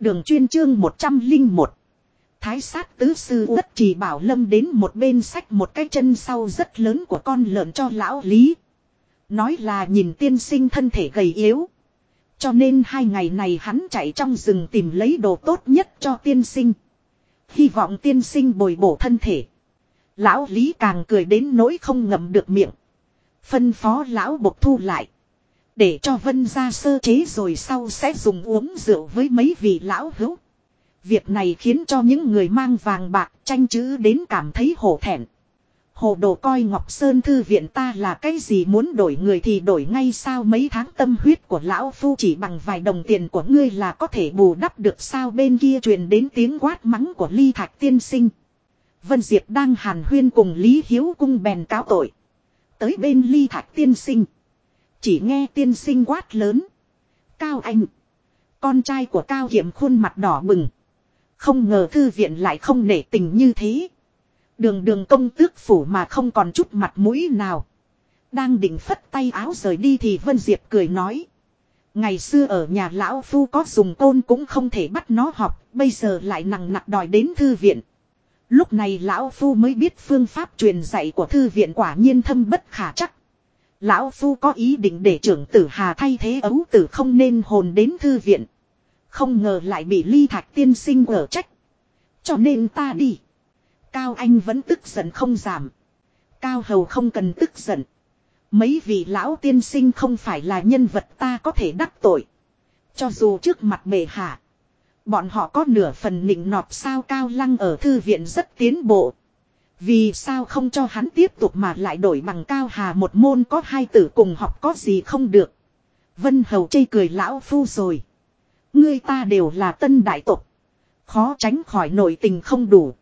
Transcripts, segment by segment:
Đường chuyên chương 101. Thái sát tứ sư tất trì bảo lâm đến một bên sách một cái chân sau rất lớn của con lợn cho lão lý. Nói là nhìn tiên sinh thân thể gầy yếu. Cho nên hai ngày này hắn chạy trong rừng tìm lấy đồ tốt nhất cho tiên sinh. Hy vọng tiên sinh bồi bổ thân thể. Lão Lý càng cười đến nỗi không ngậm được miệng. Phân phó lão bộc thu lại. Để cho vân ra sơ chế rồi sau sẽ dùng uống rượu với mấy vị lão hữu. Việc này khiến cho những người mang vàng bạc tranh chữ đến cảm thấy hổ thẹn. Hồ đồ coi Ngọc Sơn Thư viện ta là cái gì muốn đổi người thì đổi ngay sao mấy tháng tâm huyết của lão phu chỉ bằng vài đồng tiền của ngươi là có thể bù đắp được sao bên kia truyền đến tiếng quát mắng của ly thạch tiên sinh. Vân Diệp đang hàn huyên cùng Lý Hiếu cung bèn cáo tội. Tới bên ly thạch tiên sinh. Chỉ nghe tiên sinh quát lớn. Cao Anh. Con trai của Cao Hiểm khuôn mặt đỏ bừng. Không ngờ thư viện lại không nể tình như thế. Đường đường công tước phủ mà không còn chút mặt mũi nào. Đang định phất tay áo rời đi thì Vân Diệp cười nói. Ngày xưa ở nhà lão phu có dùng côn cũng không thể bắt nó học, bây giờ lại nặng nặc đòi đến thư viện. Lúc này lão phu mới biết phương pháp truyền dạy của thư viện quả nhiên thâm bất khả chắc. Lão phu có ý định để trưởng tử hà thay thế ấu tử không nên hồn đến thư viện. Không ngờ lại bị ly thạch tiên sinh ở trách. Cho nên ta đi. Cao Anh vẫn tức giận không giảm. Cao Hầu không cần tức giận. Mấy vị lão tiên sinh không phải là nhân vật ta có thể đắc tội. Cho dù trước mặt bệ hạ. Bọn họ có nửa phần nịnh nọt sao Cao Lăng ở thư viện rất tiến bộ. Vì sao không cho hắn tiếp tục mà lại đổi bằng Cao Hà một môn có hai tử cùng học có gì không được. Vân Hầu chây cười lão phu rồi. Ngươi ta đều là tân đại tục. Khó tránh khỏi nội tình không đủ.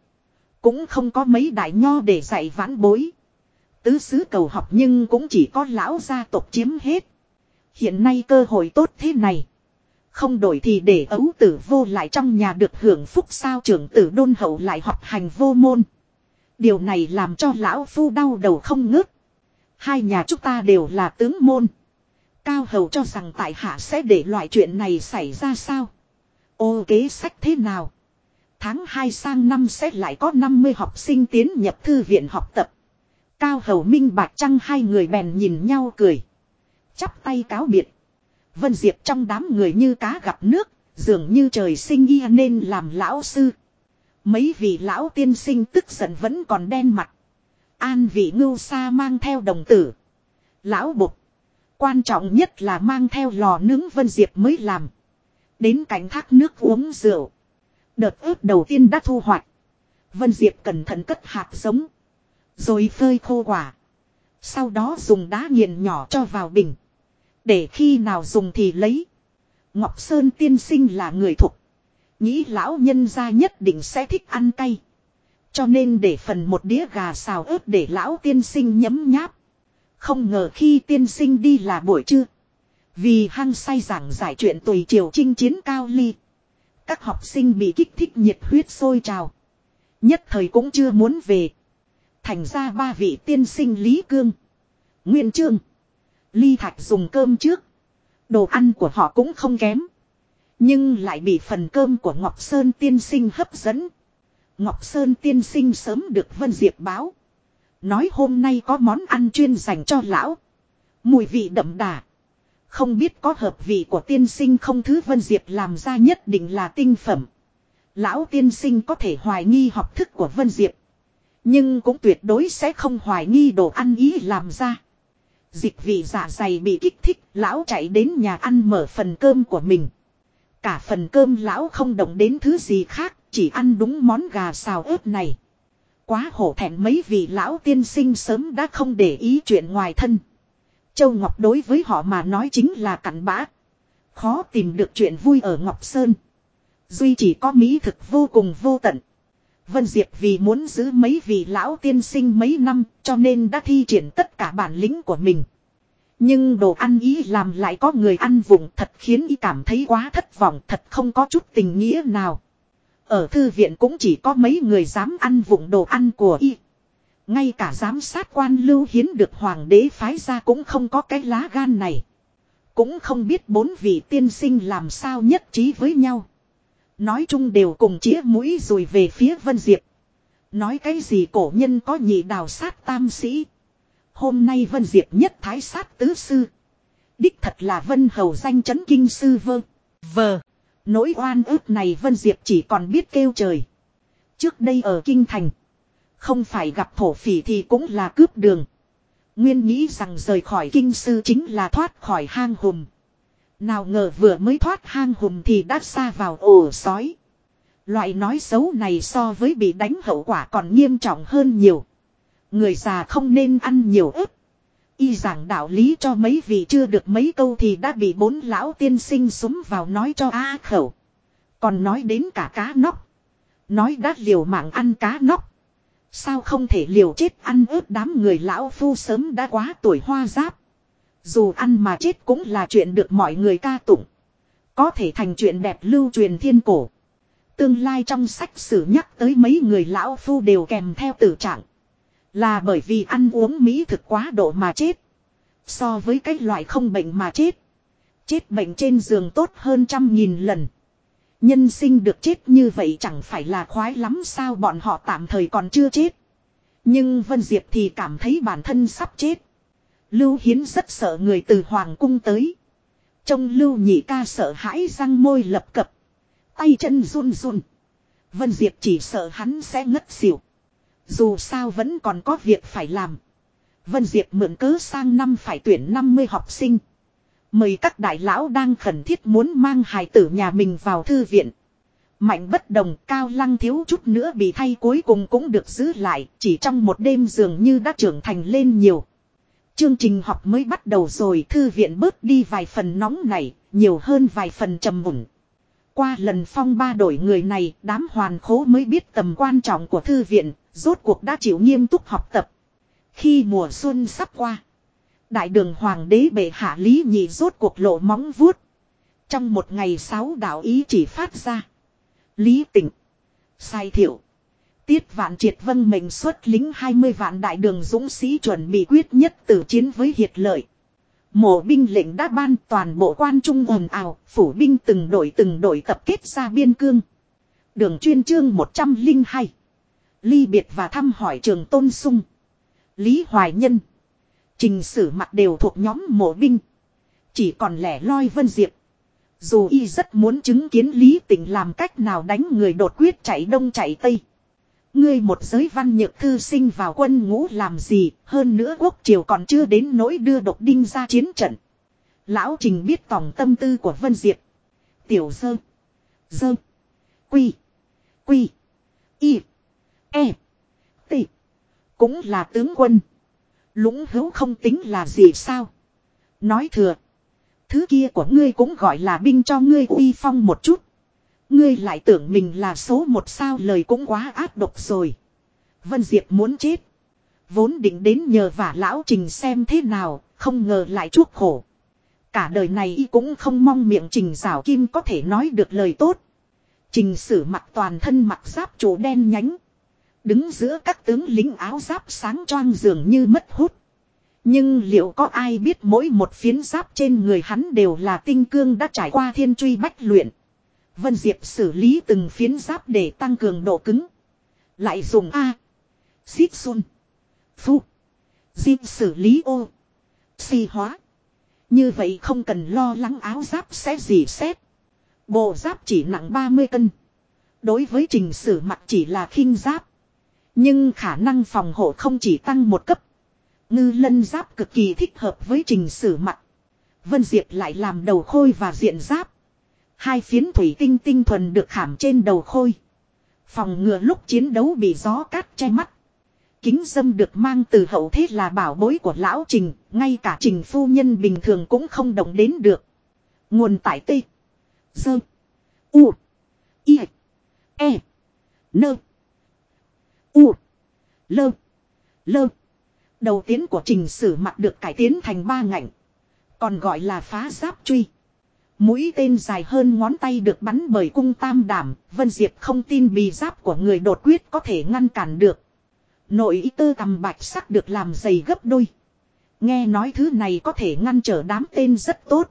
Cũng không có mấy đại nho để dạy vãn bối. Tứ xứ cầu học nhưng cũng chỉ có lão gia tộc chiếm hết. Hiện nay cơ hội tốt thế này. Không đổi thì để ấu tử vô lại trong nhà được hưởng phúc sao trưởng tử đôn hậu lại học hành vô môn. Điều này làm cho lão phu đau đầu không ngớt. Hai nhà chúng ta đều là tướng môn. Cao hầu cho rằng tại hạ sẽ để loại chuyện này xảy ra sao? Ô kế sách thế nào? Tháng 2 sang năm sẽ lại có 50 học sinh tiến nhập thư viện học tập. Cao hầu minh bạc trăng hai người bèn nhìn nhau cười. Chắp tay cáo biệt. Vân Diệp trong đám người như cá gặp nước, dường như trời sinh y nên làm lão sư. Mấy vị lão tiên sinh tức giận vẫn còn đen mặt. An vị ngưu sa mang theo đồng tử. Lão bục. Quan trọng nhất là mang theo lò nướng Vân Diệp mới làm. Đến cảnh thác nước uống rượu. Đợt ướp đầu tiên đã thu hoạch. Vân Diệp cẩn thận cất hạt giống. Rồi phơi khô quả. Sau đó dùng đá nghiền nhỏ cho vào bình. Để khi nào dùng thì lấy. Ngọc Sơn tiên sinh là người thục. Nghĩ lão nhân gia nhất định sẽ thích ăn cay. Cho nên để phần một đĩa gà xào ớt để lão tiên sinh nhấm nháp. Không ngờ khi tiên sinh đi là buổi trưa. Vì hăng say giảng giải chuyện tùy triều chinh chiến cao ly. Các học sinh bị kích thích nhiệt huyết sôi trào. Nhất thời cũng chưa muốn về. Thành ra ba vị tiên sinh Lý Cương. Nguyên Trương. Ly Thạch dùng cơm trước. Đồ ăn của họ cũng không kém. Nhưng lại bị phần cơm của Ngọc Sơn tiên sinh hấp dẫn. Ngọc Sơn tiên sinh sớm được Vân Diệp báo. Nói hôm nay có món ăn chuyên dành cho lão. Mùi vị đậm đà. Không biết có hợp vị của tiên sinh không thứ Vân Diệp làm ra nhất định là tinh phẩm. Lão tiên sinh có thể hoài nghi học thức của Vân Diệp. Nhưng cũng tuyệt đối sẽ không hoài nghi đồ ăn ý làm ra. Dịch vị dạ dày bị kích thích, lão chạy đến nhà ăn mở phần cơm của mình. Cả phần cơm lão không động đến thứ gì khác, chỉ ăn đúng món gà xào ớt này. Quá hổ thẹn mấy vị lão tiên sinh sớm đã không để ý chuyện ngoài thân. Châu Ngọc đối với họ mà nói chính là cặn bã. Khó tìm được chuyện vui ở Ngọc Sơn. Duy chỉ có mỹ thực vô cùng vô tận. Vân Diệp vì muốn giữ mấy vị lão tiên sinh mấy năm cho nên đã thi triển tất cả bản lĩnh của mình. Nhưng đồ ăn ý làm lại có người ăn vùng thật khiến y cảm thấy quá thất vọng, thật không có chút tình nghĩa nào. Ở thư viện cũng chỉ có mấy người dám ăn vụng đồ ăn của y. Ngay cả giám sát quan lưu hiến được hoàng đế phái ra cũng không có cái lá gan này. Cũng không biết bốn vị tiên sinh làm sao nhất trí với nhau. Nói chung đều cùng chĩa mũi rồi về phía Vân Diệp. Nói cái gì cổ nhân có nhị đào sát tam sĩ. Hôm nay Vân Diệp nhất thái sát tứ sư. Đích thật là Vân Hầu danh chấn kinh sư vơ. Vờ. Nỗi oan ức này Vân Diệp chỉ còn biết kêu trời. Trước đây ở Kinh Thành. Không phải gặp thổ phỉ thì cũng là cướp đường. Nguyên nghĩ rằng rời khỏi kinh sư chính là thoát khỏi hang hùm. Nào ngờ vừa mới thoát hang hùm thì đã xa vào ổ sói. Loại nói xấu này so với bị đánh hậu quả còn nghiêm trọng hơn nhiều. Người già không nên ăn nhiều ớt. Y giảng đạo lý cho mấy vị chưa được mấy câu thì đã bị bốn lão tiên sinh súng vào nói cho A khẩu. Còn nói đến cả cá nóc. Nói đã liều mạng ăn cá nóc. Sao không thể liều chết ăn ớt đám người lão phu sớm đã quá tuổi hoa giáp. Dù ăn mà chết cũng là chuyện được mọi người ca tụng. Có thể thành chuyện đẹp lưu truyền thiên cổ. Tương lai trong sách sử nhắc tới mấy người lão phu đều kèm theo tử trạng. Là bởi vì ăn uống mỹ thực quá độ mà chết. So với cái loại không bệnh mà chết. Chết bệnh trên giường tốt hơn trăm nghìn lần. Nhân sinh được chết như vậy chẳng phải là khoái lắm sao bọn họ tạm thời còn chưa chết. Nhưng Vân Diệp thì cảm thấy bản thân sắp chết. Lưu Hiến rất sợ người từ Hoàng cung tới. Trông Lưu nhị ca sợ hãi răng môi lập cập. Tay chân run run. Vân Diệp chỉ sợ hắn sẽ ngất xỉu. Dù sao vẫn còn có việc phải làm. Vân Diệp mượn cớ sang năm phải tuyển 50 học sinh. Mời các đại lão đang khẩn thiết muốn mang hài tử nhà mình vào thư viện. Mạnh bất đồng cao lăng thiếu chút nữa bị thay cuối cùng cũng được giữ lại, chỉ trong một đêm dường như đã trưởng thành lên nhiều. Chương trình học mới bắt đầu rồi thư viện bớt đi vài phần nóng này, nhiều hơn vài phần trầm mùn. Qua lần phong ba đổi người này, đám hoàn khố mới biết tầm quan trọng của thư viện, rốt cuộc đã chịu nghiêm túc học tập. Khi mùa xuân sắp qua, đại đường hoàng đế bệ hạ lý nhị rốt cuộc lộ móng vuốt. Trong một ngày sáu đạo ý chỉ phát ra. Lý tỉnh, sai thiệu, tiết vạn triệt vân mệnh xuất lính 20 vạn đại đường dũng sĩ chuẩn bị quyết nhất tử chiến với hiệt lợi. Mộ binh lệnh đã ban toàn bộ quan trung ồn ào, phủ binh từng đội từng đội tập kết ra biên cương. Đường chuyên chương 102. Ly biệt và thăm hỏi trường tôn sung. Lý Hoài Nhân. Trình sử mặt đều thuộc nhóm mộ binh. Chỉ còn lẻ loi Vân Diệp. Dù y rất muốn chứng kiến Lý Tịnh làm cách nào đánh người đột quyết chạy đông chạy tây. Ngươi một giới văn nhược thư sinh vào quân ngũ làm gì, hơn nữa quốc triều còn chưa đến nỗi đưa độc đinh ra chiến trận. Lão Trình biết tòng tâm tư của Vân Diệp. Tiểu sơ. Sơ. Quy. Quy. Y. E. T. Cũng là tướng quân. Lũng hữu không tính là gì sao. Nói thừa. Thứ kia của ngươi cũng gọi là binh cho ngươi uy phong một chút. Ngươi lại tưởng mình là số một sao lời cũng quá ác độc rồi. Vân Diệp muốn chết. Vốn định đến nhờ vả lão trình xem thế nào, không ngờ lại chuốc khổ. Cả đời này y cũng không mong miệng trình rào kim có thể nói được lời tốt. Trình sử mặc toàn thân mặc giáp chủ đen nhánh. Đứng giữa các tướng lính áo giáp sáng choang dường như mất hút. Nhưng liệu có ai biết mỗi một phiến giáp trên người hắn đều là tinh cương đã trải qua thiên truy bách luyện. Vân Diệp xử lý từng phiến giáp để tăng cường độ cứng. Lại dùng A. Xít xun. Phu. Diệp xử lý ô. Xì hóa. Như vậy không cần lo lắng áo giáp sẽ gì xét. Bộ giáp chỉ nặng 30 cân. Đối với trình sử mặt chỉ là khinh giáp. Nhưng khả năng phòng hộ không chỉ tăng một cấp. Ngư lân giáp cực kỳ thích hợp với trình sử mặt. Vân Diệp lại làm đầu khôi và diện giáp. Hai phiến thủy tinh tinh thuần được khảm trên đầu khôi. Phòng ngừa lúc chiến đấu bị gió cát che mắt. Kính dâm được mang từ hậu thế là bảo bối của lão trình, ngay cả trình phu nhân bình thường cũng không động đến được. Nguồn tải tê. Dơ. U. I. E. Nơ. U. Lơ. Lơ. Đầu tiến của trình sử mặt được cải tiến thành ba ngạnh. Còn gọi là phá giáp truy. Mũi tên dài hơn ngón tay được bắn bởi cung tam đảm, Vân Diệp không tin bì giáp của người đột quyết có thể ngăn cản được. Nội y tơ tầm bạch sắc được làm dày gấp đôi. Nghe nói thứ này có thể ngăn trở đám tên rất tốt.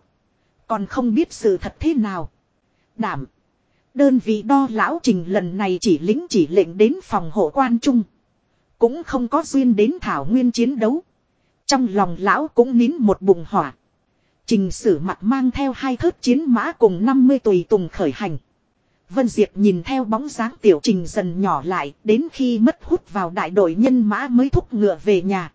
Còn không biết sự thật thế nào. Đảm. Đơn vị đo lão trình lần này chỉ lính chỉ lệnh đến phòng hộ quan trung. Cũng không có duyên đến thảo nguyên chiến đấu. Trong lòng lão cũng nín một bùng hỏa. Trình sử mặt mang theo hai thớt chiến mã cùng 50 tùy tùng khởi hành. Vân Diệp nhìn theo bóng dáng tiểu trình dần nhỏ lại đến khi mất hút vào đại đội nhân mã mới thúc ngựa về nhà.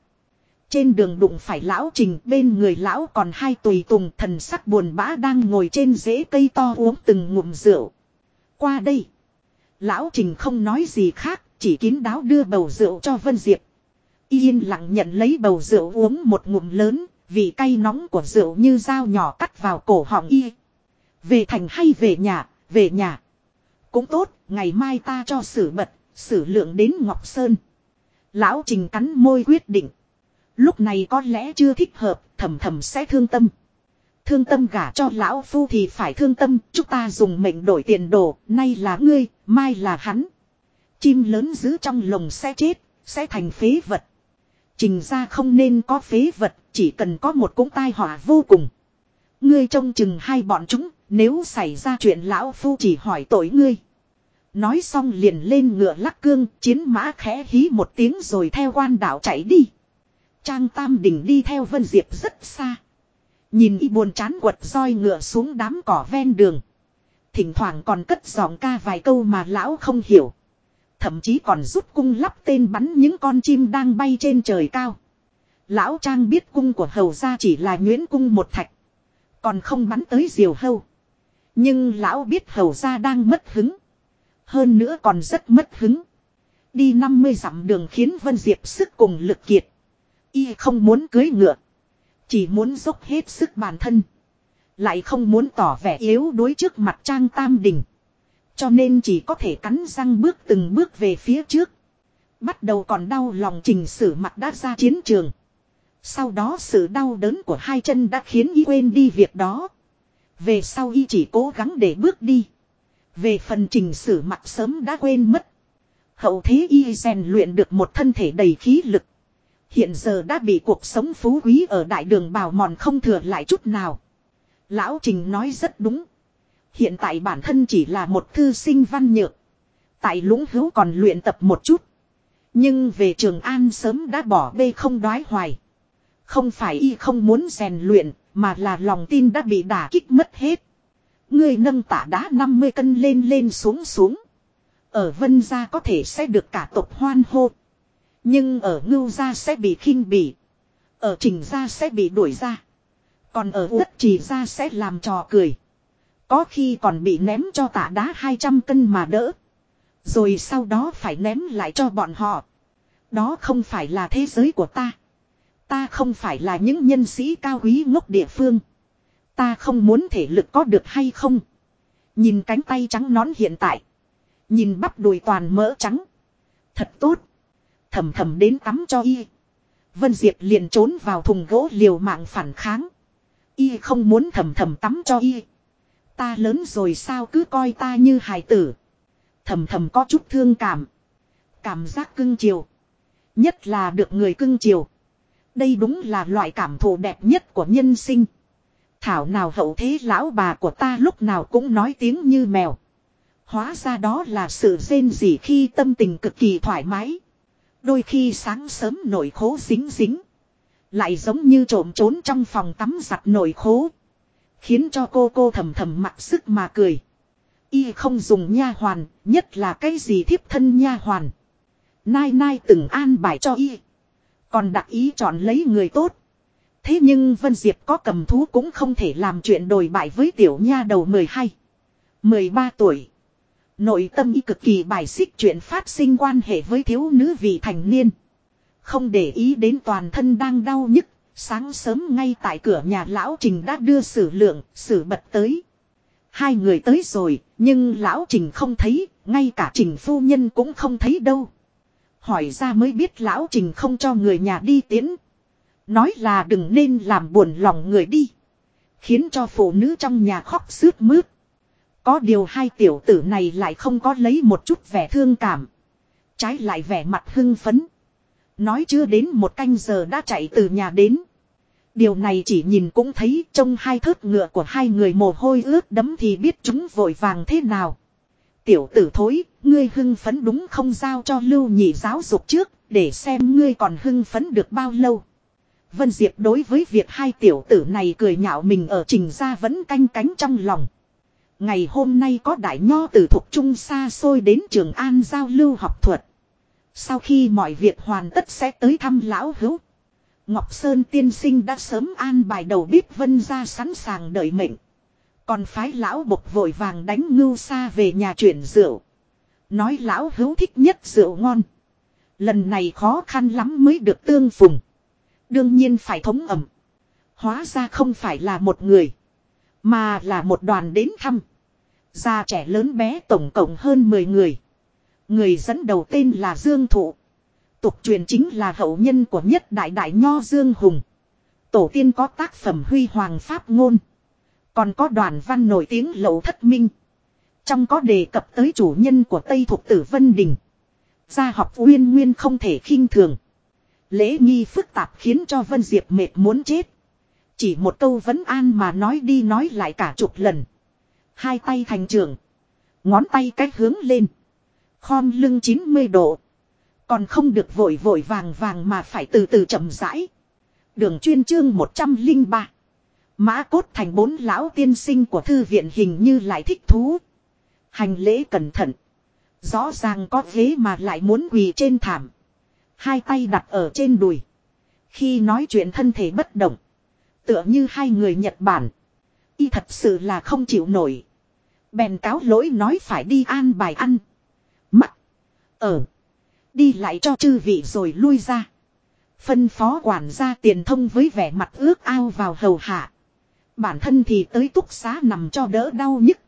Trên đường đụng phải lão trình bên người lão còn hai tùy tùng thần sắc buồn bã đang ngồi trên rễ cây to uống từng ngụm rượu. Qua đây. Lão trình không nói gì khác chỉ kín đáo đưa bầu rượu cho Vân Diệp. Yên lặng nhận lấy bầu rượu uống một ngụm lớn, vị cay nóng của rượu như dao nhỏ cắt vào cổ họng y. Về thành hay về nhà, về nhà. Cũng tốt, ngày mai ta cho xử mật, xử lượng đến Ngọc Sơn. Lão Trình cắn môi quyết định. Lúc này có lẽ chưa thích hợp, thầm thầm sẽ thương tâm. Thương tâm gả cho lão phu thì phải thương tâm, chúng ta dùng mệnh đổi tiền đồ, nay là ngươi, mai là hắn. Chim lớn giữ trong lồng sẽ chết, sẽ thành phế vật. Trình ra không nên có phế vật, chỉ cần có một cũng tai họa vô cùng. Ngươi trông chừng hai bọn chúng, nếu xảy ra chuyện lão phu chỉ hỏi tội ngươi. Nói xong liền lên ngựa lắc cương, chiến mã khẽ hí một tiếng rồi theo quan đảo chạy đi. Trang Tam Đình đi theo Vân Diệp rất xa. Nhìn y buồn chán quật roi ngựa xuống đám cỏ ven đường. Thỉnh thoảng còn cất giọng ca vài câu mà lão không hiểu. Thậm chí còn rút cung lắp tên bắn những con chim đang bay trên trời cao. Lão Trang biết cung của hầu ra chỉ là nguyễn cung một thạch. Còn không bắn tới diều hâu. Nhưng lão biết hầu ra đang mất hứng. Hơn nữa còn rất mất hứng. Đi 50 dặm đường khiến Vân Diệp sức cùng lực kiệt. Y không muốn cưới ngựa. Chỉ muốn dốc hết sức bản thân. Lại không muốn tỏ vẻ yếu đuối trước mặt Trang Tam Đình. Cho nên chỉ có thể cắn răng bước từng bước về phía trước. Bắt đầu còn đau lòng trình sử mặt đã ra chiến trường. Sau đó sự đau đớn của hai chân đã khiến y quên đi việc đó. Về sau y chỉ cố gắng để bước đi. Về phần trình sử mặt sớm đã quên mất. Hậu thế y rèn luyện được một thân thể đầy khí lực. Hiện giờ đã bị cuộc sống phú quý ở đại đường bào mòn không thừa lại chút nào. Lão Trình nói rất đúng. Hiện tại bản thân chỉ là một thư sinh văn nhược. Tại lũng hữu còn luyện tập một chút. Nhưng về Trường An sớm đã bỏ bê không đoái hoài. Không phải y không muốn rèn luyện, mà là lòng tin đã bị đả kích mất hết. Người nâng tả đá 50 cân lên lên xuống xuống. Ở vân gia có thể sẽ được cả tộc hoan hô. Nhưng ở ngưu gia sẽ bị khinh bỉ. Ở trình gia sẽ bị đuổi ra. Còn ở tất trì gia sẽ làm trò cười. Có khi còn bị ném cho tả đá 200 cân mà đỡ. Rồi sau đó phải ném lại cho bọn họ. Đó không phải là thế giới của ta. Ta không phải là những nhân sĩ cao quý ngốc địa phương. Ta không muốn thể lực có được hay không. Nhìn cánh tay trắng nón hiện tại. Nhìn bắp đùi toàn mỡ trắng. Thật tốt. Thầm thầm đến tắm cho y. Vân Diệp liền trốn vào thùng gỗ liều mạng phản kháng. Y không muốn thầm thầm tắm cho y. Ta lớn rồi sao cứ coi ta như hài tử. Thầm thầm có chút thương cảm. Cảm giác cưng chiều. Nhất là được người cưng chiều. Đây đúng là loại cảm thụ đẹp nhất của nhân sinh. Thảo nào hậu thế lão bà của ta lúc nào cũng nói tiếng như mèo. Hóa ra đó là sự rên rỉ khi tâm tình cực kỳ thoải mái. Đôi khi sáng sớm nổi khố dính dính. Lại giống như trộm trốn trong phòng tắm giặt nổi khố. Khiến cho cô cô thầm thầm mặc sức mà cười. Y không dùng nha hoàn, nhất là cái gì thiếp thân nha hoàn. Nai nai từng an bài cho y. Còn đặc ý chọn lấy người tốt. Thế nhưng Vân Diệp có cầm thú cũng không thể làm chuyện đồi bại với tiểu nha đầu 12. 13 tuổi. Nội tâm y cực kỳ bài xích chuyện phát sinh quan hệ với thiếu nữ vị thành niên. Không để ý đến toàn thân đang đau nhức, sáng sớm ngay tại cửa nhà lão Trình đã đưa sử lượng, sử bật tới. Hai người tới rồi, nhưng lão Trình không thấy, ngay cả Trình phu nhân cũng không thấy đâu. Hỏi ra mới biết lão Trình không cho người nhà đi tiến. Nói là đừng nên làm buồn lòng người đi. Khiến cho phụ nữ trong nhà khóc sướt mướt. Có điều hai tiểu tử này lại không có lấy một chút vẻ thương cảm. Trái lại vẻ mặt hưng phấn. Nói chưa đến một canh giờ đã chạy từ nhà đến. Điều này chỉ nhìn cũng thấy trong hai thớt ngựa của hai người mồ hôi ướt đấm thì biết chúng vội vàng thế nào. tiểu tử thối, ngươi hưng phấn đúng không giao cho lưu nhị giáo dục trước, để xem ngươi còn hưng phấn được bao lâu. Vân Diệp đối với việc hai tiểu tử này cười nhạo mình ở trình ra vẫn canh cánh trong lòng. Ngày hôm nay có đại nho từ thuộc trung xa xôi đến trường An giao lưu học thuật. Sau khi mọi việc hoàn tất sẽ tới thăm lão hữu. Ngọc Sơn tiên sinh đã sớm an bài đầu bếp vân ra sẵn sàng đợi mệnh. Còn phái lão bộc vội vàng đánh ngưu xa về nhà chuyển rượu. Nói lão hữu thích nhất rượu ngon. Lần này khó khăn lắm mới được tương phùng. Đương nhiên phải thống ẩm. Hóa ra không phải là một người. Mà là một đoàn đến thăm. Già trẻ lớn bé tổng cộng hơn 10 người. Người dẫn đầu tên là Dương Thụ. Tục truyền chính là hậu nhân của nhất đại đại nho Dương Hùng. Tổ tiên có tác phẩm huy hoàng pháp ngôn. Còn có đoàn văn nổi tiếng lậu thất minh. Trong có đề cập tới chủ nhân của Tây Thục Tử Vân Đình. Gia học uyên nguyên không thể khinh thường. Lễ nghi phức tạp khiến cho Vân Diệp mệt muốn chết. Chỉ một câu vấn an mà nói đi nói lại cả chục lần. Hai tay thành trường. Ngón tay cách hướng lên. Khom lưng 90 độ. Còn không được vội vội vàng vàng mà phải từ từ chậm rãi. Đường chuyên chương 103. Mã cốt thành bốn lão tiên sinh của thư viện hình như lại thích thú. Hành lễ cẩn thận. Rõ ràng có ghế mà lại muốn quỳ trên thảm. Hai tay đặt ở trên đùi. Khi nói chuyện thân thể bất động. Tựa như hai người Nhật Bản. Y thật sự là không chịu nổi. Bèn cáo lỗi nói phải đi an bài ăn. Mặt. Ở. Đi lại cho chư vị rồi lui ra. Phân phó quản gia tiền thông với vẻ mặt ước ao vào hầu hạ. Bản thân thì tới túc xá nằm cho đỡ đau nhức.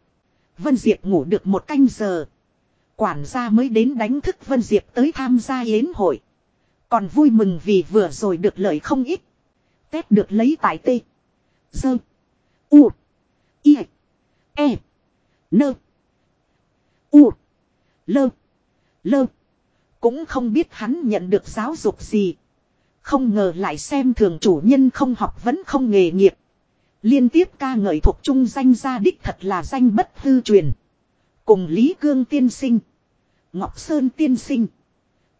Vân Diệp ngủ được một canh giờ. Quản gia mới đến đánh thức Vân Diệp tới tham gia yến hội. Còn vui mừng vì vừa rồi được lợi không ít. Tết được lấy tại tê. Dơ. U. Y. E. Nơ. U. Lơ. Lơ. Cũng không biết hắn nhận được giáo dục gì. Không ngờ lại xem thường chủ nhân không học vẫn không nghề nghiệp. Liên tiếp ca ngợi thuộc trung danh gia đích thật là danh bất hư truyền. Cùng Lý Cương tiên sinh. Ngọc Sơn tiên sinh.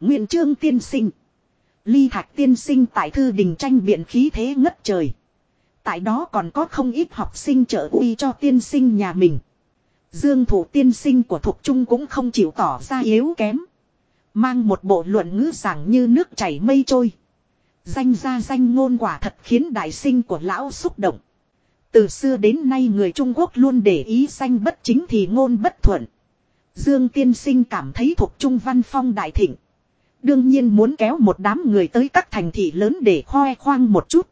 Nguyên Trương tiên sinh. Ly Thạch tiên sinh tại thư đình tranh biện khí thế ngất trời. Tại đó còn có không ít học sinh trợ uy cho tiên sinh nhà mình. Dương thủ tiên sinh của Thuộc Trung cũng không chịu tỏ ra yếu kém. Mang một bộ luận ngữ giảng như nước chảy mây trôi. Danh ra danh ngôn quả thật khiến đại sinh của lão xúc động. Từ xưa đến nay người Trung Quốc luôn để ý danh bất chính thì ngôn bất thuận. Dương tiên sinh cảm thấy thuộc Trung Văn Phong đại thịnh. Đương nhiên muốn kéo một đám người tới các thành thị lớn để khoe khoang một chút.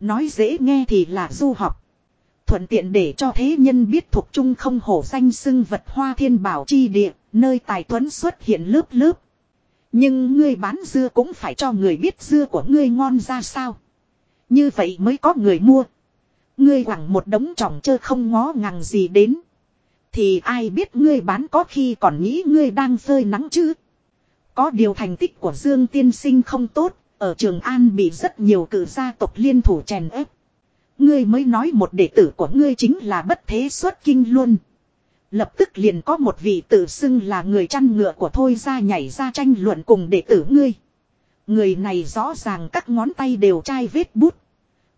Nói dễ nghe thì là du học. Thuận tiện để cho thế nhân biết thuộc Trung không hổ danh xưng vật hoa thiên bảo chi địa, nơi tài tuấn xuất hiện lớp lớp. Nhưng ngươi bán dưa cũng phải cho người biết dưa của ngươi ngon ra sao. Như vậy mới có người mua. Ngươi quẳng một đống tròng chơ không ngó ngàng gì đến. Thì ai biết ngươi bán có khi còn nghĩ ngươi đang phơi nắng chứ. Có điều thành tích của Dương Tiên Sinh không tốt, ở Trường An bị rất nhiều cử gia tộc liên thủ chèn ép. Ngươi mới nói một đệ tử của ngươi chính là bất thế xuất kinh luôn. Lập tức liền có một vị tự xưng là người chăn ngựa của thôi ra nhảy ra tranh luận cùng đệ tử ngươi. Người này rõ ràng các ngón tay đều chai vết bút.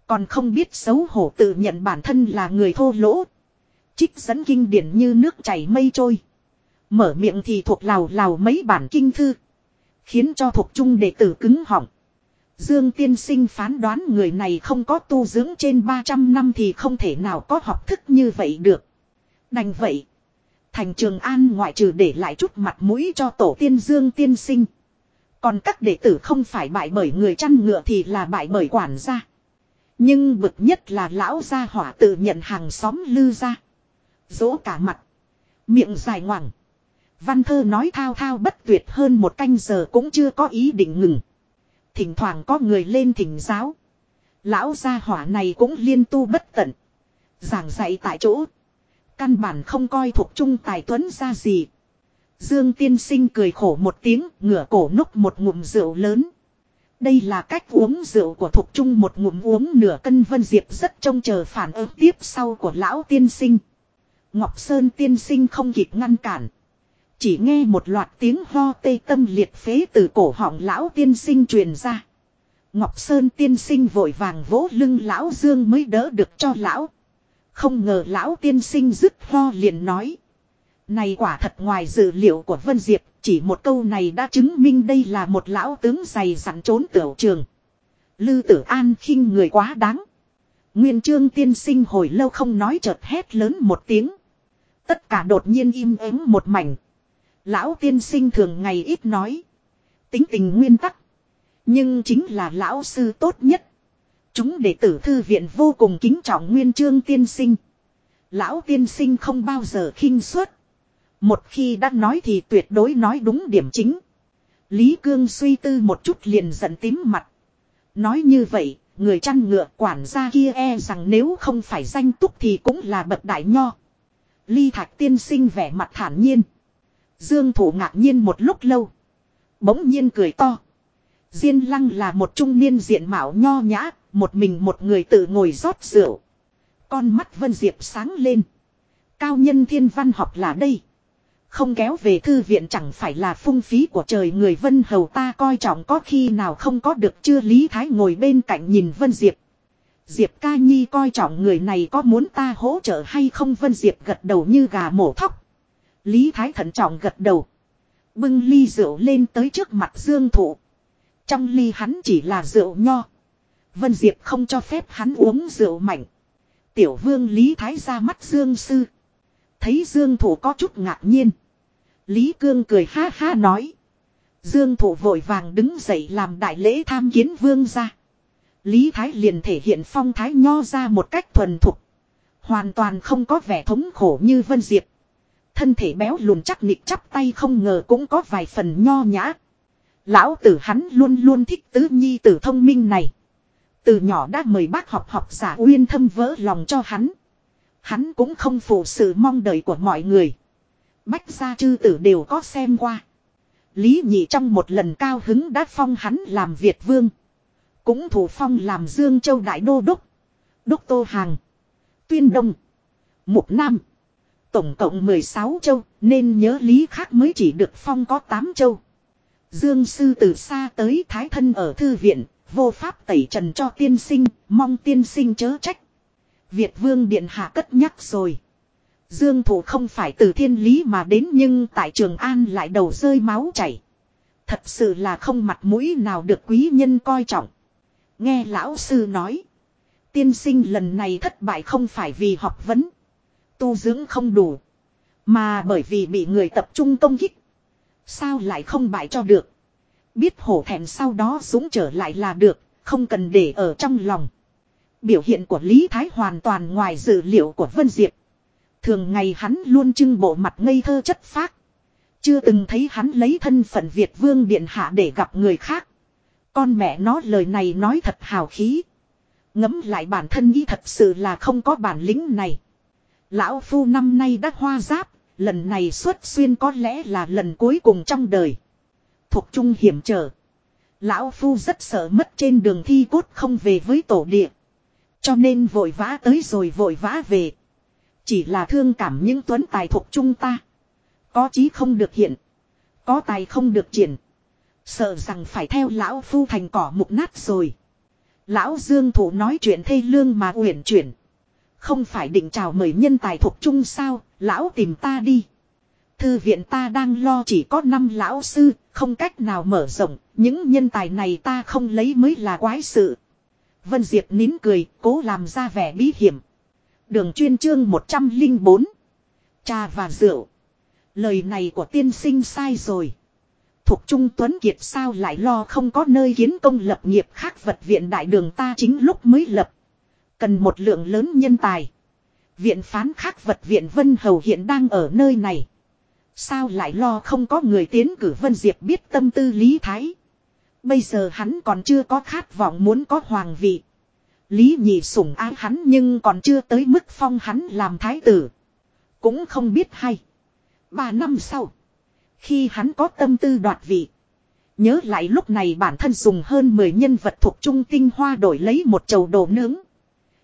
Còn không biết xấu hổ tự nhận bản thân là người thô lỗ. Trích dẫn kinh điển như nước chảy mây trôi. Mở miệng thì thuộc lào lào mấy bản kinh thư. Khiến cho thuộc trung đệ tử cứng họng. Dương tiên sinh phán đoán người này không có tu dưỡng trên 300 năm thì không thể nào có học thức như vậy được. Đành vậy. Thành trường an ngoại trừ để lại chút mặt mũi cho tổ tiên Dương tiên sinh. Còn các đệ tử không phải bại bởi người chăn ngựa thì là bại bởi quản gia. Nhưng bực nhất là lão gia hỏa tự nhận hàng xóm lư ra. Dỗ cả mặt. Miệng dài ngoằng. Văn thơ nói thao thao bất tuyệt hơn một canh giờ cũng chưa có ý định ngừng. Thỉnh thoảng có người lên thỉnh giáo. Lão gia hỏa này cũng liên tu bất tận. Giảng dạy tại chỗ. Căn bản không coi thuộc trung tài tuấn ra gì. Dương tiên sinh cười khổ một tiếng, ngửa cổ núc một ngụm rượu lớn. Đây là cách uống rượu của thuộc trung một ngụm uống nửa cân vân diệp rất trông chờ phản ứng tiếp sau của lão tiên sinh. Ngọc Sơn tiên sinh không kịp ngăn cản. Chỉ nghe một loạt tiếng ho tê tâm liệt phế từ cổ họng lão tiên sinh truyền ra. Ngọc Sơn tiên sinh vội vàng vỗ lưng lão Dương mới đỡ được cho lão. Không ngờ lão tiên sinh dứt ho liền nói. Này quả thật ngoài dự liệu của Vân Diệp, chỉ một câu này đã chứng minh đây là một lão tướng dày dặn trốn tiểu trường. Lư tử an khinh người quá đáng. Nguyên trương tiên sinh hồi lâu không nói chợt hét lớn một tiếng. Tất cả đột nhiên im ắng một mảnh. Lão tiên sinh thường ngày ít nói. Tính tình nguyên tắc. Nhưng chính là lão sư tốt nhất. Chúng đệ tử thư viện vô cùng kính trọng nguyên trương tiên sinh. Lão tiên sinh không bao giờ khinh suất. Một khi đã nói thì tuyệt đối nói đúng điểm chính. Lý Cương suy tư một chút liền giận tím mặt. Nói như vậy, người chăn ngựa quản gia kia e rằng nếu không phải danh túc thì cũng là bậc đại nho. Ly Thạch tiên sinh vẻ mặt thản nhiên. Dương thủ ngạc nhiên một lúc lâu. Bỗng nhiên cười to. Diên lăng là một trung niên diện mạo nho nhã, một mình một người tự ngồi rót rượu. Con mắt Vân Diệp sáng lên. Cao nhân thiên văn học là đây. Không kéo về thư viện chẳng phải là phung phí của trời người Vân Hầu ta coi trọng có khi nào không có được chưa Lý Thái ngồi bên cạnh nhìn Vân Diệp. Diệp ca nhi coi trọng người này có muốn ta hỗ trợ hay không Vân Diệp gật đầu như gà mổ thóc. Lý Thái thận trọng gật đầu. Bưng ly rượu lên tới trước mặt Dương Thụ. Trong ly hắn chỉ là rượu nho. Vân Diệp không cho phép hắn uống rượu mạnh. Tiểu vương Lý Thái ra mắt Dương Sư. Thấy Dương Thủ có chút ngạc nhiên. Lý Cương cười ha ha nói. Dương Thủ vội vàng đứng dậy làm đại lễ tham kiến vương ra. Lý Thái liền thể hiện phong thái nho ra một cách thuần thục. Hoàn toàn không có vẻ thống khổ như Vân Diệp. Thân thể béo lùn chắc nịch chắp tay không ngờ cũng có vài phần nho nhã. Lão tử hắn luôn luôn thích tứ nhi tử thông minh này. Từ nhỏ đã mời bác học học giả uyên thâm vỡ lòng cho hắn. Hắn cũng không phụ sự mong đợi của mọi người. Bách gia chư tử đều có xem qua. Lý nhị trong một lần cao hứng đã phong hắn làm Việt vương. Cũng thủ phong làm Dương Châu Đại Đô Đốc. Đốc Tô Hàng. Tuyên Đông. Mục Nam. Tổng cộng 16 châu nên nhớ lý khác mới chỉ được phong có 8 châu. Dương sư từ xa tới thái thân ở thư viện, vô pháp tẩy trần cho tiên sinh, mong tiên sinh chớ trách. Việt vương điện hạ cất nhắc rồi. Dương thủ không phải từ thiên lý mà đến nhưng tại trường an lại đầu rơi máu chảy. Thật sự là không mặt mũi nào được quý nhân coi trọng. Nghe lão sư nói. Tiên sinh lần này thất bại không phải vì học vấn. Tu dưỡng không đủ. Mà bởi vì bị người tập trung công kích. Sao lại không bại cho được. Biết hổ thẹn sau đó dũng trở lại là được. Không cần để ở trong lòng. Biểu hiện của Lý Thái hoàn toàn ngoài dự liệu của Vân Diệp. Thường ngày hắn luôn trưng bộ mặt ngây thơ chất phác. Chưa từng thấy hắn lấy thân phận Việt Vương Điện Hạ để gặp người khác. Con mẹ nó lời này nói thật hào khí. Ngấm lại bản thân nghĩ thật sự là không có bản lĩnh này. Lão Phu năm nay đã hoa giáp, lần này xuất xuyên có lẽ là lần cuối cùng trong đời. Thuộc trung hiểm trở. Lão Phu rất sợ mất trên đường thi cốt không về với tổ địa. Cho nên vội vã tới rồi vội vã về. Chỉ là thương cảm những tuấn tài thuộc trung ta. Có chí không được hiện. Có tài không được triển. Sợ rằng phải theo lão phu thành cỏ mục nát rồi. Lão Dương Thủ nói chuyện thê lương mà uyển chuyển. Không phải định chào mời nhân tài thuộc trung sao, lão tìm ta đi. Thư viện ta đang lo chỉ có 5 lão sư, không cách nào mở rộng, những nhân tài này ta không lấy mới là quái sự. Vân Diệp nín cười, cố làm ra vẻ bí hiểm. Đường chuyên chương 104. Trà và rượu. Lời này của tiên sinh sai rồi. Thuộc Trung Tuấn Kiệt sao lại lo không có nơi kiến công lập nghiệp khác vật viện đại đường ta chính lúc mới lập. Cần một lượng lớn nhân tài. Viện phán khác vật viện Vân Hầu hiện đang ở nơi này. Sao lại lo không có người tiến cử Vân Diệp biết tâm tư Lý Thái. Bây giờ hắn còn chưa có khát vọng muốn có hoàng vị. Lý nhị sủng ái hắn nhưng còn chưa tới mức phong hắn làm thái tử. Cũng không biết hay. Ba năm sau. Khi hắn có tâm tư đoạt vị. Nhớ lại lúc này bản thân dùng hơn 10 nhân vật thuộc trung tinh hoa đổi lấy một chầu đồ nướng.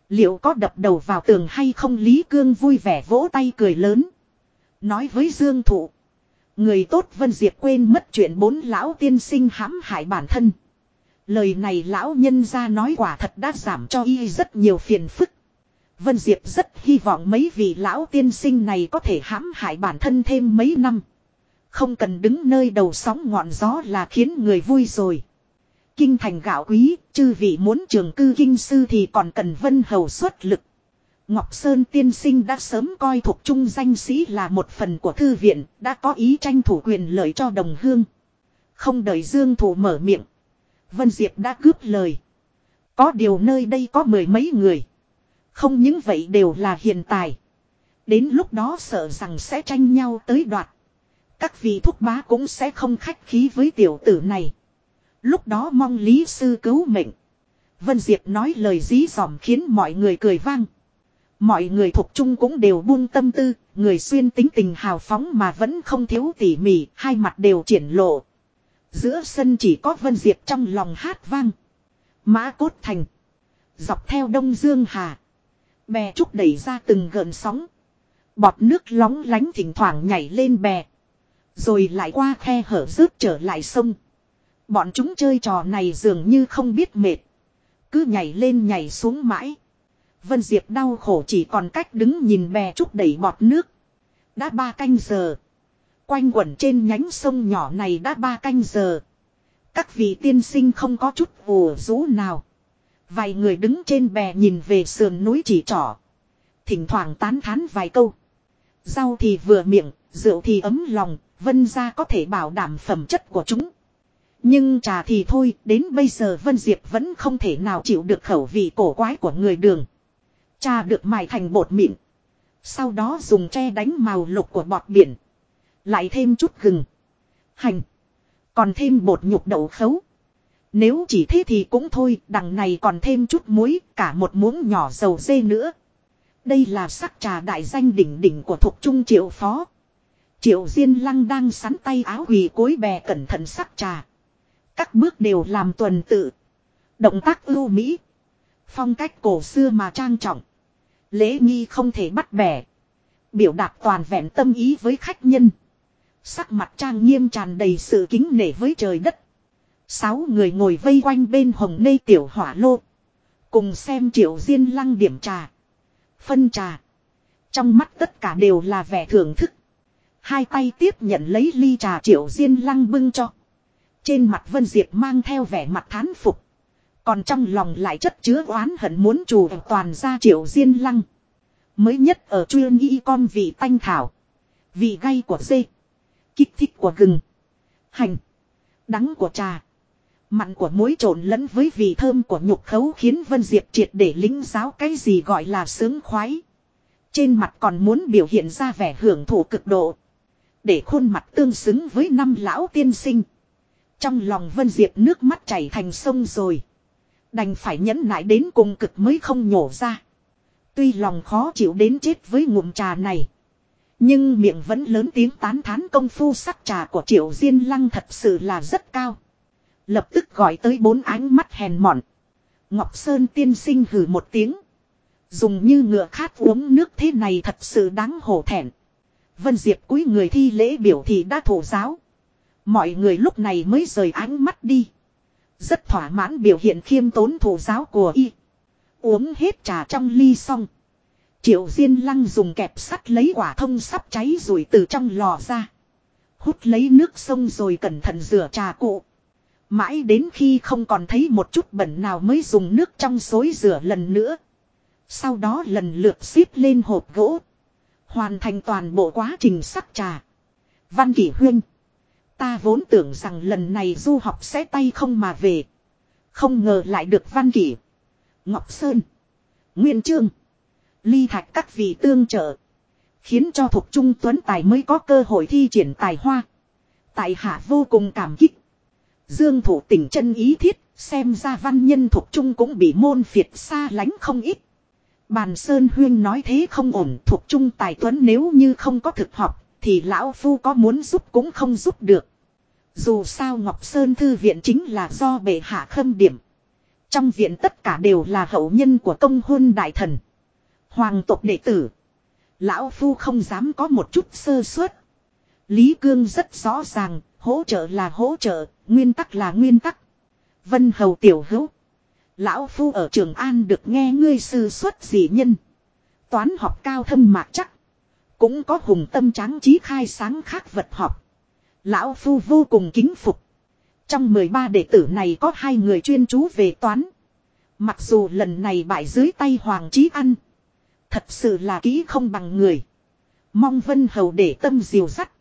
Liệu có đập đầu vào tường hay không Lý Cương vui vẻ vỗ tay cười lớn. Nói với Dương Thụ. Người tốt Vân Diệp quên mất chuyện bốn lão tiên sinh hãm hại bản thân. Lời này lão nhân ra nói quả thật đã giảm cho y rất nhiều phiền phức. Vân Diệp rất hy vọng mấy vị lão tiên sinh này có thể hãm hại bản thân thêm mấy năm. Không cần đứng nơi đầu sóng ngọn gió là khiến người vui rồi. Kinh thành gạo quý, chư vị muốn trường cư kinh sư thì còn cần vân hầu xuất lực. Ngọc Sơn tiên sinh đã sớm coi thuộc trung danh sĩ là một phần của thư viện, đã có ý tranh thủ quyền lợi cho đồng hương. Không đợi Dương Thủ mở miệng. Vân Diệp đã cướp lời. Có điều nơi đây có mười mấy người. Không những vậy đều là hiện tài. Đến lúc đó sợ rằng sẽ tranh nhau tới đoạt. Các vị thúc bá cũng sẽ không khách khí với tiểu tử này. Lúc đó mong Lý Sư cứu mệnh. Vân Diệp nói lời dí dỏm khiến mọi người cười vang. Mọi người thuộc chung cũng đều buông tâm tư, người xuyên tính tình hào phóng mà vẫn không thiếu tỉ mỉ, hai mặt đều triển lộ. Giữa sân chỉ có Vân Diệp trong lòng hát vang. Mã cốt thành. Dọc theo Đông Dương Hà. Bè trúc đẩy ra từng gợn sóng. Bọt nước lóng lánh thỉnh thoảng nhảy lên bè. Rồi lại qua khe hở rớt trở lại sông. Bọn chúng chơi trò này dường như không biết mệt. Cứ nhảy lên nhảy xuống mãi. Vân Diệp đau khổ chỉ còn cách đứng nhìn bè trúc đẩy bọt nước. Đã ba canh giờ. Quanh quẩn trên nhánh sông nhỏ này đã ba canh giờ. Các vị tiên sinh không có chút ủ rũ nào. Vài người đứng trên bè nhìn về sườn núi chỉ trỏ. Thỉnh thoảng tán thán vài câu. Rau thì vừa miệng, rượu thì ấm lòng, vân ra có thể bảo đảm phẩm chất của chúng. Nhưng trà thì thôi, đến bây giờ Vân Diệp vẫn không thể nào chịu được khẩu vị cổ quái của người đường. Trà được mài thành bột mịn. Sau đó dùng tre đánh màu lục của bọt biển. Lại thêm chút gừng. Hành. Còn thêm bột nhục đậu khấu. Nếu chỉ thế thì cũng thôi, đằng này còn thêm chút muối, cả một muỗng nhỏ dầu dê nữa. Đây là sắc trà đại danh đỉnh đỉnh của thuộc trung triệu phó. Triệu Diên Lăng đang sắn tay áo quỳ cối bè cẩn thận sắc trà. Các bước đều làm tuần tự. Động tác ưu mỹ. Phong cách cổ xưa mà trang trọng. Lễ nghi không thể bắt bẻ. Biểu đạt toàn vẹn tâm ý với khách nhân. Sắc mặt trang nghiêm tràn đầy sự kính nể với trời đất. Sáu người ngồi vây quanh bên hồng nây tiểu hỏa lô. Cùng xem triệu diên lăng điểm trà. Phân trà. Trong mắt tất cả đều là vẻ thưởng thức. Hai tay tiếp nhận lấy ly trà triệu diên lăng bưng cho. Trên mặt Vân Diệp mang theo vẻ mặt thán phục. Còn trong lòng lại chất chứa oán hận muốn trù toàn ra triệu diên lăng. Mới nhất ở chuyên nghĩ con vị tanh thảo. Vị gay của dê. Kích thích của gừng. Hành. Đắng của trà. Mặn của muối trộn lẫn với vị thơm của nhục khấu khiến Vân Diệp triệt để lính giáo cái gì gọi là sướng khoái. Trên mặt còn muốn biểu hiện ra vẻ hưởng thụ cực độ. Để khuôn mặt tương xứng với năm lão tiên sinh. Trong lòng Vân Diệp nước mắt chảy thành sông rồi. Đành phải nhẫn nại đến cùng cực mới không nhổ ra. Tuy lòng khó chịu đến chết với ngụm trà này. Nhưng miệng vẫn lớn tiếng tán thán công phu sắc trà của triệu diên lăng thật sự là rất cao. Lập tức gọi tới bốn ánh mắt hèn mọn. Ngọc Sơn tiên sinh hừ một tiếng. Dùng như ngựa khát uống nước thế này thật sự đáng hổ thẹn. Vân Diệp cúi người thi lễ biểu thị đã thổ giáo. Mọi người lúc này mới rời ánh mắt đi. Rất thỏa mãn biểu hiện khiêm tốn thủ giáo của y. Uống hết trà trong ly xong. Triệu Diên Lăng dùng kẹp sắt lấy quả thông sắp cháy rồi từ trong lò ra. Hút lấy nước sông rồi cẩn thận rửa trà cụ. Mãi đến khi không còn thấy một chút bẩn nào mới dùng nước trong xối rửa lần nữa. Sau đó lần lượt xếp lên hộp gỗ. Hoàn thành toàn bộ quá trình sắc trà. Văn Kỷ Huyên. Ta vốn tưởng rằng lần này du học sẽ tay không mà về. Không ngờ lại được Văn Kỷ. Ngọc Sơn. Nguyên Trương. Ly Thạch các vị tương trợ. Khiến cho thuộc Trung Tuấn Tài mới có cơ hội thi triển tài hoa. Tại hạ vô cùng cảm kích. Dương thủ tỉnh chân ý thiết, xem ra văn nhân thuộc Trung cũng bị môn phiệt xa lánh không ít. Bàn Sơn Huyên nói thế không ổn thuộc Trung Tài Tuấn nếu như không có thực học, thì Lão Phu có muốn giúp cũng không giúp được. Dù sao Ngọc Sơn Thư Viện chính là do bệ hạ khâm điểm. Trong viện tất cả đều là hậu nhân của công hôn đại thần. Hoàng tộc đệ tử. Lão Phu không dám có một chút sơ suất. Lý Cương rất rõ ràng, hỗ trợ là hỗ trợ, nguyên tắc là nguyên tắc. Vân Hầu tiểu hữu. Lão Phu ở Trường An được nghe ngươi sư xuất dị nhân. Toán học cao thâm mạc chắc. Cũng có hùng tâm tráng trí khai sáng khác vật học. Lão Phu vô cùng kính phục. Trong 13 đệ tử này có hai người chuyên chú về toán. Mặc dù lần này bại dưới tay Hoàng Chí Ăn. Thật sự là kỹ không bằng người. Mong Vân Hầu để tâm diều sắt.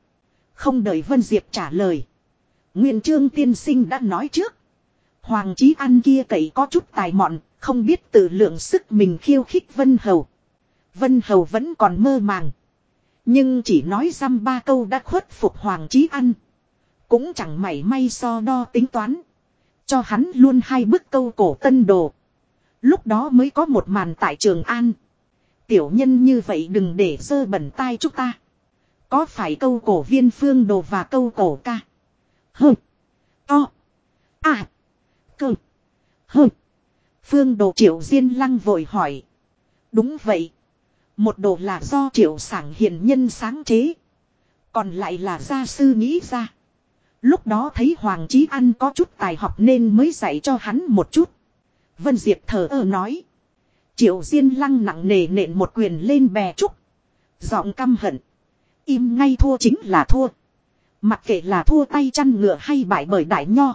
Không đợi Vân Diệp trả lời. Nguyên Trương tiên sinh đã nói trước. Hoàng Chí An kia cậy có chút tài mọn, không biết tự lượng sức mình khiêu khích Vân Hầu. Vân Hầu vẫn còn mơ màng. Nhưng chỉ nói răm ba câu đã khuất phục Hoàng Chí An. Cũng chẳng mảy may so đo tính toán. Cho hắn luôn hai bức câu cổ tân đồ. Lúc đó mới có một màn tại Trường An. Tiểu nhân như vậy đừng để dơ bẩn tai chúng ta. Có phải câu cổ viên phương đồ và câu cổ ca? Hừ. To. À. Cơ. Hừ. Phương đồ triệu diên lăng vội hỏi. Đúng vậy. Một đồ là do triệu sảng hiền nhân sáng chế. Còn lại là gia sư nghĩ ra. Lúc đó thấy Hoàng Chí An có chút tài học nên mới dạy cho hắn một chút. Vân Diệp thở ơ nói. Triệu Diên lăng nặng nề nện một quyền lên bè trúc. Giọng căm hận. Im ngay thua chính là thua. Mặc kệ là thua tay chăn ngựa hay bại bởi đại nho.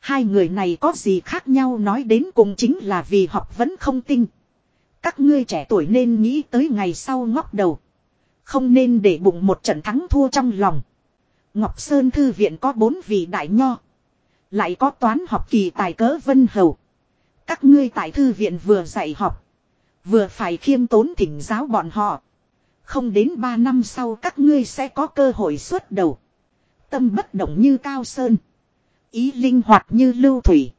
Hai người này có gì khác nhau nói đến cùng chính là vì học vẫn không tinh. Các ngươi trẻ tuổi nên nghĩ tới ngày sau ngóc đầu. Không nên để bụng một trận thắng thua trong lòng. Ngọc Sơn Thư Viện có bốn vị đại nho. Lại có toán học kỳ tài cỡ vân hầu. Các ngươi tại Thư Viện vừa dạy học. Vừa phải khiêm tốn thỉnh giáo bọn họ. Không đến ba năm sau các ngươi sẽ có cơ hội xuất đầu. Tâm bất động như cao sơn. Ý linh hoạt như lưu thủy.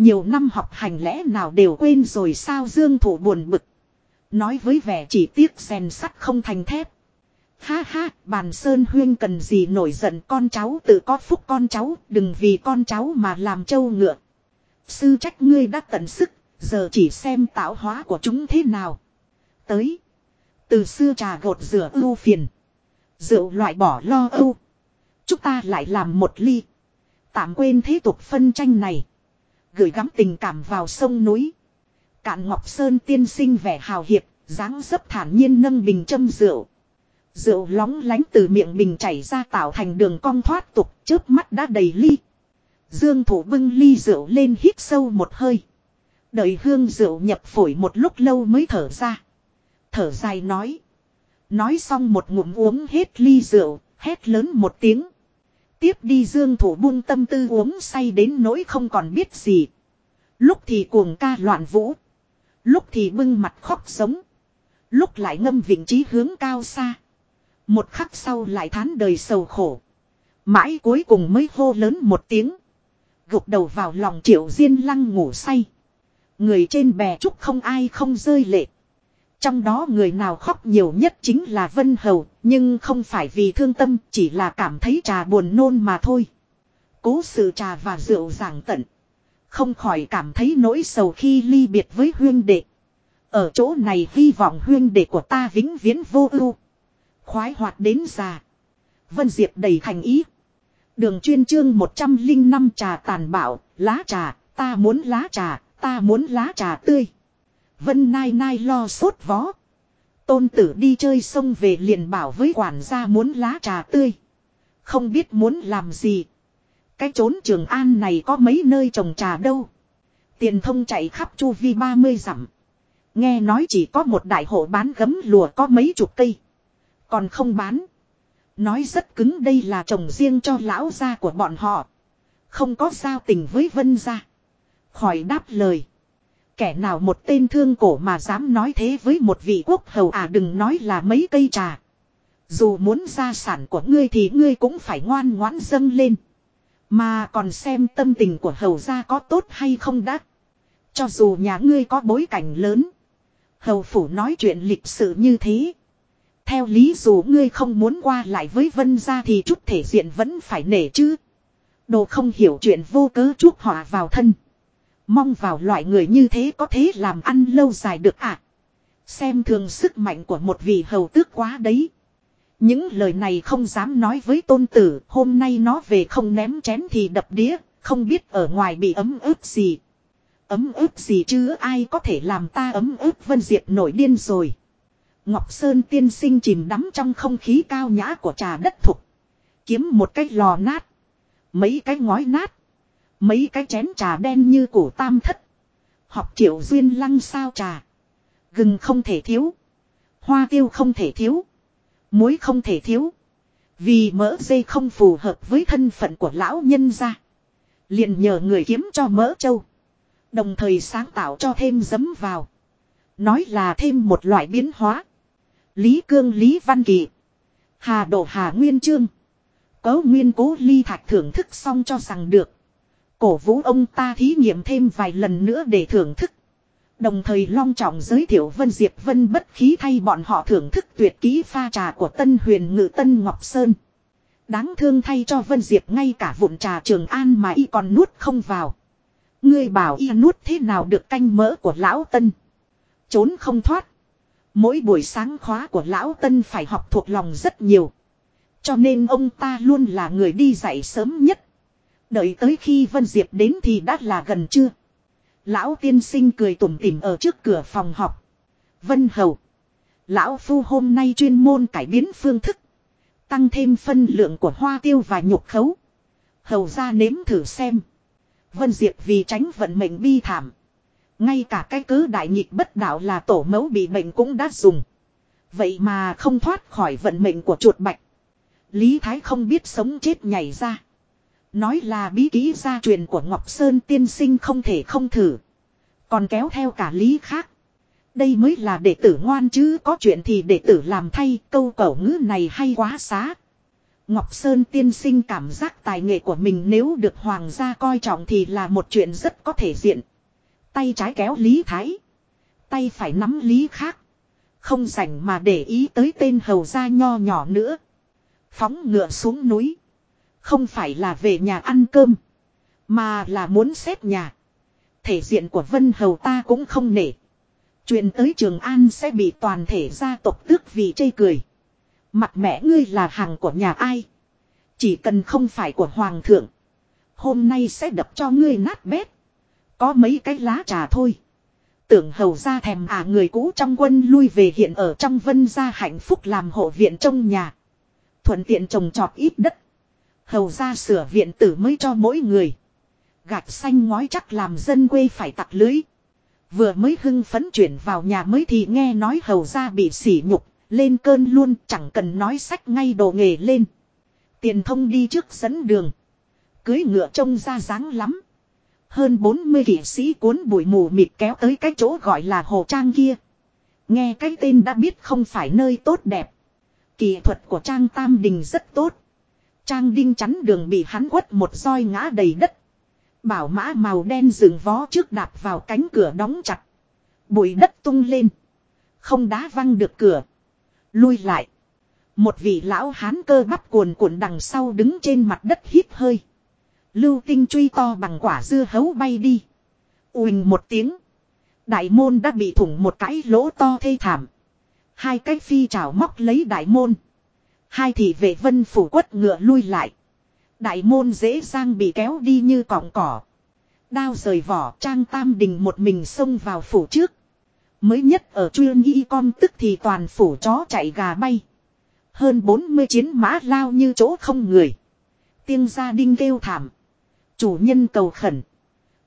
Nhiều năm học hành lẽ nào đều quên rồi sao dương thủ buồn bực. Nói với vẻ chỉ tiếc rèn sắt không thành thép. Ha ha, bàn sơn huyên cần gì nổi giận con cháu tự có phúc con cháu, đừng vì con cháu mà làm trâu ngựa. Sư trách ngươi đã tận sức, giờ chỉ xem tạo hóa của chúng thế nào. Tới. Từ xưa trà gột rửa ưu phiền. Rượu loại bỏ lo âu. Chúng ta lại làm một ly. Tạm quên thế tục phân tranh này. Gửi gắm tình cảm vào sông núi. Cạn Ngọc Sơn tiên sinh vẻ hào hiệp, dáng dấp thản nhiên nâng bình châm rượu. Rượu lóng lánh từ miệng bình chảy ra tạo thành đường cong thoát tục, trước mắt đã đầy ly. Dương thủ bưng ly rượu lên hít sâu một hơi. Đợi hương rượu nhập phổi một lúc lâu mới thở ra. Thở dài nói. Nói xong một ngụm uống hết ly rượu, hét lớn một tiếng. Tiếp đi dương thủ buông tâm tư uống say đến nỗi không còn biết gì. Lúc thì cuồng ca loạn vũ. Lúc thì bưng mặt khóc sống. Lúc lại ngâm vị trí hướng cao xa. Một khắc sau lại thán đời sầu khổ. Mãi cuối cùng mới hô lớn một tiếng. Gục đầu vào lòng triệu diên lăng ngủ say. Người trên bè trúc không ai không rơi lệ. Trong đó người nào khóc nhiều nhất chính là Vân Hầu, nhưng không phải vì thương tâm, chỉ là cảm thấy trà buồn nôn mà thôi. Cố sự trà và rượu giảng tận. Không khỏi cảm thấy nỗi sầu khi ly biệt với huyên đệ. Ở chỗ này hy vọng huyên đệ của ta vĩnh viễn vô ưu. Khoái hoạt đến già. Vân Diệp đầy thành ý. Đường chuyên chương 105 trà tàn bạo, lá trà, ta muốn lá trà, ta muốn lá trà tươi. Vân Nai Nai lo sốt vó. Tôn tử đi chơi sông về liền bảo với quản gia muốn lá trà tươi. Không biết muốn làm gì. Cái trốn trường an này có mấy nơi trồng trà đâu. Tiền thông chạy khắp chu vi 30 dặm. Nghe nói chỉ có một đại hộ bán gấm lùa có mấy chục cây. Còn không bán. Nói rất cứng đây là trồng riêng cho lão gia của bọn họ. Không có giao tình với vân gia. Khỏi đáp lời. Kẻ nào một tên thương cổ mà dám nói thế với một vị quốc hầu à đừng nói là mấy cây trà. Dù muốn gia sản của ngươi thì ngươi cũng phải ngoan ngoãn dâng lên. Mà còn xem tâm tình của hầu gia có tốt hay không đã. Cho dù nhà ngươi có bối cảnh lớn. Hầu phủ nói chuyện lịch sự như thế. Theo lý dù ngươi không muốn qua lại với vân gia thì chút thể diện vẫn phải nể chứ. Đồ không hiểu chuyện vô cớ chuốc họa vào thân. Mong vào loại người như thế có thế làm ăn lâu dài được à. Xem thường sức mạnh của một vị hầu tước quá đấy. Những lời này không dám nói với tôn tử, hôm nay nó về không ném chén thì đập đĩa, không biết ở ngoài bị ấm ướp gì. Ấm ướp gì chứ ai có thể làm ta ấm ướp Vân Diệp nổi điên rồi. Ngọc Sơn tiên sinh chìm đắm trong không khí cao nhã của trà đất thục. Kiếm một cái lò nát. Mấy cái ngói nát. Mấy cái chén trà đen như cổ tam thất. Học triệu duyên lăng sao trà. Gừng không thể thiếu. Hoa tiêu không thể thiếu. Muối không thể thiếu. Vì mỡ dây không phù hợp với thân phận của lão nhân gia. liền nhờ người kiếm cho mỡ trâu. Đồng thời sáng tạo cho thêm giấm vào. Nói là thêm một loại biến hóa. Lý Cương, Lý Văn Kỳ. Hà Độ, Hà Nguyên Trương. Có nguyên cố ly thạch thưởng thức xong cho rằng được. Cổ vũ ông ta thí nghiệm thêm vài lần nữa để thưởng thức. Đồng thời long trọng giới thiệu Vân Diệp Vân bất khí thay bọn họ thưởng thức tuyệt kỹ pha trà của Tân Huyền Ngự Tân Ngọc Sơn. Đáng thương thay cho Vân Diệp ngay cả vụn trà Trường An mà y còn nuốt không vào. Ngươi bảo y nuốt thế nào được canh mỡ của Lão Tân. Trốn không thoát. Mỗi buổi sáng khóa của Lão Tân phải học thuộc lòng rất nhiều. Cho nên ông ta luôn là người đi dạy sớm nhất. Đợi tới khi Vân Diệp đến thì đã là gần chưa. Lão tiên sinh cười tủm tỉm ở trước cửa phòng học. Vân Hầu. Lão Phu hôm nay chuyên môn cải biến phương thức. Tăng thêm phân lượng của hoa tiêu và nhục khấu. Hầu ra nếm thử xem. Vân Diệp vì tránh vận mệnh bi thảm. Ngay cả cái cứ đại nhịp bất đạo là tổ mẫu bị bệnh cũng đã dùng. Vậy mà không thoát khỏi vận mệnh của chuột bạch. Lý Thái không biết sống chết nhảy ra. Nói là bí kỹ gia truyền của Ngọc Sơn tiên sinh không thể không thử. Còn kéo theo cả lý khác. Đây mới là đệ tử ngoan chứ, có chuyện thì đệ tử làm thay, câu cẩu ngữ này hay quá xá. Ngọc Sơn tiên sinh cảm giác tài nghệ của mình nếu được hoàng gia coi trọng thì là một chuyện rất có thể diện. Tay trái kéo Lý Thái. Tay phải nắm Lý khác. Không rảnh mà để ý tới tên hầu gia nho nhỏ nữa. Phóng ngựa xuống núi. Không phải là về nhà ăn cơm. Mà là muốn xếp nhà. Thể diện của Vân Hầu ta cũng không nể. truyền tới Trường An sẽ bị toàn thể gia tộc tước vì chê cười. Mặt mẹ ngươi là hàng của nhà ai. Chỉ cần không phải của Hoàng thượng. Hôm nay sẽ đập cho ngươi nát bét. Có mấy cái lá trà thôi. Tưởng hầu ra thèm à người cũ trong quân lui về hiện ở trong vân gia hạnh phúc làm hộ viện trong nhà. Thuận tiện trồng trọt ít đất. Hầu ra sửa viện tử mới cho mỗi người. Gạch xanh ngói chắc làm dân quê phải tặc lưới. Vừa mới hưng phấn chuyển vào nhà mới thì nghe nói hầu ra bị sỉ nhục, lên cơn luôn chẳng cần nói sách ngay đồ nghề lên. Tiền thông đi trước dẫn đường. Cưới ngựa trông ra dáng lắm. Hơn 40 kỵ sĩ cuốn bụi mù mịt kéo tới cái chỗ gọi là hồ trang kia. Nghe cái tên đã biết không phải nơi tốt đẹp. Kỹ thuật của Trang Tam Đình rất tốt. Trang Đinh chắn đường bị hắn quất một roi ngã đầy đất. Bảo mã màu đen dừng vó trước đạp vào cánh cửa đóng chặt. Bụi đất tung lên. Không đá văng được cửa. Lui lại. Một vị lão hán cơ bắp cuồn cuộn đằng sau đứng trên mặt đất hít hơi. Lưu tinh truy to bằng quả dưa hấu bay đi. Uỳnh một tiếng. Đại môn đã bị thủng một cái lỗ to thê thảm. Hai cái phi trào móc lấy đại môn. Hai thị vệ vân phủ quất ngựa lui lại. Đại môn dễ dàng bị kéo đi như cọng cỏ. Đao rời vỏ, trang tam đình một mình xông vào phủ trước. Mới nhất ở chuyên y con tức thì toàn phủ chó chạy gà bay. Hơn 40 chiến mã lao như chỗ không người. Tiên gia đinh kêu thảm. Chủ nhân cầu khẩn.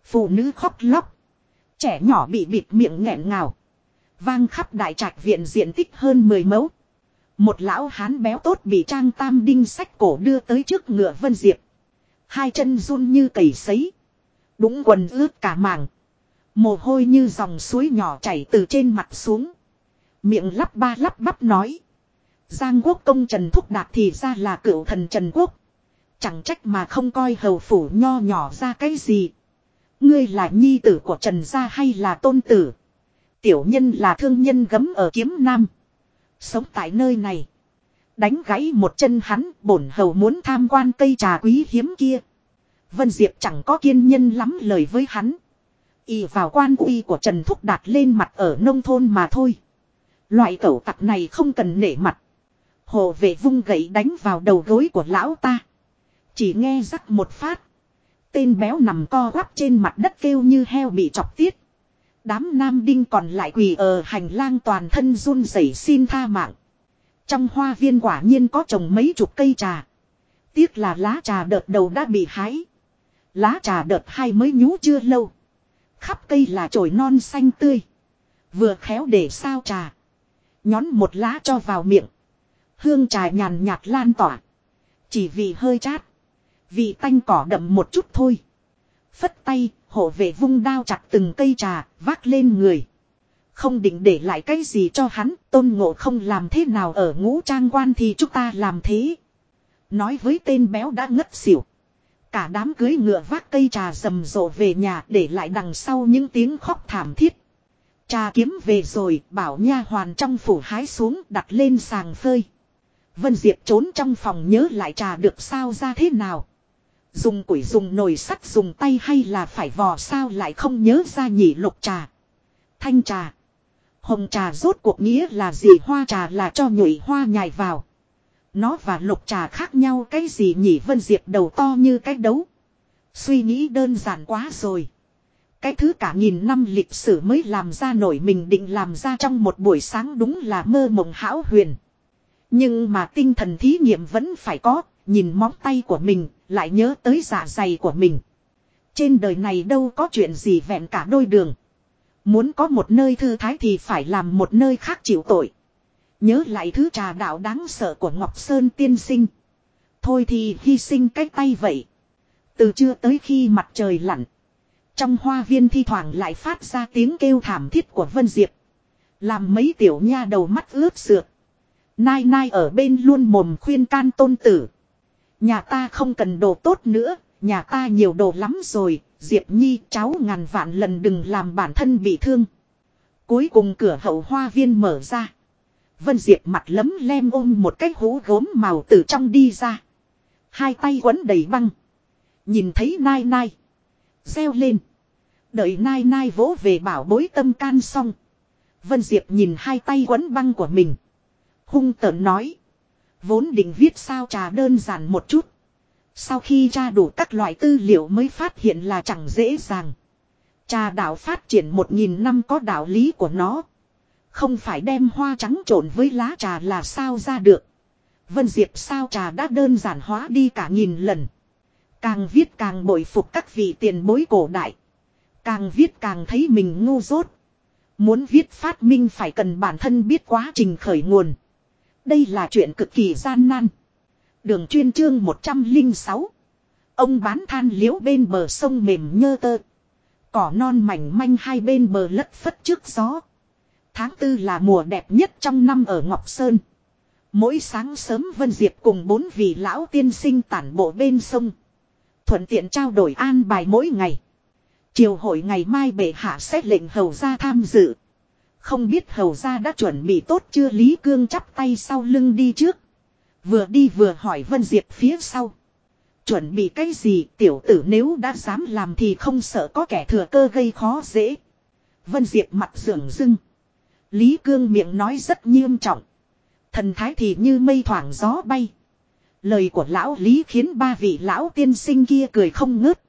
Phụ nữ khóc lóc. Trẻ nhỏ bị bịt miệng nghẹn ngào. Vang khắp đại trạch viện diện tích hơn 10 mẫu. Một lão hán béo tốt bị trang tam đinh sách cổ đưa tới trước ngựa Vân Diệp. Hai chân run như cầy sấy. Đúng quần ướt cả màng. Mồ hôi như dòng suối nhỏ chảy từ trên mặt xuống. Miệng lắp ba lắp bắp nói. Giang quốc công Trần Thúc Đạt thì ra là cựu thần Trần Quốc. Chẳng trách mà không coi hầu phủ nho nhỏ ra cái gì. Ngươi là nhi tử của Trần gia hay là tôn tử. Tiểu nhân là thương nhân gấm ở kiếm nam. Sống tại nơi này. Đánh gãy một chân hắn, bổn hầu muốn tham quan cây trà quý hiếm kia. Vân Diệp chẳng có kiên nhân lắm lời với hắn. Y vào quan uy của Trần Thúc Đạt lên mặt ở nông thôn mà thôi. Loại cẩu tặc này không cần nể mặt. Hồ vệ vung gậy đánh vào đầu gối của lão ta. Chỉ nghe rắc một phát. Tên béo nằm co quắp trên mặt đất kêu như heo bị chọc tiết. Đám nam đinh còn lại quỳ ở hành lang toàn thân run rẩy xin tha mạng. Trong hoa viên quả nhiên có trồng mấy chục cây trà. Tiếc là lá trà đợt đầu đã bị hái. Lá trà đợt hai mới nhú chưa lâu. Khắp cây là chồi non xanh tươi. Vừa khéo để sao trà. Nhón một lá cho vào miệng. Hương trà nhàn nhạt lan tỏa. Chỉ vì hơi chát. Vì tanh cỏ đậm một chút thôi. Phất tay, hộ vệ vung đao chặt từng cây trà, vác lên người. Không định để lại cái gì cho hắn, tôn ngộ không làm thế nào ở ngũ trang quan thì chúng ta làm thế. Nói với tên béo đã ngất xỉu. Cả đám cưới ngựa vác cây trà rầm rộ về nhà để lại đằng sau những tiếng khóc thảm thiết. Trà kiếm về rồi, bảo nha hoàn trong phủ hái xuống đặt lên sàng phơi. Vân Diệp trốn trong phòng nhớ lại trà được sao ra thế nào. Dùng củi dùng nồi sắt dùng tay hay là phải vò sao lại không nhớ ra nhỉ lục trà. Thanh trà. Hồng trà rốt cuộc nghĩa là gì hoa trà là cho nhụy hoa nhài vào. Nó và lục trà khác nhau cái gì nhỉ Vân Diệp đầu to như cái đấu. Suy nghĩ đơn giản quá rồi. Cái thứ cả nghìn năm lịch sử mới làm ra nổi mình định làm ra trong một buổi sáng đúng là mơ mộng hão huyền. Nhưng mà tinh thần thí nghiệm vẫn phải có, nhìn móng tay của mình, lại nhớ tới dạ dày của mình. Trên đời này đâu có chuyện gì vẹn cả đôi đường. Muốn có một nơi thư thái thì phải làm một nơi khác chịu tội. Nhớ lại thứ trà đạo đáng sợ của Ngọc Sơn tiên sinh. Thôi thì hy sinh cách tay vậy. Từ trưa tới khi mặt trời lặn. Trong hoa viên thi thoảng lại phát ra tiếng kêu thảm thiết của Vân Diệp. Làm mấy tiểu nha đầu mắt ướt sượt. Nai nai ở bên luôn mồm khuyên can tôn tử. Nhà ta không cần đồ tốt nữa, nhà ta nhiều đồ lắm rồi, Diệp Nhi cháu ngàn vạn lần đừng làm bản thân bị thương. Cuối cùng cửa hậu hoa viên mở ra. Vân Diệp mặt lấm lem ôm một cái hũ gốm màu từ trong đi ra. Hai tay quấn đầy băng. Nhìn thấy nai nai. Xeo lên. Đợi nai nai vỗ về bảo bối tâm can xong. Vân Diệp nhìn hai tay quấn băng của mình. Hung tợn nói. Vốn định viết sao trà đơn giản một chút. Sau khi tra đủ các loại tư liệu mới phát hiện là chẳng dễ dàng. Trà đạo phát triển một nghìn năm có đạo lý của nó. Không phải đem hoa trắng trộn với lá trà là sao ra được. Vân Diệp sao trà đã đơn giản hóa đi cả nghìn lần. Càng viết càng bội phục các vị tiền bối cổ đại. Càng viết càng thấy mình ngu dốt. Muốn viết phát minh phải cần bản thân biết quá trình khởi nguồn. Đây là chuyện cực kỳ gian nan. Đường chuyên chương 106. Ông bán than liễu bên bờ sông mềm nhơ tơ. Cỏ non mảnh manh hai bên bờ lất phất trước gió. Tháng tư là mùa đẹp nhất trong năm ở Ngọc Sơn. Mỗi sáng sớm Vân Diệp cùng bốn vị lão tiên sinh tản bộ bên sông. Thuận tiện trao đổi an bài mỗi ngày. Chiều hội ngày mai bệ hạ xét lệnh hầu ra tham dự. Không biết hầu ra đã chuẩn bị tốt chưa Lý Cương chắp tay sau lưng đi trước. Vừa đi vừa hỏi Vân Diệp phía sau. Chuẩn bị cái gì tiểu tử nếu đã dám làm thì không sợ có kẻ thừa cơ gây khó dễ. Vân Diệp mặt sưởng rưng. Lý Cương miệng nói rất nghiêm trọng. Thần thái thì như mây thoảng gió bay. Lời của lão Lý khiến ba vị lão tiên sinh kia cười không ngớt.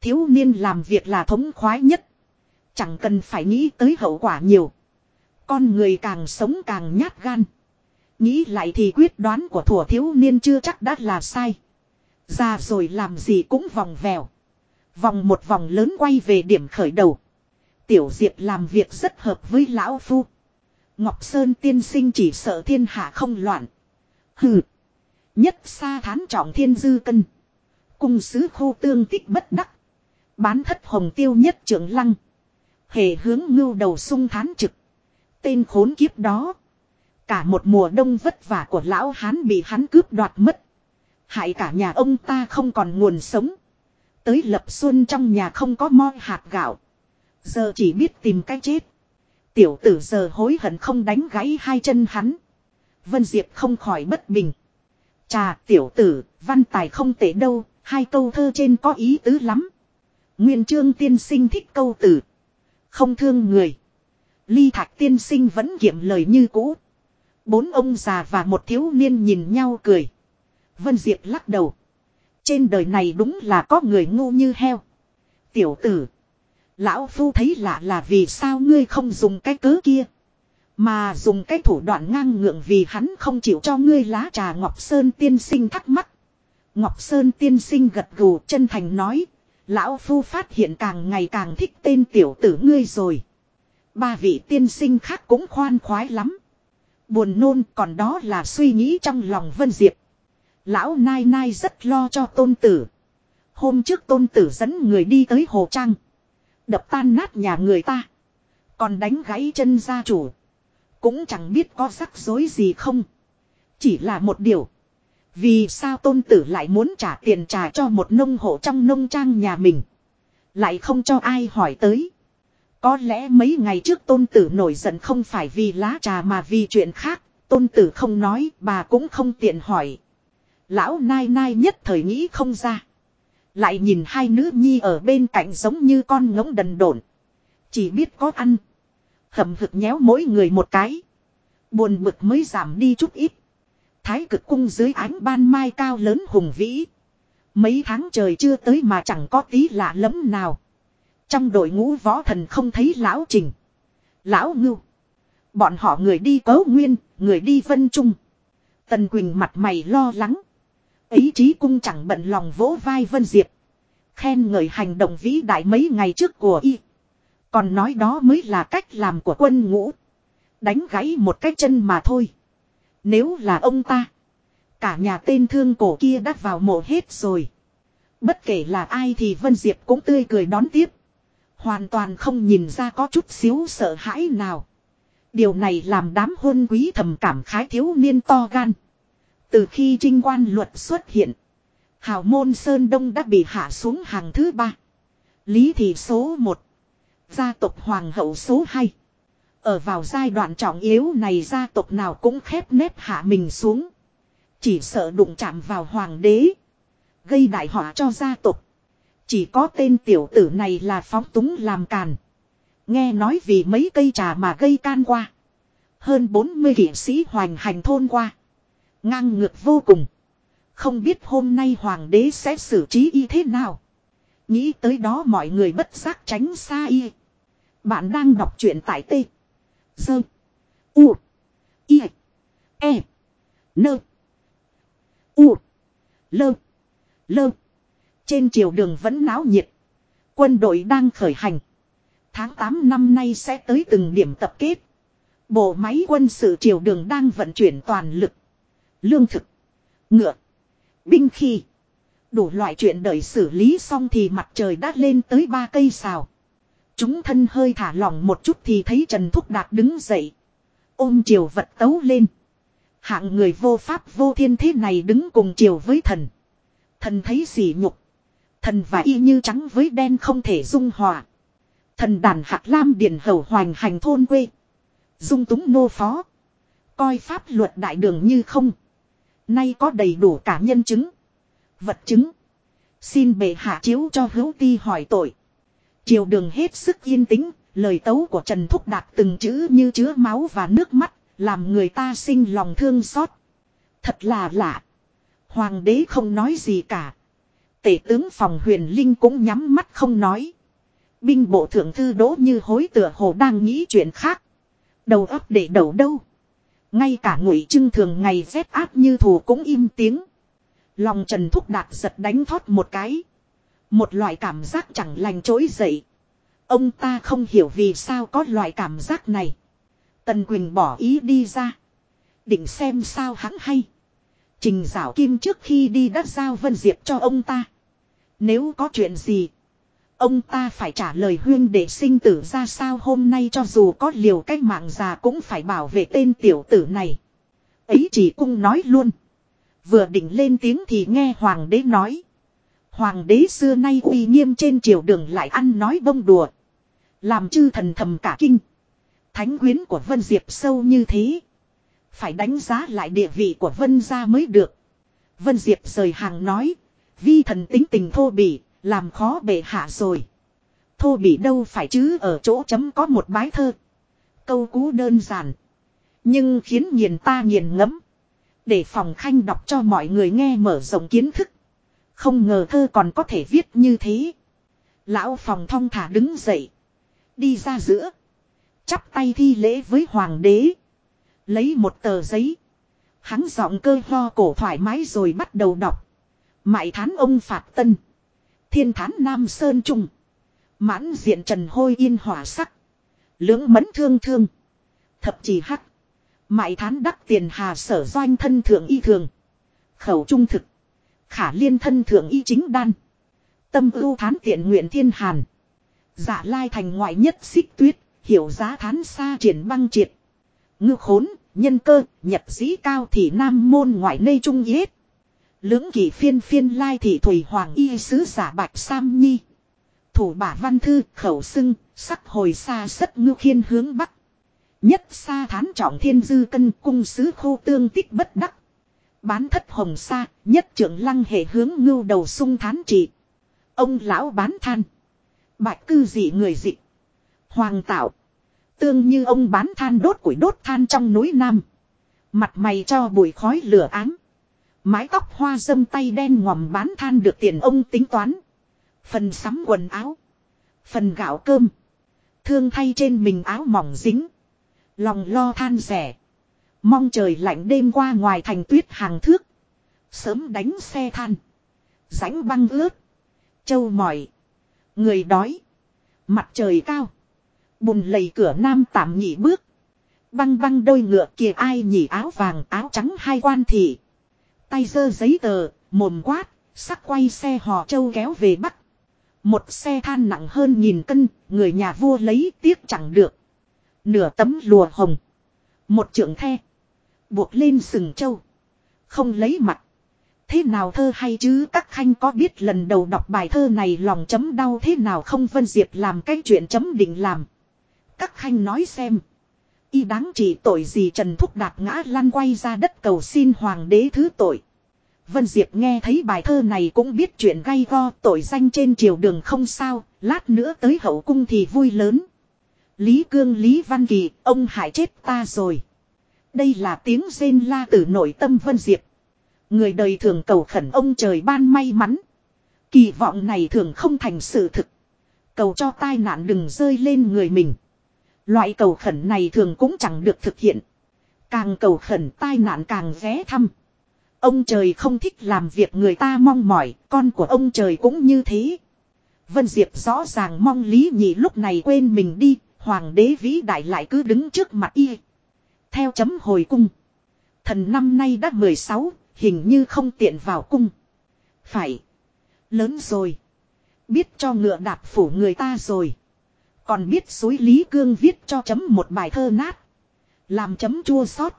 Thiếu niên làm việc là thống khoái nhất. Chẳng cần phải nghĩ tới hậu quả nhiều. Con người càng sống càng nhát gan. Nghĩ lại thì quyết đoán của thủa thiếu niên chưa chắc đã là sai. Ra rồi làm gì cũng vòng vèo. Vòng một vòng lớn quay về điểm khởi đầu. Tiểu Diệp làm việc rất hợp với lão phu. Ngọc Sơn tiên sinh chỉ sợ thiên hạ không loạn. Hừ. Nhất xa thán trọng thiên dư cân. Cung sứ khô tương tích bất đắc. Bán thất hồng tiêu nhất trưởng lăng. Hề hướng ngưu đầu sung thán trực. Tên khốn kiếp đó. Cả một mùa đông vất vả của lão hán bị hắn cướp đoạt mất. Hại cả nhà ông ta không còn nguồn sống. Tới lập xuân trong nhà không có mo hạt gạo. Giờ chỉ biết tìm cách chết. Tiểu tử giờ hối hận không đánh gãy hai chân hắn. Vân Diệp không khỏi bất bình. Chà tiểu tử, văn tài không tệ đâu, hai câu thơ trên có ý tứ lắm. Nguyên trương tiên sinh thích câu tử. Không thương người. Ly thạch tiên sinh vẫn kiệm lời như cũ. Bốn ông già và một thiếu niên nhìn nhau cười. Vân Diệp lắc đầu. Trên đời này đúng là có người ngu như heo. Tiểu tử. Lão Phu thấy lạ là vì sao ngươi không dùng cái cớ kia. Mà dùng cái thủ đoạn ngang ngượng vì hắn không chịu cho ngươi lá trà Ngọc Sơn tiên sinh thắc mắc. Ngọc Sơn tiên sinh gật gù chân thành nói. Lão Phu phát hiện càng ngày càng thích tên tiểu tử ngươi rồi. Ba vị tiên sinh khác cũng khoan khoái lắm. Buồn nôn còn đó là suy nghĩ trong lòng Vân Diệp. Lão Nai Nai rất lo cho tôn tử. Hôm trước tôn tử dẫn người đi tới Hồ Trang. Đập tan nát nhà người ta. Còn đánh gãy chân gia chủ. Cũng chẳng biết có rắc rối gì không. Chỉ là một điều. Vì sao tôn tử lại muốn trả tiền trả cho một nông hộ trong nông trang nhà mình. Lại không cho ai hỏi tới. Có lẽ mấy ngày trước tôn tử nổi giận không phải vì lá trà mà vì chuyện khác. Tôn tử không nói, bà cũng không tiện hỏi. Lão nai nai nhất thời nghĩ không ra. Lại nhìn hai nữ nhi ở bên cạnh giống như con ngỗng đần độn. Chỉ biết có ăn. Hầm hực nhéo mỗi người một cái. Buồn bực mới giảm đi chút ít. Thái cực cung dưới ánh ban mai cao lớn hùng vĩ. Mấy tháng trời chưa tới mà chẳng có tí lạ lẫm nào. Trong đội ngũ võ thần không thấy lão trình. Lão ngưu. Bọn họ người đi cấu nguyên, người đi vân trung. Tần Quỳnh mặt mày lo lắng. Ý chí cung chẳng bận lòng vỗ vai Vân Diệp. Khen ngợi hành động vĩ đại mấy ngày trước của y. Còn nói đó mới là cách làm của quân ngũ. Đánh gãy một cái chân mà thôi. Nếu là ông ta. Cả nhà tên thương cổ kia đã vào mộ hết rồi. Bất kể là ai thì Vân Diệp cũng tươi cười đón tiếp. Hoàn toàn không nhìn ra có chút xíu sợ hãi nào. Điều này làm đám hôn quý thầm cảm khái thiếu niên to gan. Từ khi trinh quan luật xuất hiện. Hào môn Sơn Đông đã bị hạ xuống hàng thứ ba. Lý thị số một. Gia tộc Hoàng hậu số hai. Ở vào giai đoạn trọng yếu này gia tộc nào cũng khép nếp hạ mình xuống. Chỉ sợ đụng chạm vào hoàng đế. Gây đại họa cho gia tộc. Chỉ có tên tiểu tử này là phóng túng làm càn. Nghe nói vì mấy cây trà mà gây can qua. Hơn 40 kỷ sĩ hoành hành thôn qua. Ngang ngược vô cùng. Không biết hôm nay hoàng đế sẽ xử trí y thế nào. Nghĩ tới đó mọi người bất giác tránh xa y. Bạn đang đọc truyện tại T. Dơ. U. Y. E. Nơ. U. Lơ. Lơ. Trên triều đường vẫn náo nhiệt. Quân đội đang khởi hành. Tháng 8 năm nay sẽ tới từng điểm tập kết. Bộ máy quân sự triều đường đang vận chuyển toàn lực. Lương thực. Ngựa. Binh khí. Đủ loại chuyện đợi xử lý xong thì mặt trời đã lên tới ba cây xào. Chúng thân hơi thả lỏng một chút thì thấy Trần Thúc Đạt đứng dậy. Ôm triều vật tấu lên. Hạng người vô pháp vô thiên thế này đứng cùng triều với thần. Thần thấy gì nhục. Thần và y như trắng với đen không thể dung hòa. Thần đàn hạt lam điền hầu hoành hành thôn quê. Dung túng nô phó. Coi pháp luật đại đường như không. Nay có đầy đủ cả nhân chứng. Vật chứng. Xin bệ hạ chiếu cho hữu ti hỏi tội. Triều đường hết sức yên tĩnh, lời tấu của Trần Thúc Đạt từng chữ như chứa máu và nước mắt, làm người ta sinh lòng thương xót. Thật là lạ. Hoàng đế không nói gì cả. Tể tướng phòng huyền linh cũng nhắm mắt không nói. Binh bộ thượng thư đỗ như hối tựa hồ đang nghĩ chuyện khác. Đầu óc để đầu đâu. Ngay cả ngụy trưng thường ngày rét áp như thù cũng im tiếng. Lòng Trần Thúc Đạt giật đánh thoát một cái. Một loại cảm giác chẳng lành trỗi dậy. Ông ta không hiểu vì sao có loại cảm giác này. Tần Quỳnh bỏ ý đi ra. Định xem sao hắn hay. Trình Giảo Kim trước khi đi đã giao Vân Diệp cho ông ta. Nếu có chuyện gì. Ông ta phải trả lời huyên để sinh tử ra sao hôm nay cho dù có liều cách mạng già cũng phải bảo vệ tên tiểu tử này. Ấy chỉ cung nói luôn. Vừa định lên tiếng thì nghe hoàng đế nói. Hoàng đế xưa nay uy nghiêm trên triều đường lại ăn nói bông đùa. Làm chư thần thầm cả kinh. Thánh quyến của Vân Diệp sâu như thế. Phải đánh giá lại địa vị của Vân gia mới được. Vân Diệp rời hàng nói. Vi thần tính tình thô bỉ, làm khó bệ hạ rồi. Thô bỉ đâu phải chứ ở chỗ chấm có một bái thơ. Câu cú đơn giản. Nhưng khiến nghiền ta nghiền ngẫm. Để phòng khanh đọc cho mọi người nghe mở rộng kiến thức. Không ngờ thơ còn có thể viết như thế. Lão phòng thong thả đứng dậy. Đi ra giữa. Chắp tay thi lễ với hoàng đế. Lấy một tờ giấy. Hắn giọng cơ ho cổ thoải mái rồi bắt đầu đọc. Mại thán ông phạt tân. Thiên thán Nam Sơn Trung. Mãn diện trần hôi yên hỏa sắc. Lưỡng mẫn thương thương. Thập chỉ hắc. Mại thán đắc tiền hà sở doanh thân thượng y thường. Khẩu trung thực. Khả liên thân thượng y chính đan. Tâm ưu thán tiện nguyện thiên hàn. Dạ lai thành ngoại nhất xích tuyết. Hiểu giá thán xa triển băng triệt. Ngư khốn, nhân cơ, nhật dĩ cao thì nam môn ngoại nây trung yết. Lưỡng kỳ phiên phiên lai thị thủy hoàng y sứ giả bạch sam nhi. Thủ bả văn thư khẩu xưng, sắc hồi xa sất ngư khiên hướng bắc. Nhất xa thán trọng thiên dư cân cung sứ khô tương tích bất đắc. Bán thất hồng xa, nhất trưởng lăng hệ hướng ngưu đầu sung thán trị. Ông lão bán than. Bạch cư dị người dị. Hoàng tạo. Tương như ông bán than đốt củi đốt than trong núi Nam. Mặt mày cho bụi khói lửa ám. Mái tóc hoa dâm tay đen ngòm bán than được tiền ông tính toán. Phần sắm quần áo. Phần gạo cơm. Thương thay trên mình áo mỏng dính. Lòng lo than rẻ. Mong trời lạnh đêm qua ngoài thành tuyết hàng thước. Sớm đánh xe than. Rãnh băng ướt. Châu mỏi. Người đói. Mặt trời cao. Bùn lầy cửa nam tạm nhị bước. Băng băng đôi ngựa kia ai nhỉ áo vàng áo trắng hai quan thị. Tay giơ giấy tờ, mồm quát, sắc quay xe hò châu kéo về bắc. Một xe than nặng hơn nghìn cân, người nhà vua lấy tiếc chẳng được. Nửa tấm lùa hồng. Một trượng the. Buộc lên sừng châu. Không lấy mặt. Thế nào thơ hay chứ các khanh có biết lần đầu đọc bài thơ này lòng chấm đau thế nào không Vân Diệp làm cái chuyện chấm định làm. Các khanh nói xem. Y đáng chỉ tội gì Trần Thúc Đạt ngã lăn quay ra đất cầu xin hoàng đế thứ tội. Vân Diệp nghe thấy bài thơ này cũng biết chuyện gay go tội danh trên triều đường không sao, lát nữa tới hậu cung thì vui lớn. Lý Cương Lý Văn Kỳ, ông hại chết ta rồi. Đây là tiếng rên la từ nội tâm Vân Diệp. Người đời thường cầu khẩn ông trời ban may mắn. Kỳ vọng này thường không thành sự thực. Cầu cho tai nạn đừng rơi lên người mình. Loại cầu khẩn này thường cũng chẳng được thực hiện. Càng cầu khẩn tai nạn càng ghé thăm. Ông trời không thích làm việc người ta mong mỏi, con của ông trời cũng như thế. Vân Diệp rõ ràng mong Lý Nhị lúc này quên mình đi, hoàng đế vĩ đại lại cứ đứng trước mặt y. Theo chấm hồi cung. Thần năm nay đã 16, hình như không tiện vào cung. Phải. Lớn rồi. Biết cho ngựa đạp phủ người ta rồi. Còn biết suối Lý Cương viết cho chấm một bài thơ nát. Làm chấm chua xót.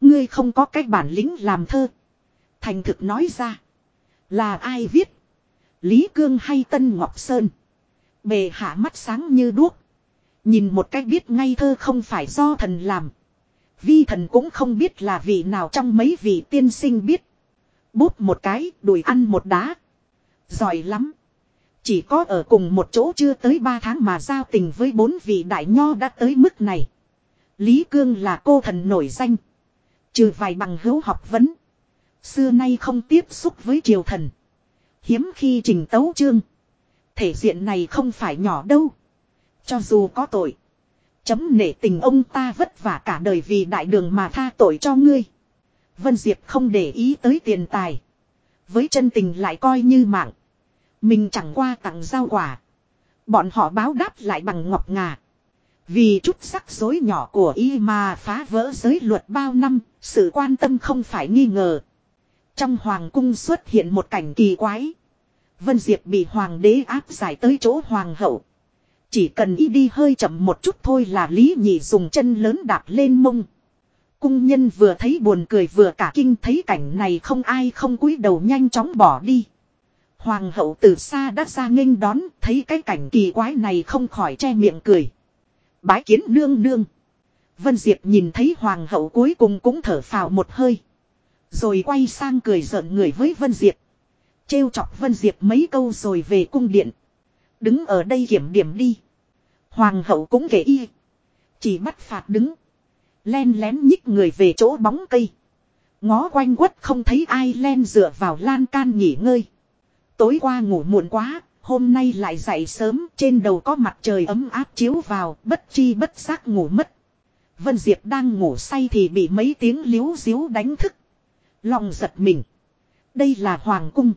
Ngươi không có cách bản lĩnh làm thơ. Thành thực nói ra. Là ai viết? Lý Cương hay Tân Ngọc Sơn? Bề hạ mắt sáng như đuốc. Nhìn một cách biết ngay thơ không phải do thần làm. Vi thần cũng không biết là vị nào trong mấy vị tiên sinh biết. Bút một cái, đùi ăn một đá. Giỏi lắm. Chỉ có ở cùng một chỗ chưa tới ba tháng mà giao tình với bốn vị đại nho đã tới mức này. Lý Cương là cô thần nổi danh. Trừ vài bằng hữu học vấn. Xưa nay không tiếp xúc với triều thần. Hiếm khi trình tấu chương. Thể diện này không phải nhỏ đâu. Cho dù có tội. Chấm nể tình ông ta vất vả cả đời vì đại đường mà tha tội cho ngươi. Vân Diệp không để ý tới tiền tài. Với chân tình lại coi như mạng. Mình chẳng qua tặng giao quả. Bọn họ báo đáp lại bằng ngọc ngà. Vì chút sắc rối nhỏ của y mà phá vỡ giới luật bao năm, sự quan tâm không phải nghi ngờ. Trong hoàng cung xuất hiện một cảnh kỳ quái. Vân Diệp bị hoàng đế áp giải tới chỗ hoàng hậu. Chỉ cần y đi hơi chậm một chút thôi là Lý Nhị dùng chân lớn đạp lên mông. Cung nhân vừa thấy buồn cười vừa cả kinh thấy cảnh này không ai không cúi đầu nhanh chóng bỏ đi. Hoàng hậu từ xa đã ra nghênh đón, thấy cái cảnh kỳ quái này không khỏi che miệng cười. Bái kiến nương nương. Vân Diệp nhìn thấy hoàng hậu cuối cùng cũng thở phào một hơi. Rồi quay sang cười giận người với Vân Diệp. Trêu chọc Vân Diệp mấy câu rồi về cung điện. Đứng ở đây kiểm điểm đi. Hoàng hậu cũng kể y. Chỉ bắt phạt đứng. Len lén nhích người về chỗ bóng cây. Ngó quanh quất không thấy ai len dựa vào lan can nghỉ ngơi. Tối qua ngủ muộn quá, hôm nay lại dậy sớm, trên đầu có mặt trời ấm áp chiếu vào, bất chi bất giác ngủ mất. Vân Diệp đang ngủ say thì bị mấy tiếng liếu díu đánh thức. Lòng giật mình. Đây là hoàng cung.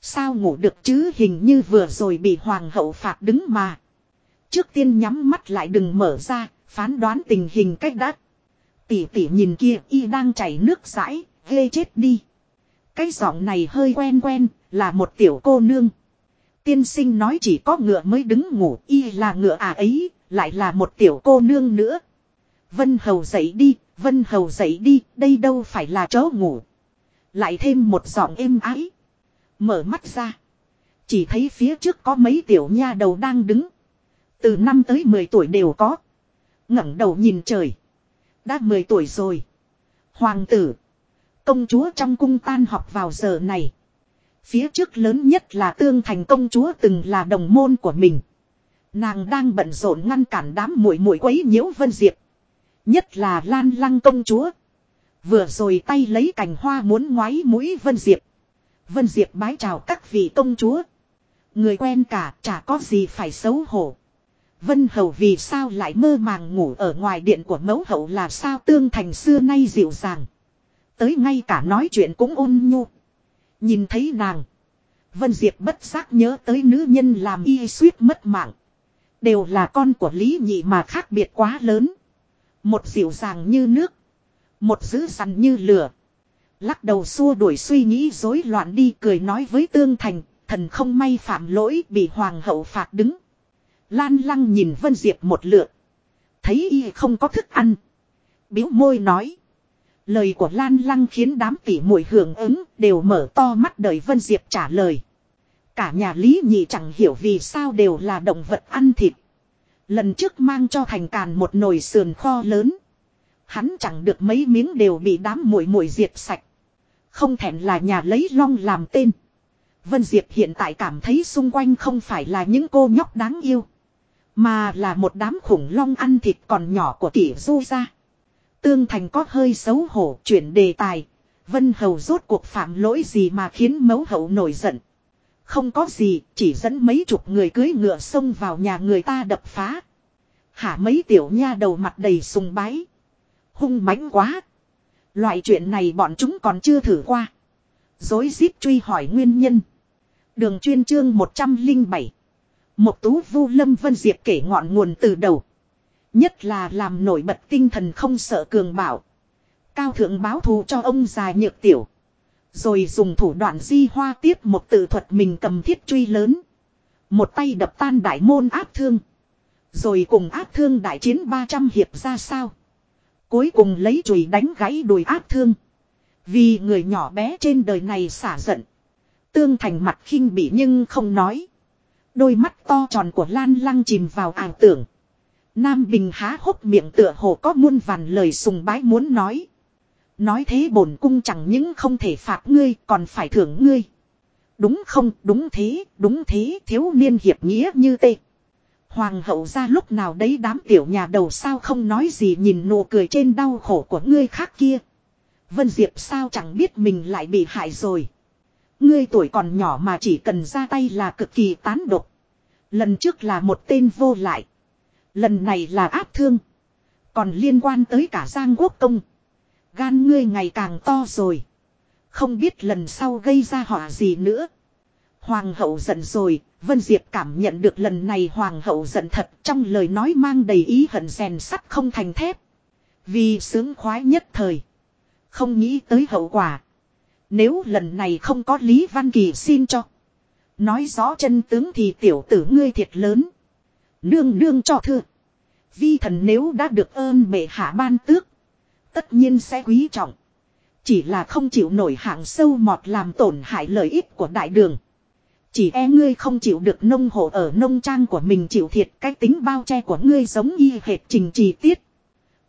Sao ngủ được chứ hình như vừa rồi bị hoàng hậu phạt đứng mà. Trước tiên nhắm mắt lại đừng mở ra, phán đoán tình hình cách đắt. Tỷ tỷ nhìn kia y đang chảy nước rãi, ghê chết đi. Cái giọng này hơi quen quen, là một tiểu cô nương. Tiên sinh nói chỉ có ngựa mới đứng ngủ, y là ngựa à ấy, lại là một tiểu cô nương nữa. Vân Hầu dậy đi, Vân Hầu dậy đi, đây đâu phải là chỗ ngủ. Lại thêm một giọng êm ái. Mở mắt ra. Chỉ thấy phía trước có mấy tiểu nha đầu đang đứng. Từ năm tới 10 tuổi đều có. ngẩng đầu nhìn trời. Đã 10 tuổi rồi. Hoàng tử. Công chúa trong cung tan học vào giờ này. Phía trước lớn nhất là tương thành công chúa từng là đồng môn của mình. Nàng đang bận rộn ngăn cản đám muội muội quấy nhiễu Vân Diệp. Nhất là Lan Lăng công chúa. Vừa rồi tay lấy cành hoa muốn ngoái mũi Vân Diệp. Vân Diệp bái chào các vị công chúa. Người quen cả, chả có gì phải xấu hổ. Vân Hầu vì sao lại mơ màng ngủ ở ngoài điện của mẫu hậu là sao tương thành xưa nay dịu dàng. Tới ngay cả nói chuyện cũng ôn nhu. Nhìn thấy nàng. Vân Diệp bất giác nhớ tới nữ nhân làm y suýt mất mạng. Đều là con của Lý Nhị mà khác biệt quá lớn. Một dịu dàng như nước. Một dữ dằn như lửa. Lắc đầu xua đuổi suy nghĩ rối loạn đi cười nói với Tương Thành. Thần không may phạm lỗi bị hoàng hậu phạt đứng. Lan lăng nhìn Vân Diệp một lượt. Thấy y không có thức ăn. Biếu môi nói. Lời của Lan Lăng khiến đám tỷ muội hưởng ứng, đều mở to mắt đời Vân Diệp trả lời. Cả nhà Lý Nhị chẳng hiểu vì sao đều là động vật ăn thịt. Lần trước mang cho thành càn một nồi sườn kho lớn. Hắn chẳng được mấy miếng đều bị đám muội muội diệt sạch. Không thèm là nhà lấy long làm tên. Vân Diệp hiện tại cảm thấy xung quanh không phải là những cô nhóc đáng yêu. Mà là một đám khủng long ăn thịt còn nhỏ của kỷ du ra. Tương Thành có hơi xấu hổ chuyển đề tài. Vân Hầu rốt cuộc phạm lỗi gì mà khiến mấu hậu nổi giận. Không có gì, chỉ dẫn mấy chục người cưới ngựa xông vào nhà người ta đập phá. Hả mấy tiểu nha đầu mặt đầy sùng bái. Hung mãnh quá. Loại chuyện này bọn chúng còn chưa thử qua. Dối rít truy hỏi nguyên nhân. Đường chuyên chương 107. Một tú vu lâm vân diệp kể ngọn nguồn từ đầu. Nhất là làm nổi bật tinh thần không sợ cường bảo. Cao thượng báo thù cho ông già nhược tiểu. Rồi dùng thủ đoạn di hoa tiếp một tự thuật mình cầm thiết truy lớn. Một tay đập tan đại môn áp thương. Rồi cùng áp thương đại chiến 300 hiệp ra sao. Cuối cùng lấy chùy đánh gãy đùi áp thương. Vì người nhỏ bé trên đời này xả giận. Tương thành mặt khinh bị nhưng không nói. Đôi mắt to tròn của Lan Lăng chìm vào ảo tưởng. Nam Bình há hốc miệng tựa hồ có muôn vàn lời sùng bái muốn nói. Nói thế bổn cung chẳng những không thể phạt ngươi còn phải thưởng ngươi. Đúng không, đúng thế, đúng thế, thiếu niên hiệp nghĩa như tê. Hoàng hậu ra lúc nào đấy đám tiểu nhà đầu sao không nói gì nhìn nụ cười trên đau khổ của ngươi khác kia. Vân Diệp sao chẳng biết mình lại bị hại rồi. Ngươi tuổi còn nhỏ mà chỉ cần ra tay là cực kỳ tán độc. Lần trước là một tên vô lại. Lần này là áp thương. Còn liên quan tới cả Giang Quốc Công. Gan ngươi ngày càng to rồi. Không biết lần sau gây ra họa gì nữa. Hoàng hậu giận rồi, Vân Diệp cảm nhận được lần này hoàng hậu giận thật trong lời nói mang đầy ý hận rèn sắt không thành thép. Vì sướng khoái nhất thời. Không nghĩ tới hậu quả. Nếu lần này không có Lý Văn Kỳ xin cho. Nói rõ chân tướng thì tiểu tử ngươi thiệt lớn. Nương nương cho thưa. Vi thần nếu đã được ơn bệ hạ ban tước. Tất nhiên sẽ quý trọng. Chỉ là không chịu nổi hạng sâu mọt làm tổn hại lợi ích của đại đường. Chỉ e ngươi không chịu được nông hộ ở nông trang của mình chịu thiệt cái tính bao che của ngươi giống y hệt trình trì tiết.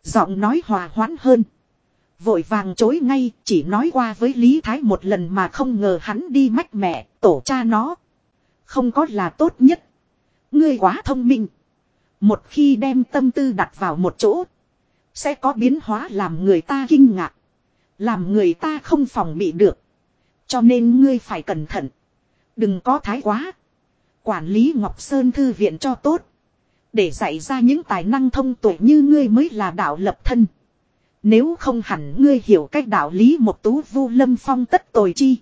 Giọng nói hòa hoãn hơn. Vội vàng chối ngay, chỉ nói qua với Lý Thái một lần mà không ngờ hắn đi mách mẹ, tổ cha nó. Không có là tốt nhất. Ngươi quá thông minh. Một khi đem tâm tư đặt vào một chỗ. Sẽ có biến hóa làm người ta kinh ngạc. Làm người ta không phòng bị được. Cho nên ngươi phải cẩn thận. Đừng có thái quá. Quản lý Ngọc Sơn Thư viện cho tốt. Để dạy ra những tài năng thông tuệ như ngươi mới là đạo lập thân. Nếu không hẳn ngươi hiểu cách đạo lý một tú vu lâm phong tất tồi chi.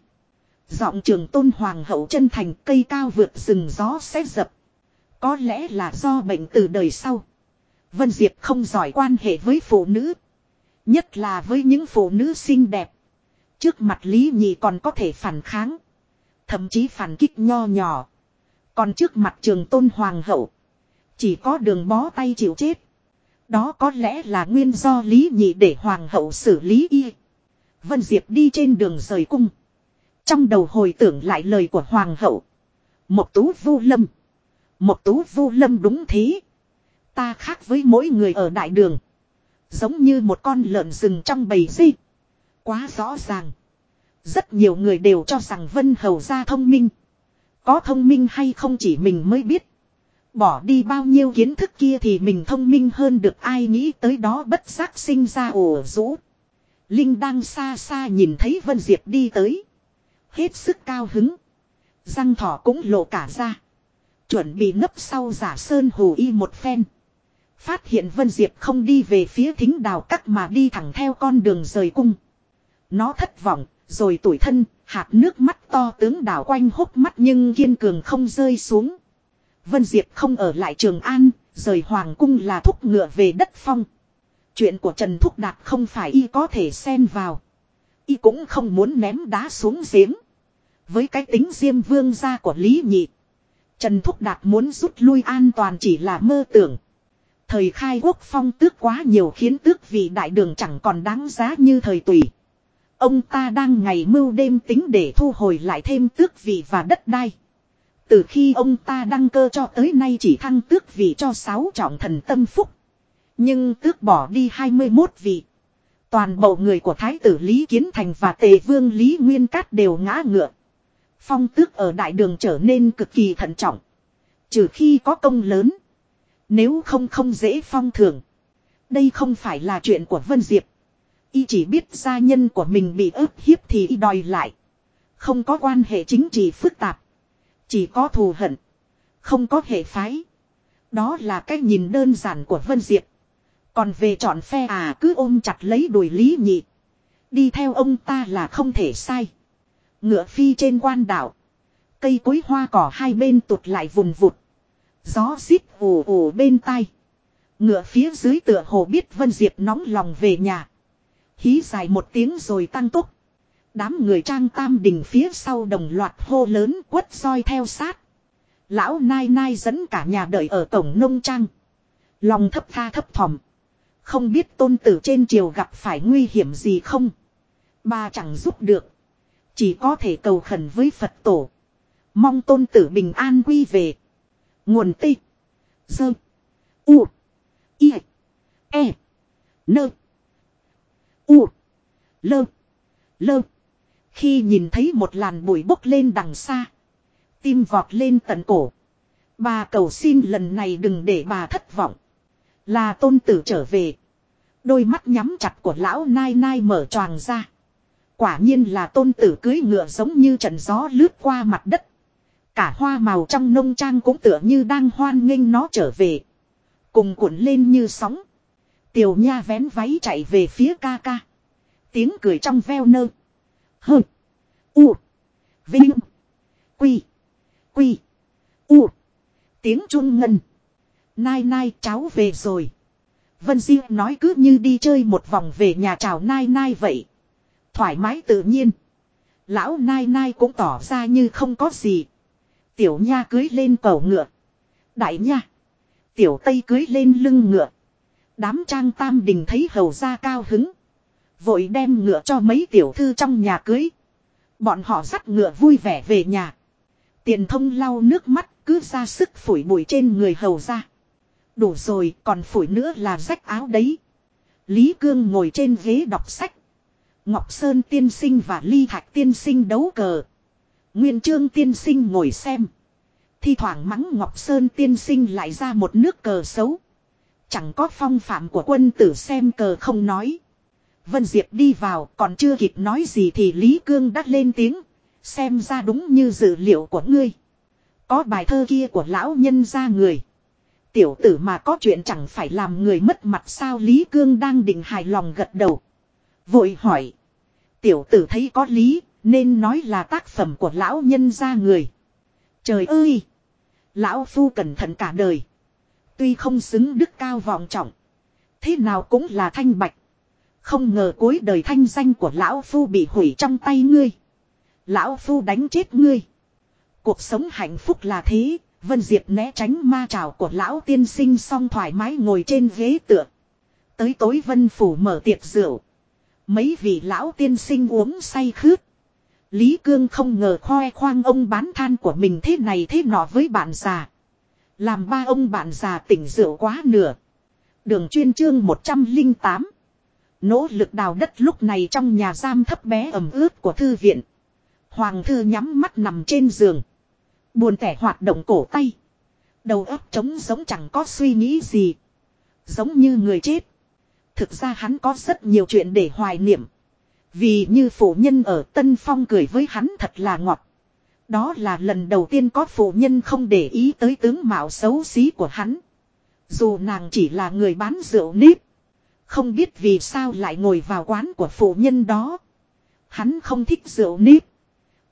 Giọng trường tôn hoàng hậu chân thành cây cao vượt rừng gió sẽ dập. Có lẽ là do bệnh từ đời sau. Vân Diệp không giỏi quan hệ với phụ nữ. Nhất là với những phụ nữ xinh đẹp. Trước mặt Lý Nhị còn có thể phản kháng. Thậm chí phản kích nho nhỏ. Còn trước mặt trường tôn hoàng hậu. Chỉ có đường bó tay chịu chết. Đó có lẽ là nguyên do Lý Nhị để hoàng hậu xử lý y. Vân Diệp đi trên đường rời cung. Trong đầu hồi tưởng lại lời của hoàng hậu. Một tú vu lâm. Một tú vu lâm đúng thế. Ta khác với mỗi người ở đại đường. Giống như một con lợn rừng trong bầy di. Quá rõ ràng. Rất nhiều người đều cho rằng Vân Hầu ra thông minh. Có thông minh hay không chỉ mình mới biết. Bỏ đi bao nhiêu kiến thức kia thì mình thông minh hơn được ai nghĩ tới đó bất giác sinh ra ổ rũ. Linh đang xa xa nhìn thấy Vân Diệp đi tới. Hết sức cao hứng. Răng thỏ cũng lộ cả ra. Chuẩn bị nấp sau giả sơn hồ y một phen. Phát hiện Vân Diệp không đi về phía thính đào cắt mà đi thẳng theo con đường rời cung. Nó thất vọng, rồi tủi thân, hạt nước mắt to tướng đảo quanh hốc mắt nhưng kiên cường không rơi xuống. Vân Diệp không ở lại Trường An, rời Hoàng cung là thúc ngựa về đất phong. Chuyện của Trần Thúc Đạt không phải y có thể xen vào. Y cũng không muốn ném đá xuống giếng. Với cái tính diêm vương gia của Lý Nhị. Trần Thúc Đạt muốn rút lui an toàn chỉ là mơ tưởng. Thời khai quốc phong tước quá nhiều khiến tước vị đại đường chẳng còn đáng giá như thời tùy. Ông ta đang ngày mưu đêm tính để thu hồi lại thêm tước vị và đất đai. Từ khi ông ta đăng cơ cho tới nay chỉ thăng tước vị cho sáu trọng thần tâm phúc. Nhưng tước bỏ đi 21 vị. Toàn bộ người của Thái tử Lý Kiến Thành và Tề Vương Lý Nguyên Cát đều ngã ngựa. Phong tước ở đại đường trở nên cực kỳ thận trọng. Trừ khi có công lớn. Nếu không không dễ phong thưởng. Đây không phải là chuyện của Vân Diệp. Y chỉ biết gia nhân của mình bị ức hiếp thì y đòi lại. Không có quan hệ chính trị phức tạp. Chỉ có thù hận. Không có hệ phái. Đó là cách nhìn đơn giản của Vân Diệp. Còn về chọn phe à cứ ôm chặt lấy đùi lý nhị. Đi theo ông ta là không thể sai. Ngựa phi trên quan đảo. Cây cối hoa cỏ hai bên tụt lại vùng vụt. Gió xít ồ ồ bên tai. Ngựa phía dưới tựa hồ biết Vân Diệp nóng lòng về nhà. Hí dài một tiếng rồi tăng tốc. Đám người trang tam đình phía sau đồng loạt hô lớn quất soi theo sát. Lão nai nai dẫn cả nhà đợi ở cổng nông trang. Lòng thấp tha thấp thỏm. Không biết tôn tử trên triều gặp phải nguy hiểm gì không. Bà chẳng giúp được. Chỉ có thể cầu khẩn với Phật tổ. Mong tôn tử bình an quy về. Nguồn tê. Dơ. U. I. E. Nơ. U. Lơ. Lơ. Khi nhìn thấy một làn bụi bốc lên đằng xa. Tim vọt lên tận cổ. Bà cầu xin lần này đừng để bà thất vọng. Là tôn tử trở về. Đôi mắt nhắm chặt của lão nai nai mở tròn ra. Quả nhiên là tôn tử cưới ngựa giống như trận gió lướt qua mặt đất. Cả hoa màu trong nông trang cũng tựa như đang hoan nghênh nó trở về. Cùng cuộn lên như sóng. Tiểu nha vén váy chạy về phía ca ca. Tiếng cười trong veo nơ. Hơ. U. Vinh. Quy. Quy. U. Tiếng chuông ngân. Nai nai cháu về rồi. Vân Diêu nói cứ như đi chơi một vòng về nhà chào nai nai vậy. Thoải mái tự nhiên. Lão nai nai cũng tỏ ra như không có gì. Tiểu nha cưới lên cầu ngựa. Đại nha. Tiểu tây cưới lên lưng ngựa. Đám trang tam đình thấy hầu ra cao hứng. Vội đem ngựa cho mấy tiểu thư trong nhà cưới. Bọn họ dắt ngựa vui vẻ về nhà. Tiền thông lau nước mắt, cứ ra sức phủi bụi trên người hầu ra. Đủ rồi, còn phủi nữa là rách áo đấy. Lý Cương ngồi trên ghế đọc sách. Ngọc Sơn tiên sinh và Ly Thạch tiên sinh đấu cờ. Nguyên Trương tiên sinh ngồi xem. Thi thoảng mắng Ngọc Sơn tiên sinh lại ra một nước cờ xấu. Chẳng có phong phạm của quân tử xem cờ không nói. Vân Diệp đi vào, còn chưa kịp nói gì thì Lý Cương đã lên tiếng. Xem ra đúng như dự liệu của ngươi. Có bài thơ kia của lão nhân ra người. Tiểu tử mà có chuyện chẳng phải làm người mất mặt sao Lý Cương đang định hài lòng gật đầu. Vội hỏi. Tiểu tử thấy có lý, nên nói là tác phẩm của lão nhân ra người. Trời ơi! Lão Phu cẩn thận cả đời. Tuy không xứng đức cao vọng trọng. Thế nào cũng là thanh bạch. Không ngờ cuối đời thanh danh của Lão Phu bị hủy trong tay ngươi. Lão Phu đánh chết ngươi. Cuộc sống hạnh phúc là thế. Vân Diệp né tránh ma trào của Lão tiên sinh xong thoải mái ngồi trên ghế tựa. Tới tối Vân Phủ mở tiệc rượu. Mấy vị Lão tiên sinh uống say khướt. Lý Cương không ngờ khoe khoang ông bán than của mình thế này thế nọ với bạn già. Làm ba ông bạn già tỉnh rượu quá nửa. Đường chuyên chương 108. Nỗ lực đào đất lúc này trong nhà giam thấp bé ẩm ướt của thư viện. Hoàng thư nhắm mắt nằm trên giường. Buồn tẻ hoạt động cổ tay. Đầu óc trống giống chẳng có suy nghĩ gì. Giống như người chết. Thực ra hắn có rất nhiều chuyện để hoài niệm. Vì như phụ nhân ở Tân Phong cười với hắn thật là ngọt. Đó là lần đầu tiên có phụ nhân không để ý tới tướng mạo xấu xí của hắn. Dù nàng chỉ là người bán rượu nếp. Không biết vì sao lại ngồi vào quán của phụ nhân đó. Hắn không thích rượu nếp.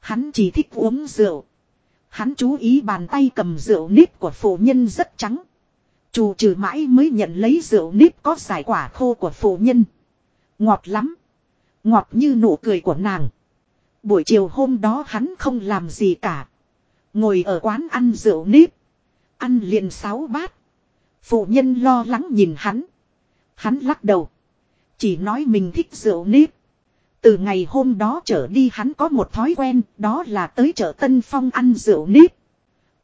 Hắn chỉ thích uống rượu. Hắn chú ý bàn tay cầm rượu nếp của phụ nhân rất trắng. Chủ trừ mãi mới nhận lấy rượu nếp có giải quả khô của phụ nhân. Ngọt lắm. Ngọt như nụ cười của nàng. Buổi chiều hôm đó hắn không làm gì cả. Ngồi ở quán ăn rượu nếp. Ăn liền sáu bát. Phụ nhân lo lắng nhìn hắn. Hắn lắc đầu. Chỉ nói mình thích rượu nếp. Từ ngày hôm đó trở đi hắn có một thói quen, đó là tới chợ Tân Phong ăn rượu nếp.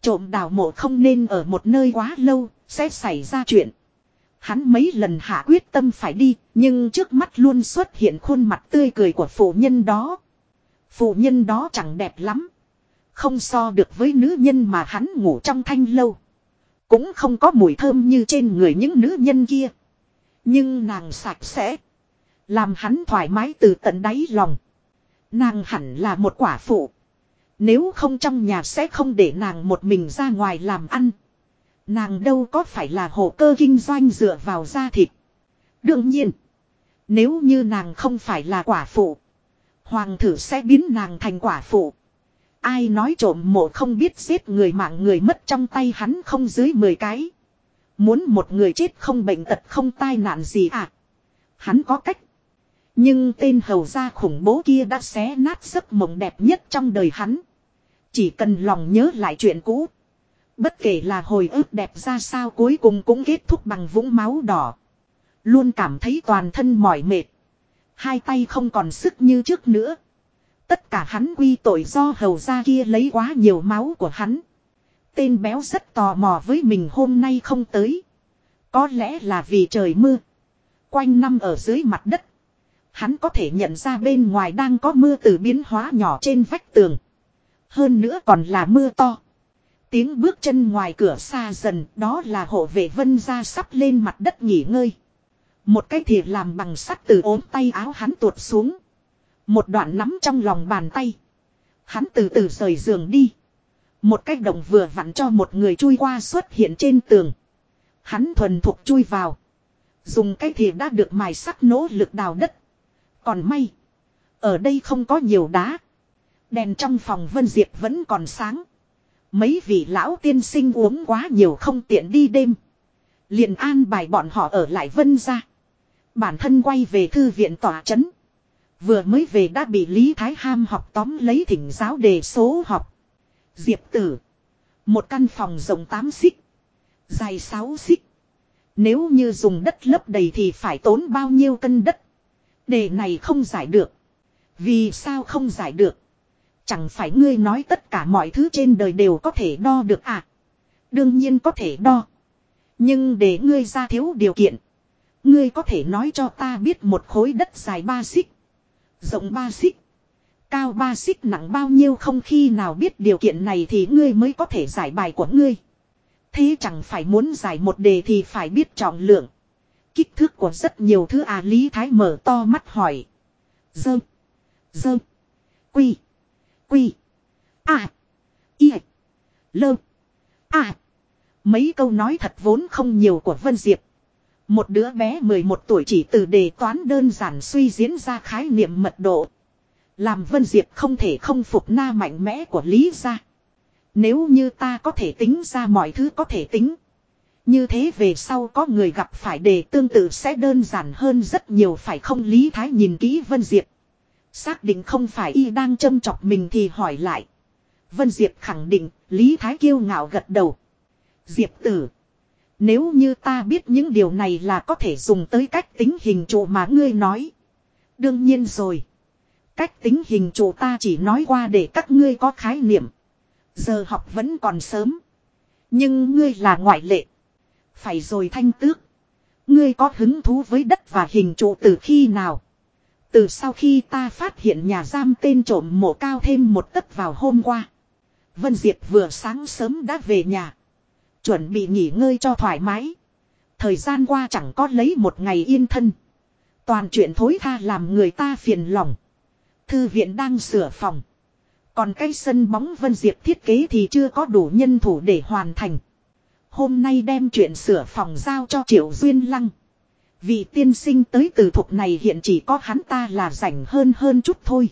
Trộm đào mộ không nên ở một nơi quá lâu, sẽ xảy ra chuyện. Hắn mấy lần hạ quyết tâm phải đi, nhưng trước mắt luôn xuất hiện khuôn mặt tươi cười của phụ nhân đó. Phụ nhân đó chẳng đẹp lắm. Không so được với nữ nhân mà hắn ngủ trong thanh lâu. Cũng không có mùi thơm như trên người những nữ nhân kia. Nhưng nàng sạch sẽ. Làm hắn thoải mái từ tận đáy lòng. Nàng hẳn là một quả phụ. Nếu không trong nhà sẽ không để nàng một mình ra ngoài làm ăn. Nàng đâu có phải là hộ cơ kinh doanh dựa vào da thịt. Đương nhiên. Nếu như nàng không phải là quả phụ. Hoàng thử sẽ biến nàng thành quả phụ. Ai nói trộm mộ không biết giết người mạng người mất trong tay hắn không dưới 10 cái. Muốn một người chết không bệnh tật không tai nạn gì à. Hắn có cách. Nhưng tên hầu gia khủng bố kia đã xé nát giấc mộng đẹp nhất trong đời hắn. Chỉ cần lòng nhớ lại chuyện cũ. Bất kể là hồi ức đẹp ra sao cuối cùng cũng kết thúc bằng vũng máu đỏ. Luôn cảm thấy toàn thân mỏi mệt. Hai tay không còn sức như trước nữa. Tất cả hắn quy tội do hầu gia kia lấy quá nhiều máu của hắn. Tên béo rất tò mò với mình hôm nay không tới. Có lẽ là vì trời mưa. Quanh năm ở dưới mặt đất. Hắn có thể nhận ra bên ngoài đang có mưa từ biến hóa nhỏ trên vách tường. Hơn nữa còn là mưa to. Tiếng bước chân ngoài cửa xa dần, đó là hộ vệ vân ra sắp lên mặt đất nghỉ ngơi. Một cái thìa làm bằng sắt từ ốm tay áo hắn tuột xuống. Một đoạn nắm trong lòng bàn tay. Hắn từ từ rời giường đi. Một cái đồng vừa vặn cho một người chui qua xuất hiện trên tường. Hắn thuần thuộc chui vào. Dùng cái thìa đã được mài sắc nỗ lực đào đất. Còn may. Ở đây không có nhiều đá. Đèn trong phòng Vân Diệp vẫn còn sáng. Mấy vị lão tiên sinh uống quá nhiều không tiện đi đêm. liền an bài bọn họ ở lại Vân ra. Bản thân quay về thư viện tòa chấn. Vừa mới về đã bị Lý Thái Ham học tóm lấy thỉnh giáo đề số học. Diệp tử. Một căn phòng rộng 8 xích. Dài 6 xích. Nếu như dùng đất lấp đầy thì phải tốn bao nhiêu cân đất. Đề này không giải được. Vì sao không giải được? Chẳng phải ngươi nói tất cả mọi thứ trên đời đều có thể đo được à? Đương nhiên có thể đo. Nhưng để ngươi ra thiếu điều kiện. Ngươi có thể nói cho ta biết một khối đất dài ba xích. Rộng ba xích. Cao ba xích nặng bao nhiêu không khi nào biết điều kiện này thì ngươi mới có thể giải bài của ngươi. Thế chẳng phải muốn giải một đề thì phải biết trọng lượng. Kích thước của rất nhiều thứ à Lý Thái mở to mắt hỏi. Dơ. Dơ. Quy. Quy. À. Y. Lơ. À. Mấy câu nói thật vốn không nhiều của Vân Diệp. Một đứa bé 11 tuổi chỉ từ đề toán đơn giản suy diễn ra khái niệm mật độ. Làm Vân Diệp không thể không phục na mạnh mẽ của Lý gia. Nếu như ta có thể tính ra mọi thứ có thể tính. Như thế về sau có người gặp phải đề tương tự sẽ đơn giản hơn rất nhiều, phải không Lý Thái nhìn kỹ Vân Diệp. Xác định không phải y đang châm chọc mình thì hỏi lại. Vân Diệp khẳng định, Lý Thái kiêu ngạo gật đầu. Diệp tử. Nếu như ta biết những điều này là có thể dùng tới cách tính hình trụ mà ngươi nói. Đương nhiên rồi. Cách tính hình trụ ta chỉ nói qua để các ngươi có khái niệm. Giờ học vẫn còn sớm. Nhưng ngươi là ngoại lệ. Phải rồi thanh tước. Ngươi có hứng thú với đất và hình trụ từ khi nào? Từ sau khi ta phát hiện nhà giam tên trộm mộ cao thêm một tấc vào hôm qua. Vân Diệp vừa sáng sớm đã về nhà. Chuẩn bị nghỉ ngơi cho thoải mái. Thời gian qua chẳng có lấy một ngày yên thân. Toàn chuyện thối tha làm người ta phiền lòng. Thư viện đang sửa phòng. Còn cái sân bóng Vân Diệp thiết kế thì chưa có đủ nhân thủ để hoàn thành. Hôm nay đem chuyện sửa phòng giao cho Triệu Duyên Lăng. Vị tiên sinh tới từ thuộc này hiện chỉ có hắn ta là rảnh hơn hơn chút thôi.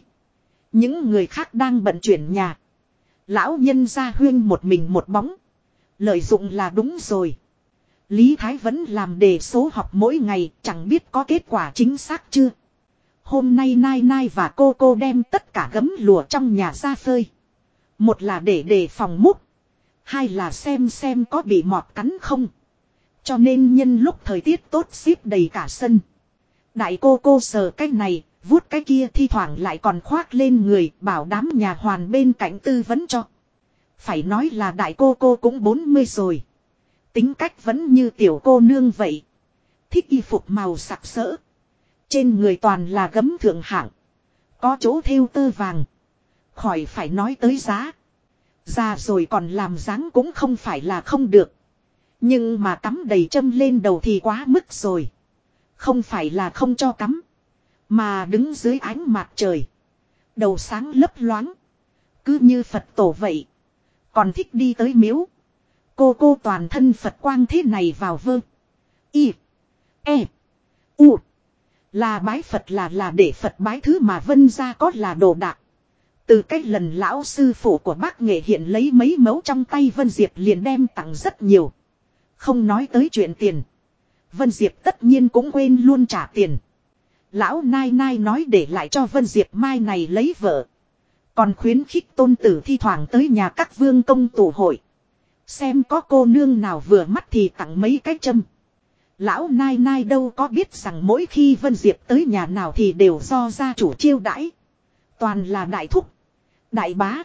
Những người khác đang bận chuyển nhà. Lão nhân ra huyên một mình một bóng. Lợi dụng là đúng rồi. Lý Thái vẫn làm đề số học mỗi ngày, chẳng biết có kết quả chính xác chưa. Hôm nay Nai Nai và cô cô đem tất cả gấm lùa trong nhà ra phơi. Một là để đề phòng múc. Hai là xem xem có bị mọt cắn không. Cho nên nhân lúc thời tiết tốt xếp đầy cả sân. Đại cô cô sờ cái này, vuốt cái kia thi thoảng lại còn khoác lên người bảo đám nhà hoàn bên cạnh tư vấn cho. Phải nói là đại cô cô cũng 40 rồi. Tính cách vẫn như tiểu cô nương vậy. Thích y phục màu sặc sỡ. Trên người toàn là gấm thượng hạng. Có chỗ thêu tơ vàng. Khỏi phải nói tới giá. Già rồi còn làm dáng cũng không phải là không được. Nhưng mà cắm đầy châm lên đầu thì quá mức rồi. Không phải là không cho cắm. Mà đứng dưới ánh mặt trời. Đầu sáng lấp loáng. Cứ như Phật tổ vậy. Còn thích đi tới miếu. Cô cô toàn thân Phật quang thế này vào vơ. Y. E. U. Là bái Phật là là để Phật bái thứ mà vân ra có là đồ đạc. Từ cách lần lão sư phụ của bác nghệ hiện lấy mấy mẫu trong tay Vân Diệp liền đem tặng rất nhiều. Không nói tới chuyện tiền. Vân Diệp tất nhiên cũng quên luôn trả tiền. Lão Nai Nai nói để lại cho Vân Diệp mai này lấy vợ. Còn khuyến khích tôn tử thi thoảng tới nhà các vương công tụ hội. Xem có cô nương nào vừa mắt thì tặng mấy cái châm. Lão Nai Nai đâu có biết rằng mỗi khi Vân Diệp tới nhà nào thì đều do gia chủ chiêu đãi. Toàn là đại thúc. Đại bá.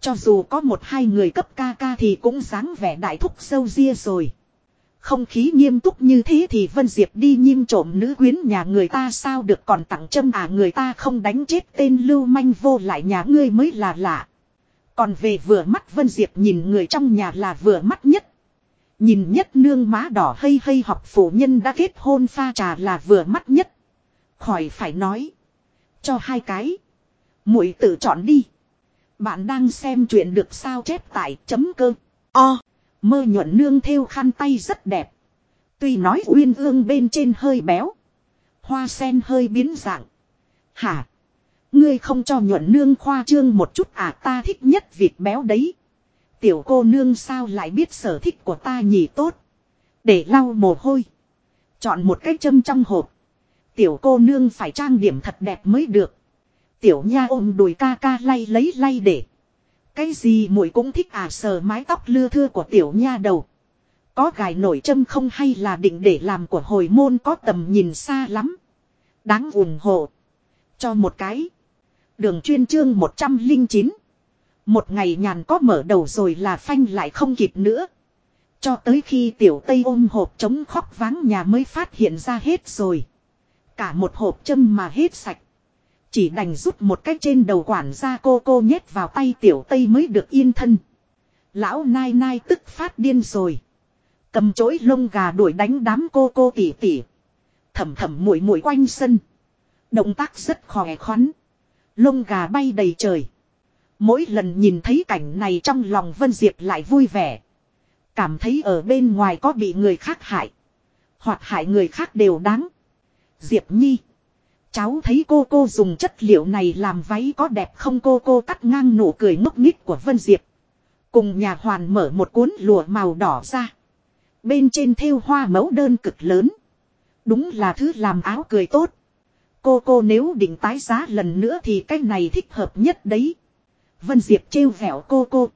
Cho dù có một hai người cấp ca ca thì cũng dáng vẻ đại thúc sâu ria rồi. Không khí nghiêm túc như thế thì Vân Diệp đi nhim trộm nữ quyến nhà người ta sao được còn tặng châm à người ta không đánh chết tên lưu manh vô lại nhà ngươi mới là lạ. Còn về vừa mắt Vân Diệp nhìn người trong nhà là vừa mắt nhất. Nhìn nhất nương má đỏ hay hay học phụ nhân đã kết hôn pha trà là vừa mắt nhất. Khỏi phải nói. Cho hai cái. muội tự chọn đi. Bạn đang xem chuyện được sao chép tại chấm cơ. O. Mơ nhuận nương theo khăn tay rất đẹp. Tuy nói uyên ương bên trên hơi béo. Hoa sen hơi biến dạng. Hả? Ngươi không cho nhuận nương khoa trương một chút à ta thích nhất việc béo đấy. Tiểu cô nương sao lại biết sở thích của ta nhỉ tốt. Để lau mồ hôi. Chọn một cái châm trong hộp. Tiểu cô nương phải trang điểm thật đẹp mới được. Tiểu nha ôm đùi ca ca lay lấy lay để. Cái gì muội cũng thích à sờ mái tóc lưa thưa của tiểu nha đầu. Có gài nổi châm không hay là định để làm của hồi môn có tầm nhìn xa lắm. Đáng ủng hộ. Cho một cái. Đường chuyên chương 109. Một ngày nhàn có mở đầu rồi là phanh lại không kịp nữa. Cho tới khi tiểu tây ôm hộp chống khóc váng nhà mới phát hiện ra hết rồi. Cả một hộp châm mà hết sạch. Chỉ đành rút một cách trên đầu quản gia cô cô nhét vào tay tiểu tây mới được yên thân. Lão nai nai tức phát điên rồi. Cầm chối lông gà đuổi đánh đám cô cô tỉ tỉ. Thầm thầm muội muội quanh sân. Động tác rất khỏe khoắn. Lông gà bay đầy trời. Mỗi lần nhìn thấy cảnh này trong lòng Vân Diệp lại vui vẻ. Cảm thấy ở bên ngoài có bị người khác hại. Hoặc hại người khác đều đáng. Diệp Nhi. Cháu thấy cô cô dùng chất liệu này làm váy có đẹp không cô cô cắt ngang nụ cười ngốc nghích của Vân Diệp. Cùng nhà hoàn mở một cuốn lụa màu đỏ ra. Bên trên thêu hoa mẫu đơn cực lớn. Đúng là thứ làm áo cười tốt. Cô cô nếu định tái giá lần nữa thì cái này thích hợp nhất đấy. Vân Diệp trêu vẻo cô cô.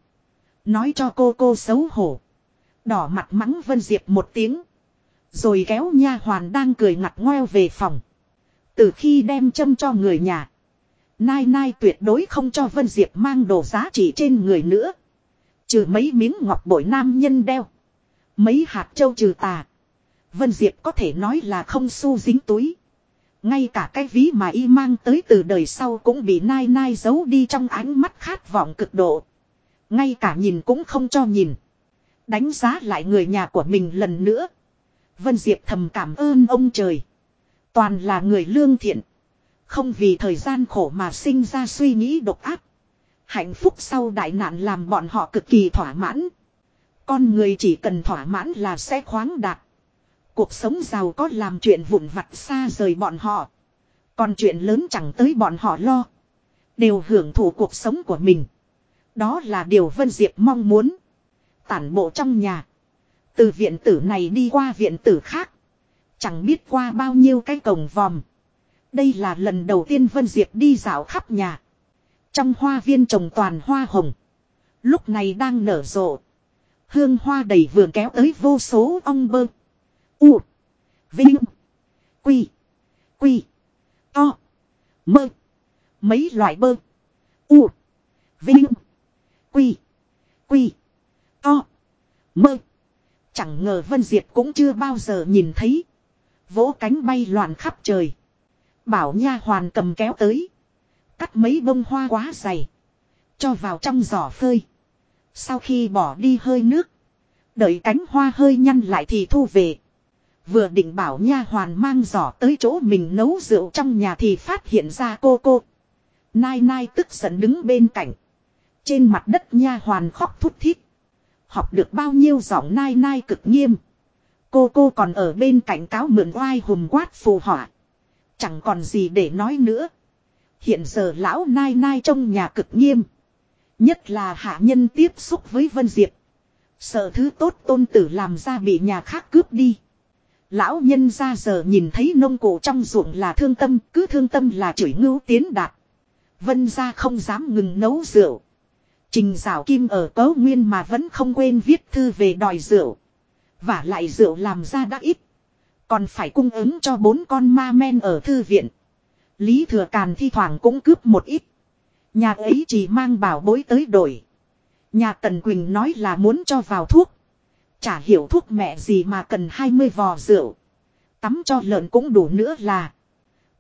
Nói cho cô cô xấu hổ. Đỏ mặt mắng Vân Diệp một tiếng. Rồi kéo nha hoàn đang cười ngặt ngoeo về phòng. Từ khi đem châm cho người nhà. Nai nai tuyệt đối không cho Vân Diệp mang đồ giá trị trên người nữa. Trừ mấy miếng ngọc bội nam nhân đeo. Mấy hạt châu trừ tà. Vân Diệp có thể nói là không xu dính túi. Ngay cả cái ví mà y mang tới từ đời sau cũng bị nai nai giấu đi trong ánh mắt khát vọng cực độ. Ngay cả nhìn cũng không cho nhìn. Đánh giá lại người nhà của mình lần nữa. Vân Diệp thầm cảm ơn ông trời. Toàn là người lương thiện. Không vì thời gian khổ mà sinh ra suy nghĩ độc ác. Hạnh phúc sau đại nạn làm bọn họ cực kỳ thỏa mãn. Con người chỉ cần thỏa mãn là sẽ khoáng đạt. Cuộc sống giàu có làm chuyện vụn vặt xa rời bọn họ. Còn chuyện lớn chẳng tới bọn họ lo. Đều hưởng thụ cuộc sống của mình. Đó là điều Vân Diệp mong muốn. Tản bộ trong nhà. Từ viện tử này đi qua viện tử khác. Chẳng biết qua bao nhiêu cái cổng vòm. Đây là lần đầu tiên Vân Diệp đi dạo khắp nhà. Trong hoa viên trồng toàn hoa hồng. Lúc này đang nở rộ. Hương hoa đầy vườn kéo tới vô số ong bơ. U. Vinh. Quy. Quy. To. Mơ. Mấy loại bơ. U. Vinh. Quy. Quy. To. Mơ. Chẳng ngờ Vân Diệp cũng chưa bao giờ nhìn thấy. Vỗ cánh bay loạn khắp trời. Bảo nha hoàn cầm kéo tới. Cắt mấy bông hoa quá dày. Cho vào trong giỏ phơi. Sau khi bỏ đi hơi nước. Đợi cánh hoa hơi nhăn lại thì thu về. Vừa định bảo nha hoàn mang giỏ tới chỗ mình nấu rượu trong nhà thì phát hiện ra cô cô. Nai nai tức giận đứng bên cạnh. Trên mặt đất nha hoàn khóc thút thít. Học được bao nhiêu giọng nai nai cực nghiêm. Cô cô còn ở bên cạnh cáo mượn oai hùm quát phù họa. Chẳng còn gì để nói nữa. Hiện giờ lão nai nai trong nhà cực nghiêm. Nhất là hạ nhân tiếp xúc với Vân Diệp. Sợ thứ tốt tôn tử làm ra bị nhà khác cướp đi. Lão nhân ra giờ nhìn thấy nông cụ trong ruộng là thương tâm, cứ thương tâm là chửi ngưu tiến đạt. Vân ra không dám ngừng nấu rượu. Trình rào kim ở cấu nguyên mà vẫn không quên viết thư về đòi rượu. Và lại rượu làm ra đã ít. Còn phải cung ứng cho bốn con ma men ở thư viện. Lý thừa càn thi thoảng cũng cướp một ít. Nhà ấy chỉ mang bảo bối tới đổi. Nhà Tần Quỳnh nói là muốn cho vào thuốc. Chả hiểu thuốc mẹ gì mà cần 20 vò rượu. Tắm cho lợn cũng đủ nữa là.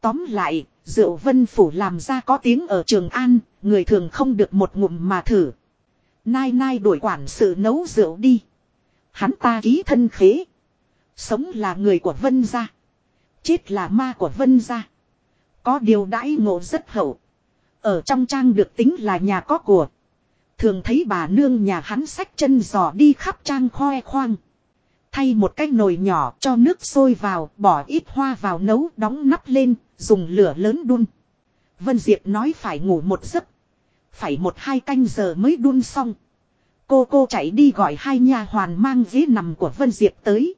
Tóm lại, rượu vân phủ làm ra có tiếng ở Trường An, người thường không được một ngụm mà thử. Nai nai đuổi quản sự nấu rượu đi. Hắn ta ký thân khế. Sống là người của vân gia. Chết là ma của vân gia. Có điều đãi ngộ rất hậu. Ở trong trang được tính là nhà có của. Thường thấy bà nương nhà hắn sách chân giò đi khắp trang khoe khoang. Thay một cái nồi nhỏ cho nước sôi vào, bỏ ít hoa vào nấu, đóng nắp lên, dùng lửa lớn đun. Vân Diệp nói phải ngủ một giấc. Phải một hai canh giờ mới đun xong. Cô cô chạy đi gọi hai nha hoàn mang ghế nằm của Vân Diệp tới.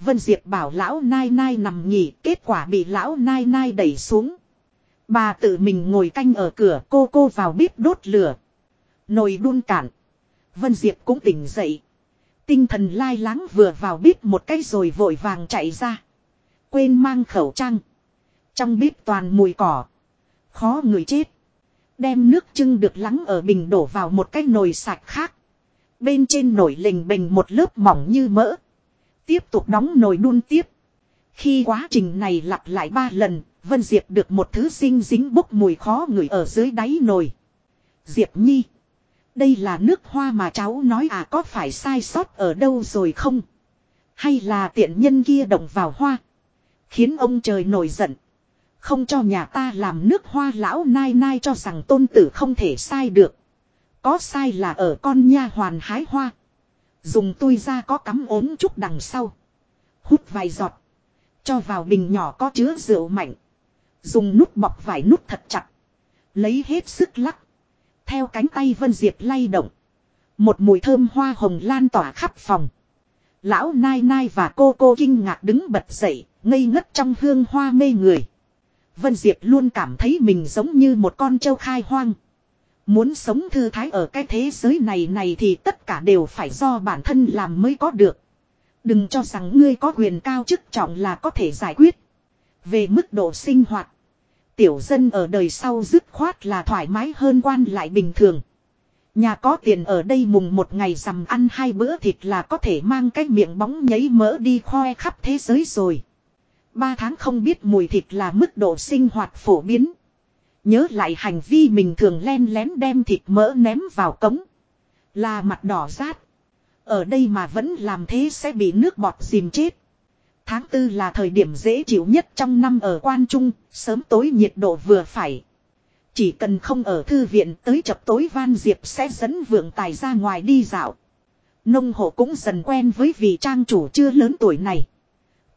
Vân Diệp bảo lão nai nai nằm nghỉ, kết quả bị lão nai nai đẩy xuống. Bà tự mình ngồi canh ở cửa, cô cô vào bếp đốt lửa. Nồi đun cạn. Vân Diệp cũng tỉnh dậy. Tinh thần lai láng vừa vào bếp một cái rồi vội vàng chạy ra. Quên mang khẩu trang. Trong bếp toàn mùi cỏ. Khó người chết. Đem nước trưng được lắng ở bình đổ vào một cái nồi sạch khác. Bên trên nồi lình bình một lớp mỏng như mỡ. Tiếp tục đóng nồi đun tiếp. Khi quá trình này lặp lại ba lần, Vân Diệp được một thứ sinh dính bốc mùi khó ngửi ở dưới đáy nồi. Diệp Nhi. Đây là nước hoa mà cháu nói à có phải sai sót ở đâu rồi không? Hay là tiện nhân kia động vào hoa? Khiến ông trời nổi giận. Không cho nhà ta làm nước hoa lão nai nai cho rằng tôn tử không thể sai được. Có sai là ở con nha hoàn hái hoa. Dùng tôi ra có cắm ốm chút đằng sau. Hút vài giọt. Cho vào bình nhỏ có chứa rượu mạnh. Dùng nút bọc vải nút thật chặt. Lấy hết sức lắc. Theo cánh tay Vân Diệp lay động. Một mùi thơm hoa hồng lan tỏa khắp phòng. Lão Nai Nai và cô cô kinh ngạc đứng bật dậy, ngây ngất trong hương hoa mê người. Vân Diệp luôn cảm thấy mình giống như một con trâu khai hoang. Muốn sống thư thái ở cái thế giới này này thì tất cả đều phải do bản thân làm mới có được. Đừng cho rằng ngươi có quyền cao chức trọng là có thể giải quyết. Về mức độ sinh hoạt. Tiểu dân ở đời sau dứt khoát là thoải mái hơn quan lại bình thường. Nhà có tiền ở đây mùng một ngày rằm ăn hai bữa thịt là có thể mang cái miệng bóng nhấy mỡ đi khoe khắp thế giới rồi. Ba tháng không biết mùi thịt là mức độ sinh hoạt phổ biến. Nhớ lại hành vi mình thường len lén đem thịt mỡ ném vào cống. Là mặt đỏ rát. Ở đây mà vẫn làm thế sẽ bị nước bọt dìm chết. Tháng tư là thời điểm dễ chịu nhất trong năm ở quan trung, sớm tối nhiệt độ vừa phải. Chỉ cần không ở thư viện tới chập tối Van Diệp sẽ dẫn vượng tài ra ngoài đi dạo. Nông hộ cũng dần quen với vị trang chủ chưa lớn tuổi này.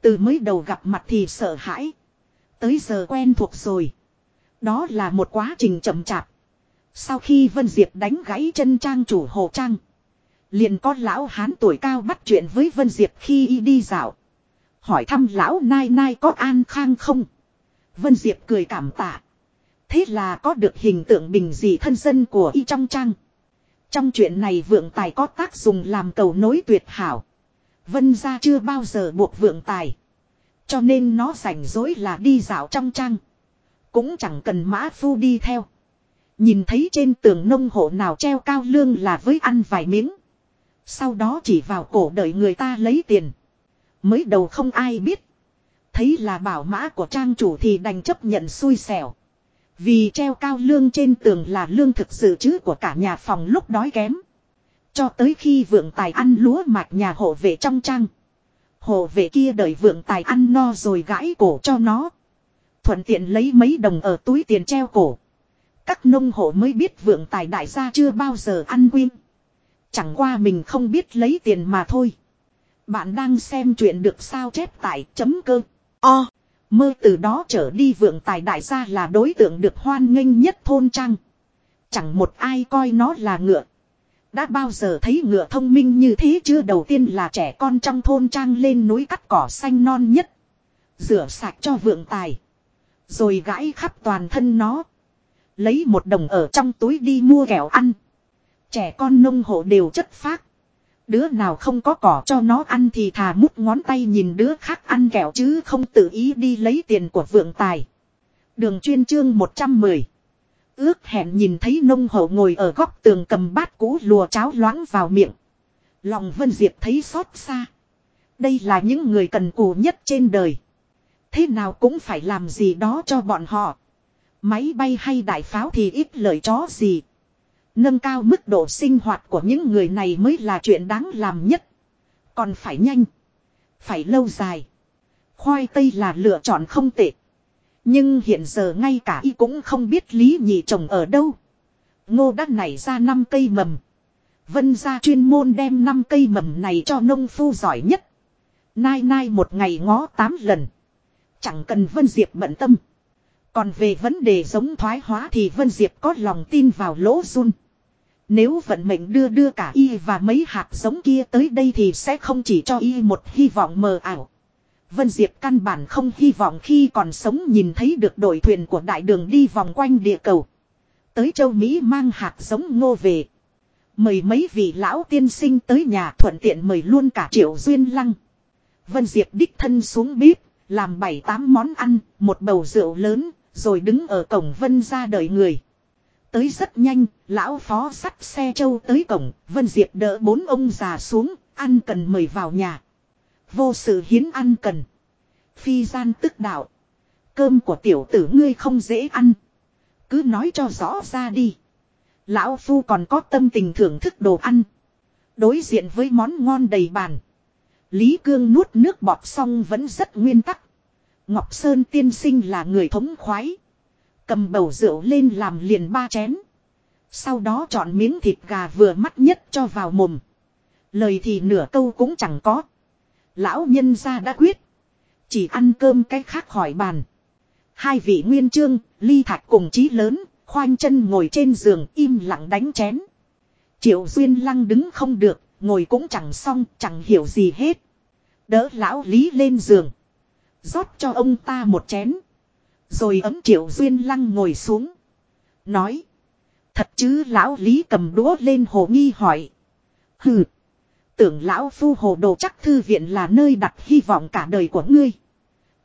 Từ mới đầu gặp mặt thì sợ hãi. Tới giờ quen thuộc rồi. Đó là một quá trình chậm chạp. Sau khi Vân Diệp đánh gãy chân trang chủ hồ trang. Liền có lão hán tuổi cao bắt chuyện với Vân Diệp khi y đi dạo. Hỏi thăm lão nai nai có an khang không. Vân Diệp cười cảm tạ. Thế là có được hình tượng bình dị thân dân của y trong trang. Trong chuyện này vượng tài có tác dụng làm cầu nối tuyệt hảo. Vân gia chưa bao giờ buộc vượng tài. Cho nên nó rảnh rỗi là đi dạo trong trang. Cũng chẳng cần mã phu đi theo. Nhìn thấy trên tường nông hộ nào treo cao lương là với ăn vài miếng. Sau đó chỉ vào cổ đợi người ta lấy tiền. Mới đầu không ai biết. Thấy là bảo mã của trang chủ thì đành chấp nhận xui xẻo. Vì treo cao lương trên tường là lương thực sự chứ của cả nhà phòng lúc đói kém. Cho tới khi vượng tài ăn lúa mạch nhà hộ vệ trong trang. Hộ vệ kia đợi vượng tài ăn no rồi gãi cổ cho nó. Thuận tiện lấy mấy đồng ở túi tiền treo cổ. Các nông hộ mới biết vượng tài đại gia chưa bao giờ ăn quyên. Chẳng qua mình không biết lấy tiền mà thôi. Bạn đang xem chuyện được sao chép tại chấm cơ. O. Mơ từ đó trở đi vượng tài đại gia là đối tượng được hoan nghênh nhất thôn trang. Chẳng một ai coi nó là ngựa. Đã bao giờ thấy ngựa thông minh như thế chưa đầu tiên là trẻ con trong thôn trang lên núi cắt cỏ xanh non nhất. Rửa sạch cho vượng tài. Rồi gãi khắp toàn thân nó. Lấy một đồng ở trong túi đi mua kẹo ăn. Trẻ con nông hộ đều chất phác. Đứa nào không có cỏ cho nó ăn thì thà mút ngón tay nhìn đứa khác ăn kẹo chứ không tự ý đi lấy tiền của vượng tài. Đường chuyên chương 110. Ước hẹn nhìn thấy nông hộ ngồi ở góc tường cầm bát cũ lùa cháo loãng vào miệng. Lòng Vân Diệp thấy xót xa. Đây là những người cần cù nhất trên đời. Thế nào cũng phải làm gì đó cho bọn họ. Máy bay hay đại pháo thì ít lời chó gì. Nâng cao mức độ sinh hoạt của những người này mới là chuyện đáng làm nhất. Còn phải nhanh. Phải lâu dài. Khoai tây là lựa chọn không tệ. Nhưng hiện giờ ngay cả y cũng không biết lý nhị trồng ở đâu. Ngô đã nảy ra 5 cây mầm. Vân ra chuyên môn đem 5 cây mầm này cho nông phu giỏi nhất. Nai nai một ngày ngó 8 lần. Chẳng cần Vân Diệp bận tâm. Còn về vấn đề giống thoái hóa thì Vân Diệp có lòng tin vào lỗ run. Nếu vận mệnh đưa đưa cả y và mấy hạt giống kia tới đây thì sẽ không chỉ cho y một hy vọng mờ ảo. Vân Diệp căn bản không hy vọng khi còn sống nhìn thấy được đội thuyền của đại đường đi vòng quanh địa cầu. Tới châu Mỹ mang hạt giống ngô về. Mời mấy vị lão tiên sinh tới nhà thuận tiện mời luôn cả triệu duyên lăng. Vân Diệp đích thân xuống bếp, làm bảy tám món ăn, một bầu rượu lớn, rồi đứng ở cổng Vân ra đợi người. Tới rất nhanh, lão phó sắt xe châu tới cổng, Vân Diệp đỡ bốn ông già xuống, ăn cần mời vào nhà. Vô sự hiến ăn cần. Phi gian tức đạo. Cơm của tiểu tử ngươi không dễ ăn. Cứ nói cho rõ ra đi. Lão Phu còn có tâm tình thưởng thức đồ ăn. Đối diện với món ngon đầy bàn. Lý Cương nuốt nước bọt xong vẫn rất nguyên tắc. Ngọc Sơn tiên sinh là người thống khoái. Cầm bầu rượu lên làm liền ba chén. Sau đó chọn miếng thịt gà vừa mắt nhất cho vào mồm. Lời thì nửa câu cũng chẳng có. Lão nhân ra đã quyết. Chỉ ăn cơm cái khác khỏi bàn. Hai vị nguyên trương, ly thạch cùng chí lớn, khoanh chân ngồi trên giường im lặng đánh chén. Triệu Duyên Lăng đứng không được, ngồi cũng chẳng xong, chẳng hiểu gì hết. Đỡ lão lý lên giường. rót cho ông ta một chén. Rồi ấm Triệu Duyên Lăng ngồi xuống. Nói. Thật chứ lão lý cầm đũa lên hồ nghi hỏi. Hừ. Tưởng lão phu hồ đồ chắc thư viện là nơi đặt hy vọng cả đời của ngươi.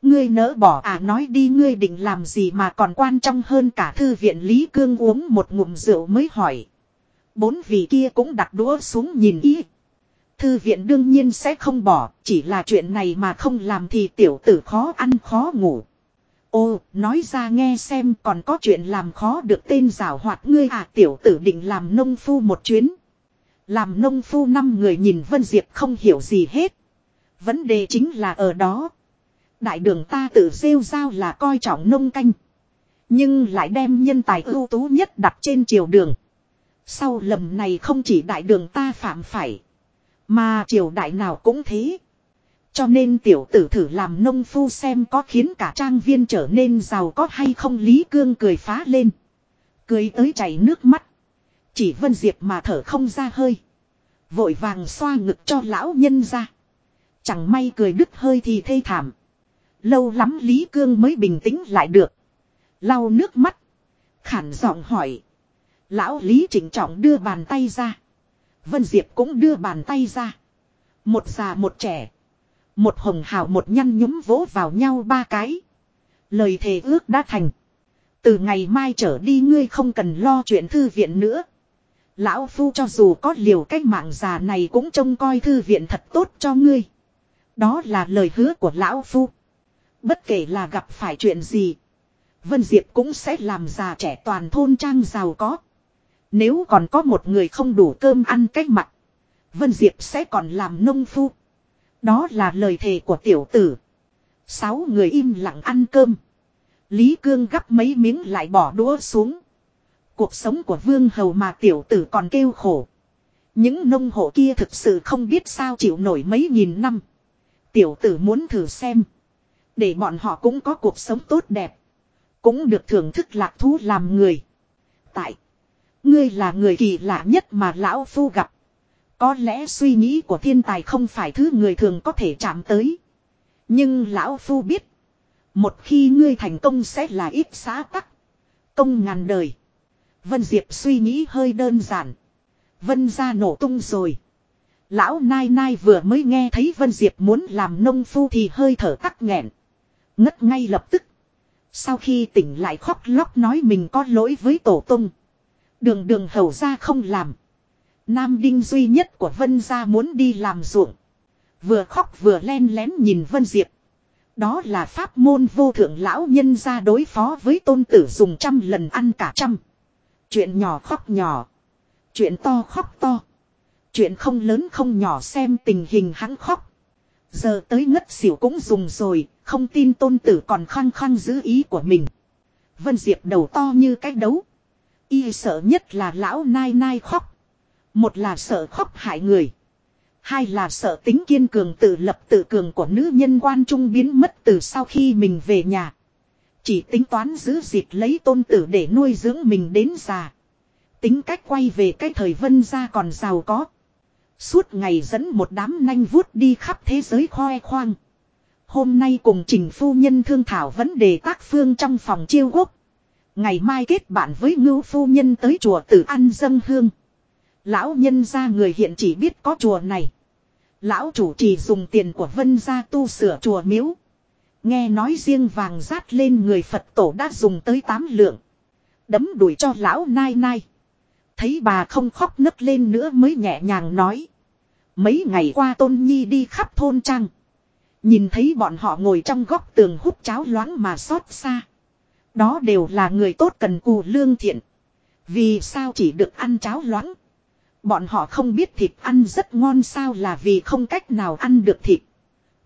Ngươi nỡ bỏ à nói đi ngươi định làm gì mà còn quan trọng hơn cả thư viện Lý Cương uống một ngụm rượu mới hỏi. Bốn vị kia cũng đặt đũa xuống nhìn ý. Thư viện đương nhiên sẽ không bỏ, chỉ là chuyện này mà không làm thì tiểu tử khó ăn khó ngủ. Ô, nói ra nghe xem còn có chuyện làm khó được tên rào hoạt ngươi à tiểu tử định làm nông phu một chuyến. Làm nông phu năm người nhìn Vân Diệp không hiểu gì hết. Vấn đề chính là ở đó. Đại đường ta tự rêu giao là coi trọng nông canh. Nhưng lại đem nhân tài ưu tú nhất đặt trên triều đường. Sau lầm này không chỉ đại đường ta phạm phải. Mà triều đại nào cũng thế. Cho nên tiểu tử thử làm nông phu xem có khiến cả trang viên trở nên giàu có hay không Lý Cương cười phá lên. Cười tới chảy nước mắt. Chỉ Vân Diệp mà thở không ra hơi. Vội vàng xoa ngực cho lão nhân ra. Chẳng may cười đứt hơi thì thê thảm. Lâu lắm Lý Cương mới bình tĩnh lại được. Lau nước mắt. Khản giọng hỏi. Lão Lý chỉnh trọng đưa bàn tay ra. Vân Diệp cũng đưa bàn tay ra. Một già một trẻ. Một hồng hào một nhăn nhúm vỗ vào nhau ba cái. Lời thề ước đã thành. Từ ngày mai trở đi ngươi không cần lo chuyện thư viện nữa. Lão Phu cho dù có liều cách mạng già này cũng trông coi thư viện thật tốt cho ngươi. Đó là lời hứa của Lão Phu. Bất kể là gặp phải chuyện gì. Vân Diệp cũng sẽ làm già trẻ toàn thôn trang giàu có. Nếu còn có một người không đủ cơm ăn cách mặt. Vân Diệp sẽ còn làm nông phu. Đó là lời thề của tiểu tử. Sáu người im lặng ăn cơm. Lý Cương gắp mấy miếng lại bỏ đũa xuống. Cuộc sống của vương hầu mà tiểu tử còn kêu khổ. Những nông hộ kia thực sự không biết sao chịu nổi mấy nghìn năm. Tiểu tử muốn thử xem. Để bọn họ cũng có cuộc sống tốt đẹp. Cũng được thưởng thức lạc thú làm người. Tại. Ngươi là người kỳ lạ nhất mà lão phu gặp. Có lẽ suy nghĩ của thiên tài không phải thứ người thường có thể chạm tới. Nhưng lão phu biết. Một khi ngươi thành công sẽ là ít xá tắc. Công ngàn đời. Vân Diệp suy nghĩ hơi đơn giản. Vân ra nổ tung rồi. Lão Nai Nai vừa mới nghe thấy Vân Diệp muốn làm nông phu thì hơi thở tắc nghẹn. Ngất ngay lập tức. Sau khi tỉnh lại khóc lóc nói mình có lỗi với tổ tung. Đường đường hầu ra không làm. Nam đinh duy nhất của Vân gia muốn đi làm ruộng. Vừa khóc vừa len lén nhìn Vân Diệp. Đó là pháp môn vô thượng lão nhân ra đối phó với tôn tử dùng trăm lần ăn cả trăm. Chuyện nhỏ khóc nhỏ. Chuyện to khóc to. Chuyện không lớn không nhỏ xem tình hình hắn khóc. Giờ tới ngất xỉu cũng dùng rồi, không tin tôn tử còn khăng khăng giữ ý của mình. Vân Diệp đầu to như cái đấu. Y sợ nhất là lão nai nai khóc. Một là sợ khóc hại người. Hai là sợ tính kiên cường tự lập tự cường của nữ nhân quan trung biến mất từ sau khi mình về nhà. Chỉ tính toán giữ dịp lấy tôn tử để nuôi dưỡng mình đến già. Tính cách quay về cái thời vân ra còn giàu có. Suốt ngày dẫn một đám nanh vuốt đi khắp thế giới khoe khoang. Hôm nay cùng trình phu nhân thương thảo vấn đề tác phương trong phòng chiêu quốc. Ngày mai kết bạn với ngưu phu nhân tới chùa tử ăn dâng hương. Lão nhân ra người hiện chỉ biết có chùa này. Lão chủ trì dùng tiền của vân gia tu sửa chùa miếu. Nghe nói riêng vàng rát lên người Phật tổ đã dùng tới tám lượng. Đấm đuổi cho lão nai nai. Thấy bà không khóc nấc lên nữa mới nhẹ nhàng nói. Mấy ngày qua Tôn Nhi đi khắp thôn trăng. Nhìn thấy bọn họ ngồi trong góc tường hút cháo loãng mà xót xa. Đó đều là người tốt cần cù lương thiện. Vì sao chỉ được ăn cháo loãng? Bọn họ không biết thịt ăn rất ngon sao là vì không cách nào ăn được thịt.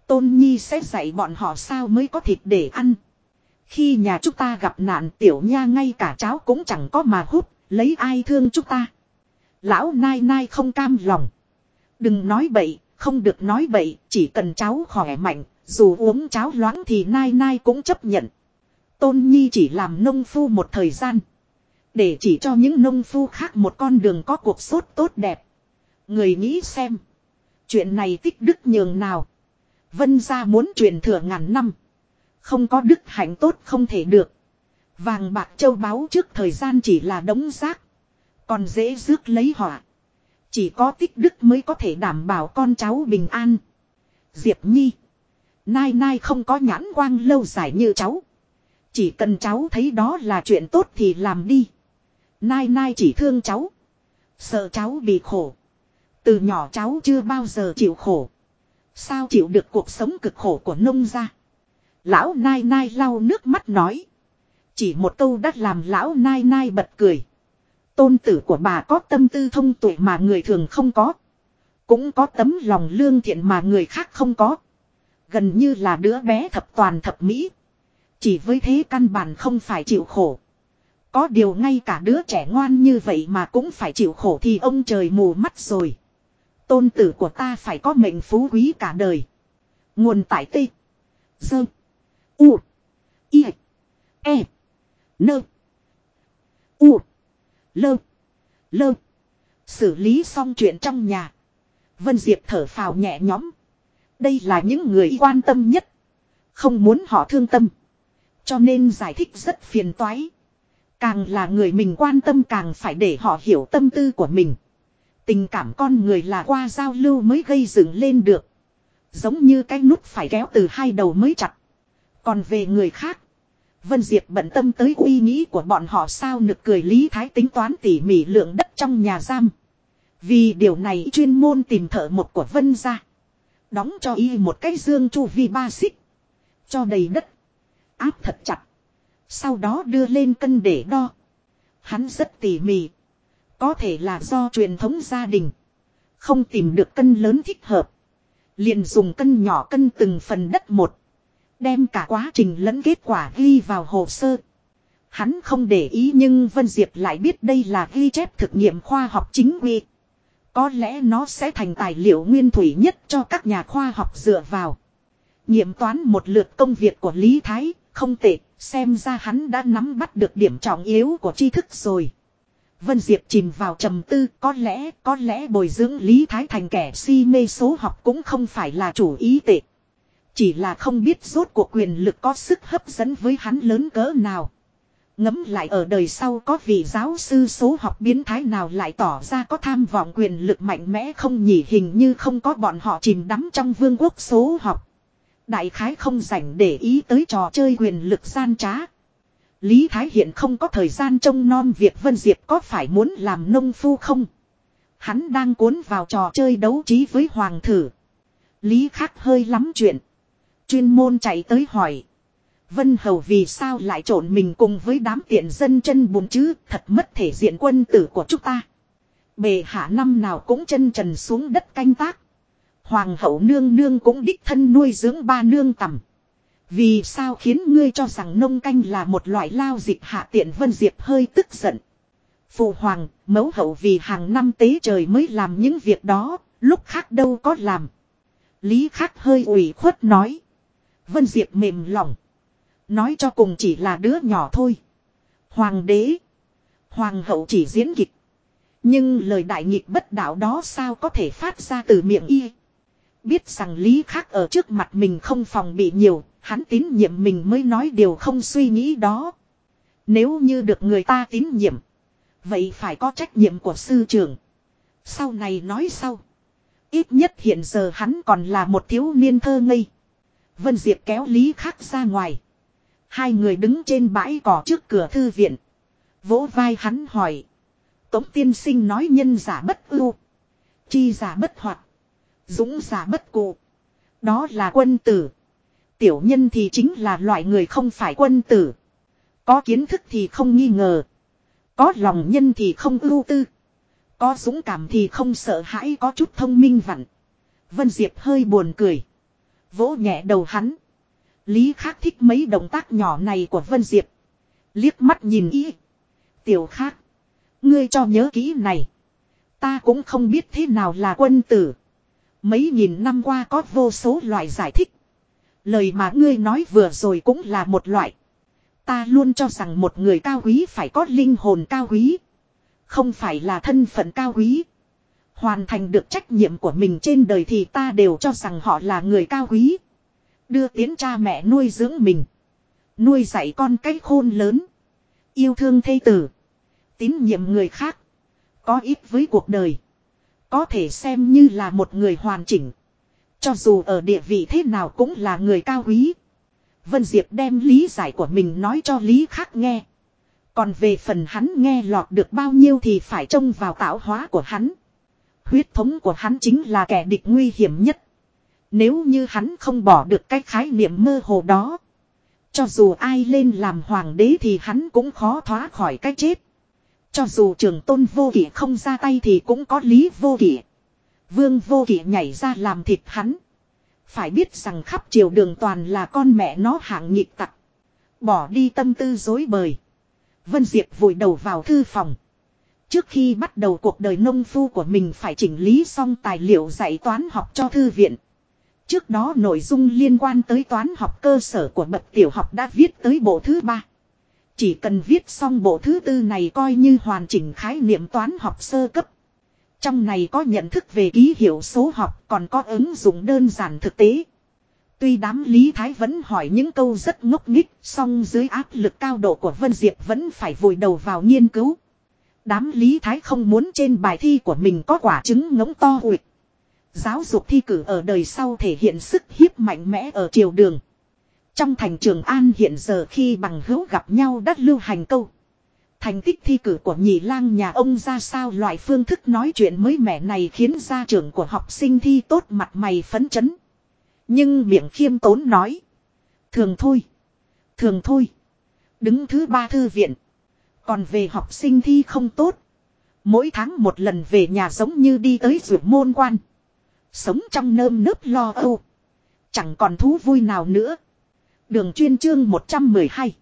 Tôn Nhi sẽ dạy bọn họ sao mới có thịt để ăn. Khi nhà chúng ta gặp nạn tiểu nha ngay cả cháo cũng chẳng có mà hút, lấy ai thương chúng ta. Lão nai nai không cam lòng. Đừng nói bậy, không được nói bậy, chỉ cần cháu khỏe mạnh, dù uống cháo loãng thì nai nai cũng chấp nhận. Tôn Nhi chỉ làm nông phu một thời gian. Để chỉ cho những nông phu khác một con đường có cuộc sốt tốt đẹp. Người nghĩ xem. Chuyện này tích đức nhường nào. Vân gia muốn truyền thừa ngàn năm. Không có đức hạnh tốt không thể được. Vàng bạc châu báu trước thời gian chỉ là đống rác. Còn dễ rước lấy họa. Chỉ có tích đức mới có thể đảm bảo con cháu bình an. Diệp Nhi. Nai nai không có nhãn quang lâu dài như cháu. Chỉ cần cháu thấy đó là chuyện tốt thì làm đi. Nai nai chỉ thương cháu. Sợ cháu bị khổ. Từ nhỏ cháu chưa bao giờ chịu khổ. Sao chịu được cuộc sống cực khổ của nông gia. Lão nai nai lau nước mắt nói. Chỉ một câu đã làm lão nai nai bật cười. Tôn tử của bà có tâm tư thông tuệ mà người thường không có. Cũng có tấm lòng lương thiện mà người khác không có. Gần như là đứa bé thập toàn thập mỹ. Chỉ với thế căn bản không phải chịu khổ. Có điều ngay cả đứa trẻ ngoan như vậy mà cũng phải chịu khổ thì ông trời mù mắt rồi. Tôn tử của ta phải có mệnh phú quý cả đời. Nguồn tải tê. Dơ. U. Y. E. Nơ. U. Lơ. Lơ. Xử lý xong chuyện trong nhà. Vân Diệp thở phào nhẹ nhõm. Đây là những người quan tâm nhất. Không muốn họ thương tâm. Cho nên giải thích rất phiền toái. Càng là người mình quan tâm càng phải để họ hiểu tâm tư của mình. Tình cảm con người là qua giao lưu mới gây dựng lên được. Giống như cái nút phải kéo từ hai đầu mới chặt. Còn về người khác. Vân Diệp bận tâm tới uy nghĩ của bọn họ sao nực cười Lý Thái tính toán tỉ mỉ lượng đất trong nhà giam. Vì điều này chuyên môn tìm thợ một của Vân ra. Đóng cho y một cái dương chu vi ba xích. Cho đầy đất. Áp thật chặt. Sau đó đưa lên cân để đo. Hắn rất tỉ mỉ. Có thể là do truyền thống gia đình. Không tìm được cân lớn thích hợp. Liền dùng cân nhỏ cân từng phần đất một. Đem cả quá trình lẫn kết quả ghi vào hồ sơ. Hắn không để ý nhưng Vân Diệp lại biết đây là ghi chép thực nghiệm khoa học chính quy. Có lẽ nó sẽ thành tài liệu nguyên thủy nhất cho các nhà khoa học dựa vào. Nghiệm toán một lượt công việc của Lý Thái, không tệ, xem ra hắn đã nắm bắt được điểm trọng yếu của tri thức rồi. Vân Diệp chìm vào trầm tư, có lẽ, có lẽ bồi dưỡng Lý Thái thành kẻ si mê số học cũng không phải là chủ ý tệ. Chỉ là không biết rốt cuộc quyền lực có sức hấp dẫn với hắn lớn cỡ nào. Ngấm lại ở đời sau có vị giáo sư số học biến thái nào lại tỏ ra có tham vọng quyền lực mạnh mẽ không nhỉ hình như không có bọn họ chìm đắm trong vương quốc số học. Đại khái không rảnh để ý tới trò chơi quyền lực gian trá. Lý Thái hiện không có thời gian trông nom việc Vân Diệp có phải muốn làm nông phu không. Hắn đang cuốn vào trò chơi đấu trí với Hoàng thử. Lý khắc hơi lắm chuyện. Chuyên môn chạy tới hỏi. Vân Hầu vì sao lại trộn mình cùng với đám tiện dân chân bùn chứ thật mất thể diện quân tử của chúng ta. Bề hạ năm nào cũng chân trần xuống đất canh tác. Hoàng hậu nương nương cũng đích thân nuôi dưỡng ba nương tầm. Vì sao khiến ngươi cho rằng nông canh là một loại lao dịch hạ tiện Vân Diệp hơi tức giận. Phụ hoàng, mẫu hậu vì hàng năm tế trời mới làm những việc đó, lúc khác đâu có làm. Lý khắc hơi ủy khuất nói. Vân Diệp mềm lòng. Nói cho cùng chỉ là đứa nhỏ thôi. Hoàng đế. Hoàng hậu chỉ diễn kịch. Nhưng lời đại nghịch bất đạo đó sao có thể phát ra từ miệng y. Biết rằng lý khác ở trước mặt mình không phòng bị nhiều, hắn tín nhiệm mình mới nói điều không suy nghĩ đó. Nếu như được người ta tín nhiệm. Vậy phải có trách nhiệm của sư trưởng. Sau này nói sau. Ít nhất hiện giờ hắn còn là một thiếu niên thơ ngây. Vân Diệp kéo Lý Khắc ra ngoài. Hai người đứng trên bãi cỏ trước cửa thư viện. Vỗ vai hắn hỏi. Tống tiên sinh nói nhân giả bất ưu. Chi giả bất hoạt. Dũng giả bất cụ. Đó là quân tử. Tiểu nhân thì chính là loại người không phải quân tử. Có kiến thức thì không nghi ngờ. Có lòng nhân thì không ưu tư. Có dũng cảm thì không sợ hãi, có chút thông minh vặn. Vân Diệp hơi buồn cười. Vỗ nhẹ đầu hắn. Lý Khác thích mấy động tác nhỏ này của Vân Diệp. Liếc mắt nhìn ý. Tiểu Khác. Ngươi cho nhớ kỹ này. Ta cũng không biết thế nào là quân tử. Mấy nghìn năm qua có vô số loại giải thích. Lời mà ngươi nói vừa rồi cũng là một loại. Ta luôn cho rằng một người cao quý phải có linh hồn cao quý. Không phải là thân phận cao quý. Hoàn thành được trách nhiệm của mình trên đời thì ta đều cho rằng họ là người cao quý. Đưa tiến cha mẹ nuôi dưỡng mình. Nuôi dạy con cách khôn lớn. Yêu thương thê tử. Tín nhiệm người khác. Có ít với cuộc đời. Có thể xem như là một người hoàn chỉnh. Cho dù ở địa vị thế nào cũng là người cao quý. Vân Diệp đem lý giải của mình nói cho Lý Khắc nghe. Còn về phần hắn nghe lọt được bao nhiêu thì phải trông vào tạo hóa của hắn. Huyết thống của hắn chính là kẻ địch nguy hiểm nhất. Nếu như hắn không bỏ được cái khái niệm mơ hồ đó. Cho dù ai lên làm hoàng đế thì hắn cũng khó thoát khỏi cái chết. Cho dù trường tôn vô kỷ không ra tay thì cũng có lý vô kỷ. Vương vô kỷ nhảy ra làm thịt hắn. Phải biết rằng khắp triều đường toàn là con mẹ nó hạng nhịp tặc. Bỏ đi tâm tư dối bời. Vân Diệp vùi đầu vào thư phòng. Trước khi bắt đầu cuộc đời nông phu của mình phải chỉnh lý xong tài liệu dạy toán học cho thư viện. Trước đó nội dung liên quan tới toán học cơ sở của bậc tiểu học đã viết tới bộ thứ ba. Chỉ cần viết xong bộ thứ tư này coi như hoàn chỉnh khái niệm toán học sơ cấp. Trong này có nhận thức về ký hiệu số học còn có ứng dụng đơn giản thực tế. Tuy đám Lý Thái vẫn hỏi những câu rất ngốc nghích, song dưới áp lực cao độ của Vân Diệp vẫn phải vùi đầu vào nghiên cứu. Đám Lý Thái không muốn trên bài thi của mình có quả trứng ngỗng to huyệt. Giáo dục thi cử ở đời sau thể hiện sức hiếp mạnh mẽ ở triều đường. Trong thành trường An hiện giờ khi bằng hữu gặp nhau đắt lưu hành câu. Thành tích thi cử của nhị lang nhà ông ra sao loại phương thức nói chuyện mới mẻ này khiến gia trưởng của học sinh thi tốt mặt mày phấn chấn. Nhưng miệng khiêm tốn nói. Thường thôi. Thường thôi. Đứng thứ ba thư viện. Còn về học sinh thi không tốt. Mỗi tháng một lần về nhà giống như đi tới rượu môn quan. Sống trong nơm nớp lo âu. Chẳng còn thú vui nào nữa. Đường chuyên chương 112.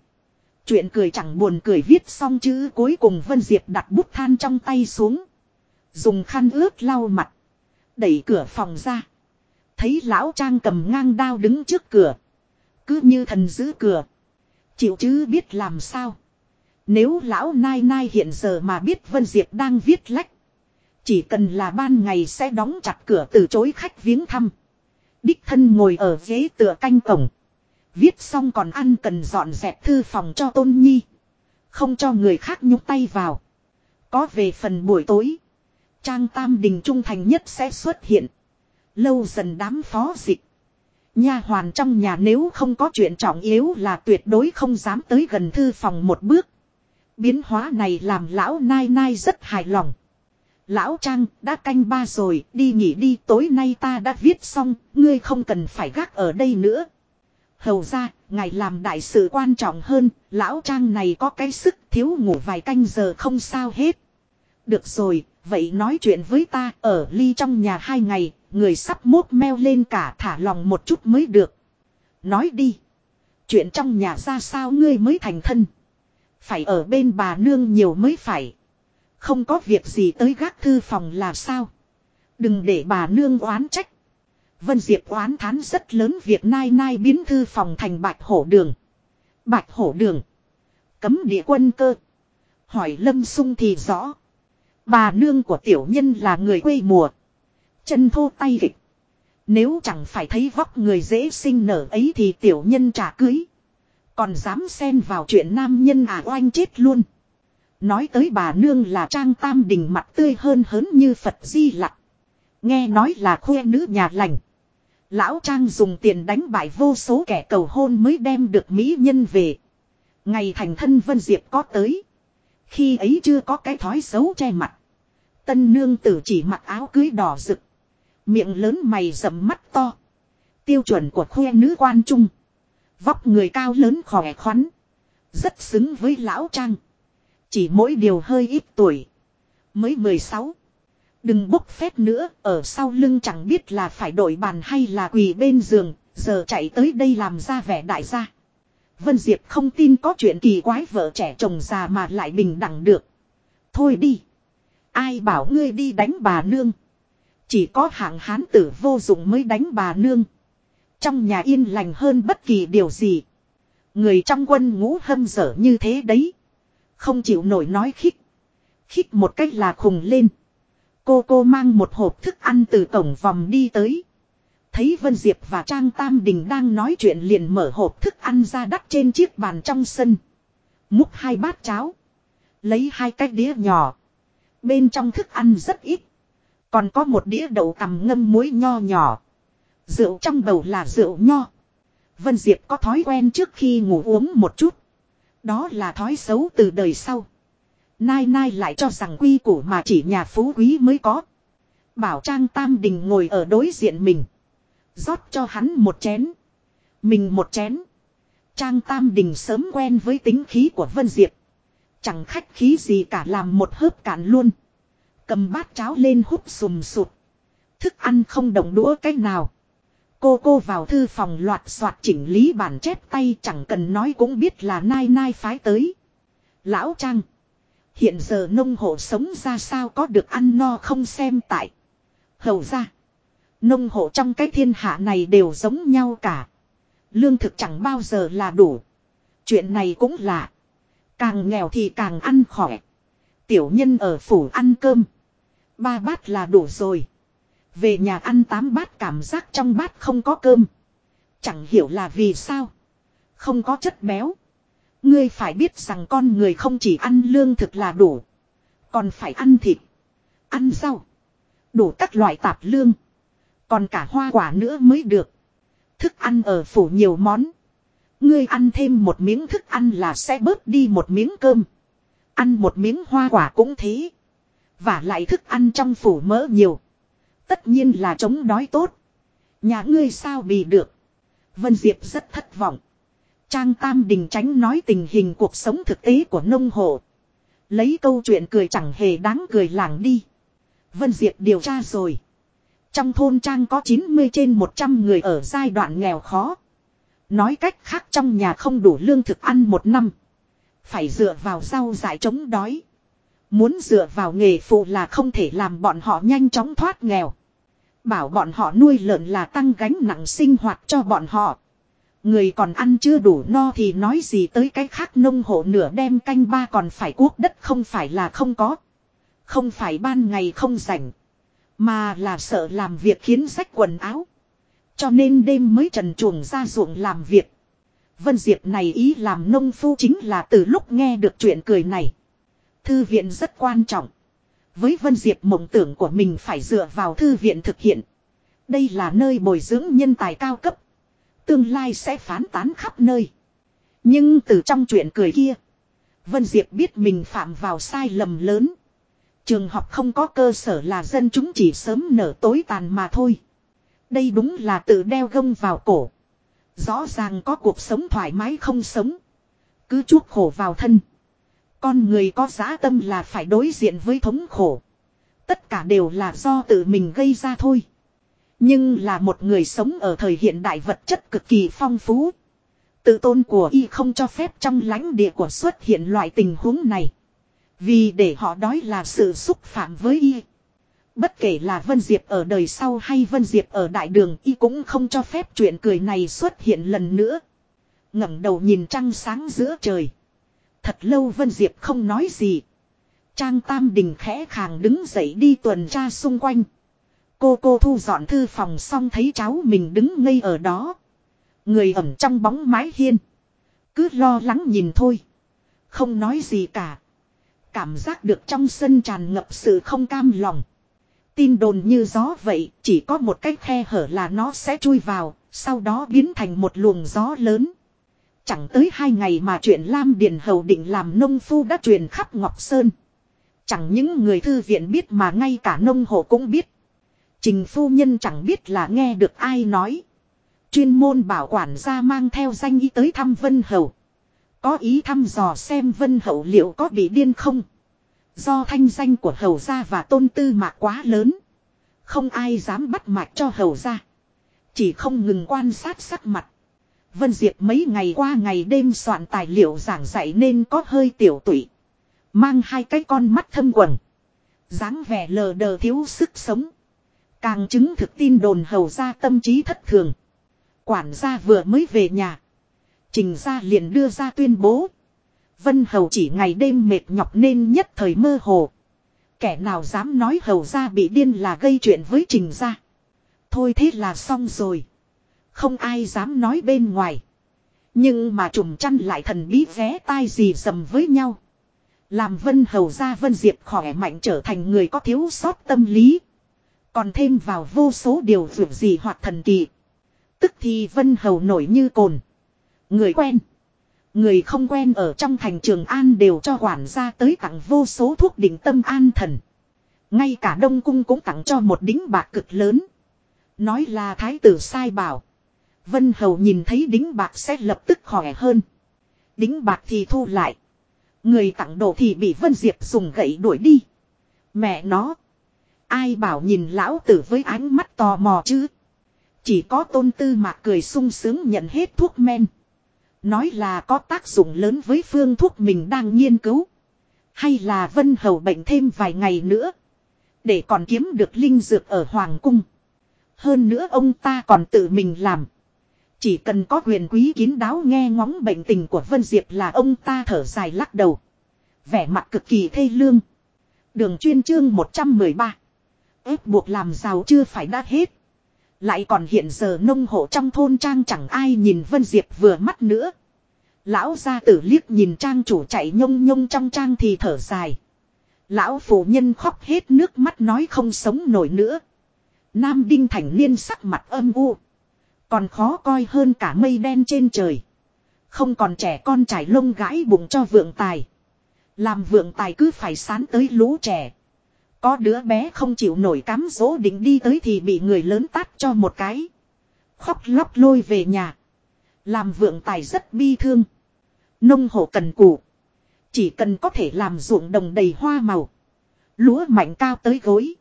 Chuyện cười chẳng buồn cười viết xong chữ cuối cùng Vân Diệp đặt bút than trong tay xuống. Dùng khăn ướt lau mặt. Đẩy cửa phòng ra. Thấy lão trang cầm ngang đao đứng trước cửa. Cứ như thần giữ cửa. Chịu chứ biết làm sao. Nếu lão nai nai hiện giờ mà biết Vân Diệp đang viết lách. Chỉ cần là ban ngày sẽ đóng chặt cửa từ chối khách viếng thăm. Đích thân ngồi ở ghế tựa canh cổng. Viết xong còn ăn cần dọn dẹp thư phòng cho tôn nhi. Không cho người khác nhúc tay vào. Có về phần buổi tối. Trang Tam Đình Trung Thành nhất sẽ xuất hiện. Lâu dần đám phó dịch. Nha hoàn trong nhà nếu không có chuyện trọng yếu là tuyệt đối không dám tới gần thư phòng một bước. Biến hóa này làm lão nai nai rất hài lòng. Lão Trang đã canh ba rồi, đi nghỉ đi, tối nay ta đã viết xong, ngươi không cần phải gác ở đây nữa. Hầu ra, ngài làm đại sự quan trọng hơn, lão Trang này có cái sức thiếu ngủ vài canh giờ không sao hết. Được rồi, vậy nói chuyện với ta, ở ly trong nhà hai ngày, người sắp mốt meo lên cả thả lòng một chút mới được. Nói đi. Chuyện trong nhà ra sao ngươi mới thành thân. Phải ở bên bà nương nhiều mới phải. Không có việc gì tới gác thư phòng là sao. Đừng để bà nương oán trách. Vân Diệp oán thán rất lớn việc nai nai biến thư phòng thành bạch hổ đường. Bạch hổ đường. Cấm địa quân cơ. Hỏi lâm sung thì rõ. Bà nương của tiểu nhân là người quê mùa. Chân thô tay kịch. Nếu chẳng phải thấy vóc người dễ sinh nở ấy thì tiểu nhân trả cưới. Còn dám xen vào chuyện nam nhân à oanh chết luôn. Nói tới bà nương là trang tam đình mặt tươi hơn hớn như Phật di lặc. Nghe nói là khuê nữ nhà lành. Lão Trang dùng tiền đánh bại vô số kẻ cầu hôn mới đem được mỹ nhân về. Ngày thành thân Vân Diệp có tới. Khi ấy chưa có cái thói xấu che mặt. Tân nương tử chỉ mặc áo cưới đỏ rực. Miệng lớn mày rậm mắt to. Tiêu chuẩn của khuê nữ quan trung. Vóc người cao lớn khỏe khoắn. Rất xứng với lão trang. Chỉ mỗi điều hơi ít tuổi. Mới 16. Đừng bốc phép nữa, ở sau lưng chẳng biết là phải đổi bàn hay là quỳ bên giường, giờ chạy tới đây làm ra vẻ đại gia. Vân Diệp không tin có chuyện kỳ quái vợ trẻ chồng già mà lại bình đẳng được. Thôi đi. Ai bảo ngươi đi đánh bà nương. Chỉ có hạng hán tử vô dụng mới đánh bà nương. Trong nhà yên lành hơn bất kỳ điều gì. Người trong quân ngũ hâm dở như thế đấy. Không chịu nổi nói khích. Khích một cách là khùng lên. Cô cô mang một hộp thức ăn từ cổng vòng đi tới. Thấy Vân Diệp và Trang Tam Đình đang nói chuyện liền mở hộp thức ăn ra đắt trên chiếc bàn trong sân. Múc hai bát cháo. Lấy hai cái đĩa nhỏ. Bên trong thức ăn rất ít. Còn có một đĩa đậu tằm ngâm muối nho nhỏ. Rượu trong bầu là rượu nho. Vân Diệp có thói quen trước khi ngủ uống một chút. Đó là thói xấu từ đời sau. Nai nai lại cho rằng quy củ mà chỉ nhà phú quý mới có. Bảo Trang Tam Đình ngồi ở đối diện mình. rót cho hắn một chén. Mình một chén. Trang Tam Đình sớm quen với tính khí của Vân Diệp. Chẳng khách khí gì cả làm một hớp cạn luôn. Cầm bát cháo lên hút sùm sụt. Thức ăn không đồng đũa cách nào. Cô cô vào thư phòng loạt soạt chỉnh lý bản chép tay chẳng cần nói cũng biết là nai nai phái tới. Lão Trang. Hiện giờ nông hộ sống ra sao có được ăn no không xem tại. Hầu ra. Nông hộ trong cái thiên hạ này đều giống nhau cả. Lương thực chẳng bao giờ là đủ. Chuyện này cũng là. Càng nghèo thì càng ăn khỏe. Tiểu nhân ở phủ ăn cơm. Ba bát là đủ rồi. Về nhà ăn tám bát cảm giác trong bát không có cơm. Chẳng hiểu là vì sao. Không có chất béo. Ngươi phải biết rằng con người không chỉ ăn lương thực là đủ. Còn phải ăn thịt. Ăn rau. Đủ các loại tạp lương. Còn cả hoa quả nữa mới được. Thức ăn ở phủ nhiều món. Ngươi ăn thêm một miếng thức ăn là sẽ bớt đi một miếng cơm. Ăn một miếng hoa quả cũng thế. Và lại thức ăn trong phủ mỡ nhiều. Tất nhiên là chống đói tốt. Nhà ngươi sao bị được. Vân Diệp rất thất vọng. Trang Tam Đình tránh nói tình hình cuộc sống thực tế của nông hộ. Lấy câu chuyện cười chẳng hề đáng cười làng đi. Vân Diệp điều tra rồi. Trong thôn Trang có 90 trên 100 người ở giai đoạn nghèo khó. Nói cách khác trong nhà không đủ lương thực ăn một năm. Phải dựa vào rau dại chống đói. Muốn dựa vào nghề phụ là không thể làm bọn họ nhanh chóng thoát nghèo. Bảo bọn họ nuôi lợn là tăng gánh nặng sinh hoạt cho bọn họ. Người còn ăn chưa đủ no thì nói gì tới cái khác nông hộ nửa đem canh ba còn phải cuốc đất không phải là không có. Không phải ban ngày không rảnh. Mà là sợ làm việc khiến rách quần áo. Cho nên đêm mới trần chuồng ra ruộng làm việc. Vân Diệp này ý làm nông phu chính là từ lúc nghe được chuyện cười này. Thư viện rất quan trọng. Với Vân Diệp mộng tưởng của mình phải dựa vào thư viện thực hiện. Đây là nơi bồi dưỡng nhân tài cao cấp. Tương lai sẽ phán tán khắp nơi. Nhưng từ trong chuyện cười kia. Vân Diệp biết mình phạm vào sai lầm lớn. Trường học không có cơ sở là dân chúng chỉ sớm nở tối tàn mà thôi. Đây đúng là tự đeo gông vào cổ. Rõ ràng có cuộc sống thoải mái không sống. Cứ chuốc khổ vào thân. Con người có giá tâm là phải đối diện với thống khổ. Tất cả đều là do tự mình gây ra thôi. Nhưng là một người sống ở thời hiện đại vật chất cực kỳ phong phú. Tự tôn của y không cho phép trong lãnh địa của xuất hiện loại tình huống này. Vì để họ đói là sự xúc phạm với y. Bất kể là Vân Diệp ở đời sau hay Vân Diệp ở đại đường, y cũng không cho phép chuyện cười này xuất hiện lần nữa. ngẩng đầu nhìn trăng sáng giữa trời. Thật lâu Vân Diệp không nói gì. Trang Tam Đình khẽ khàng đứng dậy đi tuần tra xung quanh. Cô cô thu dọn thư phòng xong thấy cháu mình đứng ngây ở đó. Người ẩn trong bóng mái hiên. Cứ lo lắng nhìn thôi. Không nói gì cả. Cảm giác được trong sân tràn ngập sự không cam lòng. Tin đồn như gió vậy, chỉ có một cái khe hở là nó sẽ chui vào, sau đó biến thành một luồng gió lớn. Chẳng tới hai ngày mà chuyện Lam Điền Hầu định làm nông phu đã truyền khắp Ngọc Sơn. Chẳng những người thư viện biết mà ngay cả nông hộ cũng biết. Trình phu nhân chẳng biết là nghe được ai nói. Chuyên môn bảo quản gia mang theo danh y tới thăm Vân Hầu. Có ý thăm dò xem vân hậu liệu có bị điên không. Do thanh danh của hầu gia và tôn tư mạc quá lớn. Không ai dám bắt mạch cho hầu gia. Chỉ không ngừng quan sát sắc mặt. Vân Diệp mấy ngày qua ngày đêm soạn tài liệu giảng dạy nên có hơi tiểu tụy. Mang hai cái con mắt thâm quần. dáng vẻ lờ đờ thiếu sức sống. Càng chứng thực tin đồn hầu ra tâm trí thất thường. Quản gia vừa mới về nhà. Trình gia liền đưa ra tuyên bố. Vân hầu chỉ ngày đêm mệt nhọc nên nhất thời mơ hồ. Kẻ nào dám nói hầu ra bị điên là gây chuyện với trình gia. Thôi thế là xong rồi. Không ai dám nói bên ngoài. Nhưng mà trùm chăn lại thần bí vé tai gì dầm với nhau. Làm vân hầu ra vân diệp khỏe mạnh trở thành người có thiếu sót tâm lý. Còn thêm vào vô số điều vượt gì hoặc thần kỳ. Tức thì vân hầu nổi như cồn. Người quen. Người không quen ở trong thành trường An đều cho quản gia tới tặng vô số thuốc định tâm an thần. Ngay cả Đông Cung cũng tặng cho một đính bạc cực lớn. Nói là thái tử sai bảo. Vân Hầu nhìn thấy đính bạc sẽ lập tức khỏe hơn. Đính bạc thì thu lại. Người tặng đồ thì bị Vân Diệp dùng gậy đuổi đi. Mẹ nó. Ai bảo nhìn lão tử với ánh mắt tò mò chứ. Chỉ có tôn tư mạc cười sung sướng nhận hết thuốc men. Nói là có tác dụng lớn với phương thuốc mình đang nghiên cứu. Hay là vân hầu bệnh thêm vài ngày nữa. Để còn kiếm được linh dược ở Hoàng Cung. Hơn nữa ông ta còn tự mình làm. Chỉ cần có quyền quý kín đáo nghe ngóng bệnh tình của Vân Diệp là ông ta thở dài lắc đầu. Vẻ mặt cực kỳ thê lương. Đường chuyên chương 113 ép buộc làm giàu chưa phải đã hết. Lại còn hiện giờ nông hộ trong thôn trang chẳng ai nhìn Vân Diệp vừa mắt nữa. Lão gia tử liếc nhìn trang chủ chạy nhông nhông trong trang thì thở dài. Lão phụ nhân khóc hết nước mắt nói không sống nổi nữa. Nam đinh thành niên sắc mặt âm u. Còn khó coi hơn cả mây đen trên trời. Không còn trẻ con trải lông gãi bụng cho vượng tài. Làm vượng tài cứ phải sán tới lũ trẻ. Có đứa bé không chịu nổi cám dỗ định đi tới thì bị người lớn tát cho một cái. Khóc lóc lôi về nhà. Làm vượng tài rất bi thương. Nông hộ cần củ. Chỉ cần có thể làm ruộng đồng đầy hoa màu. Lúa mạnh cao tới gối.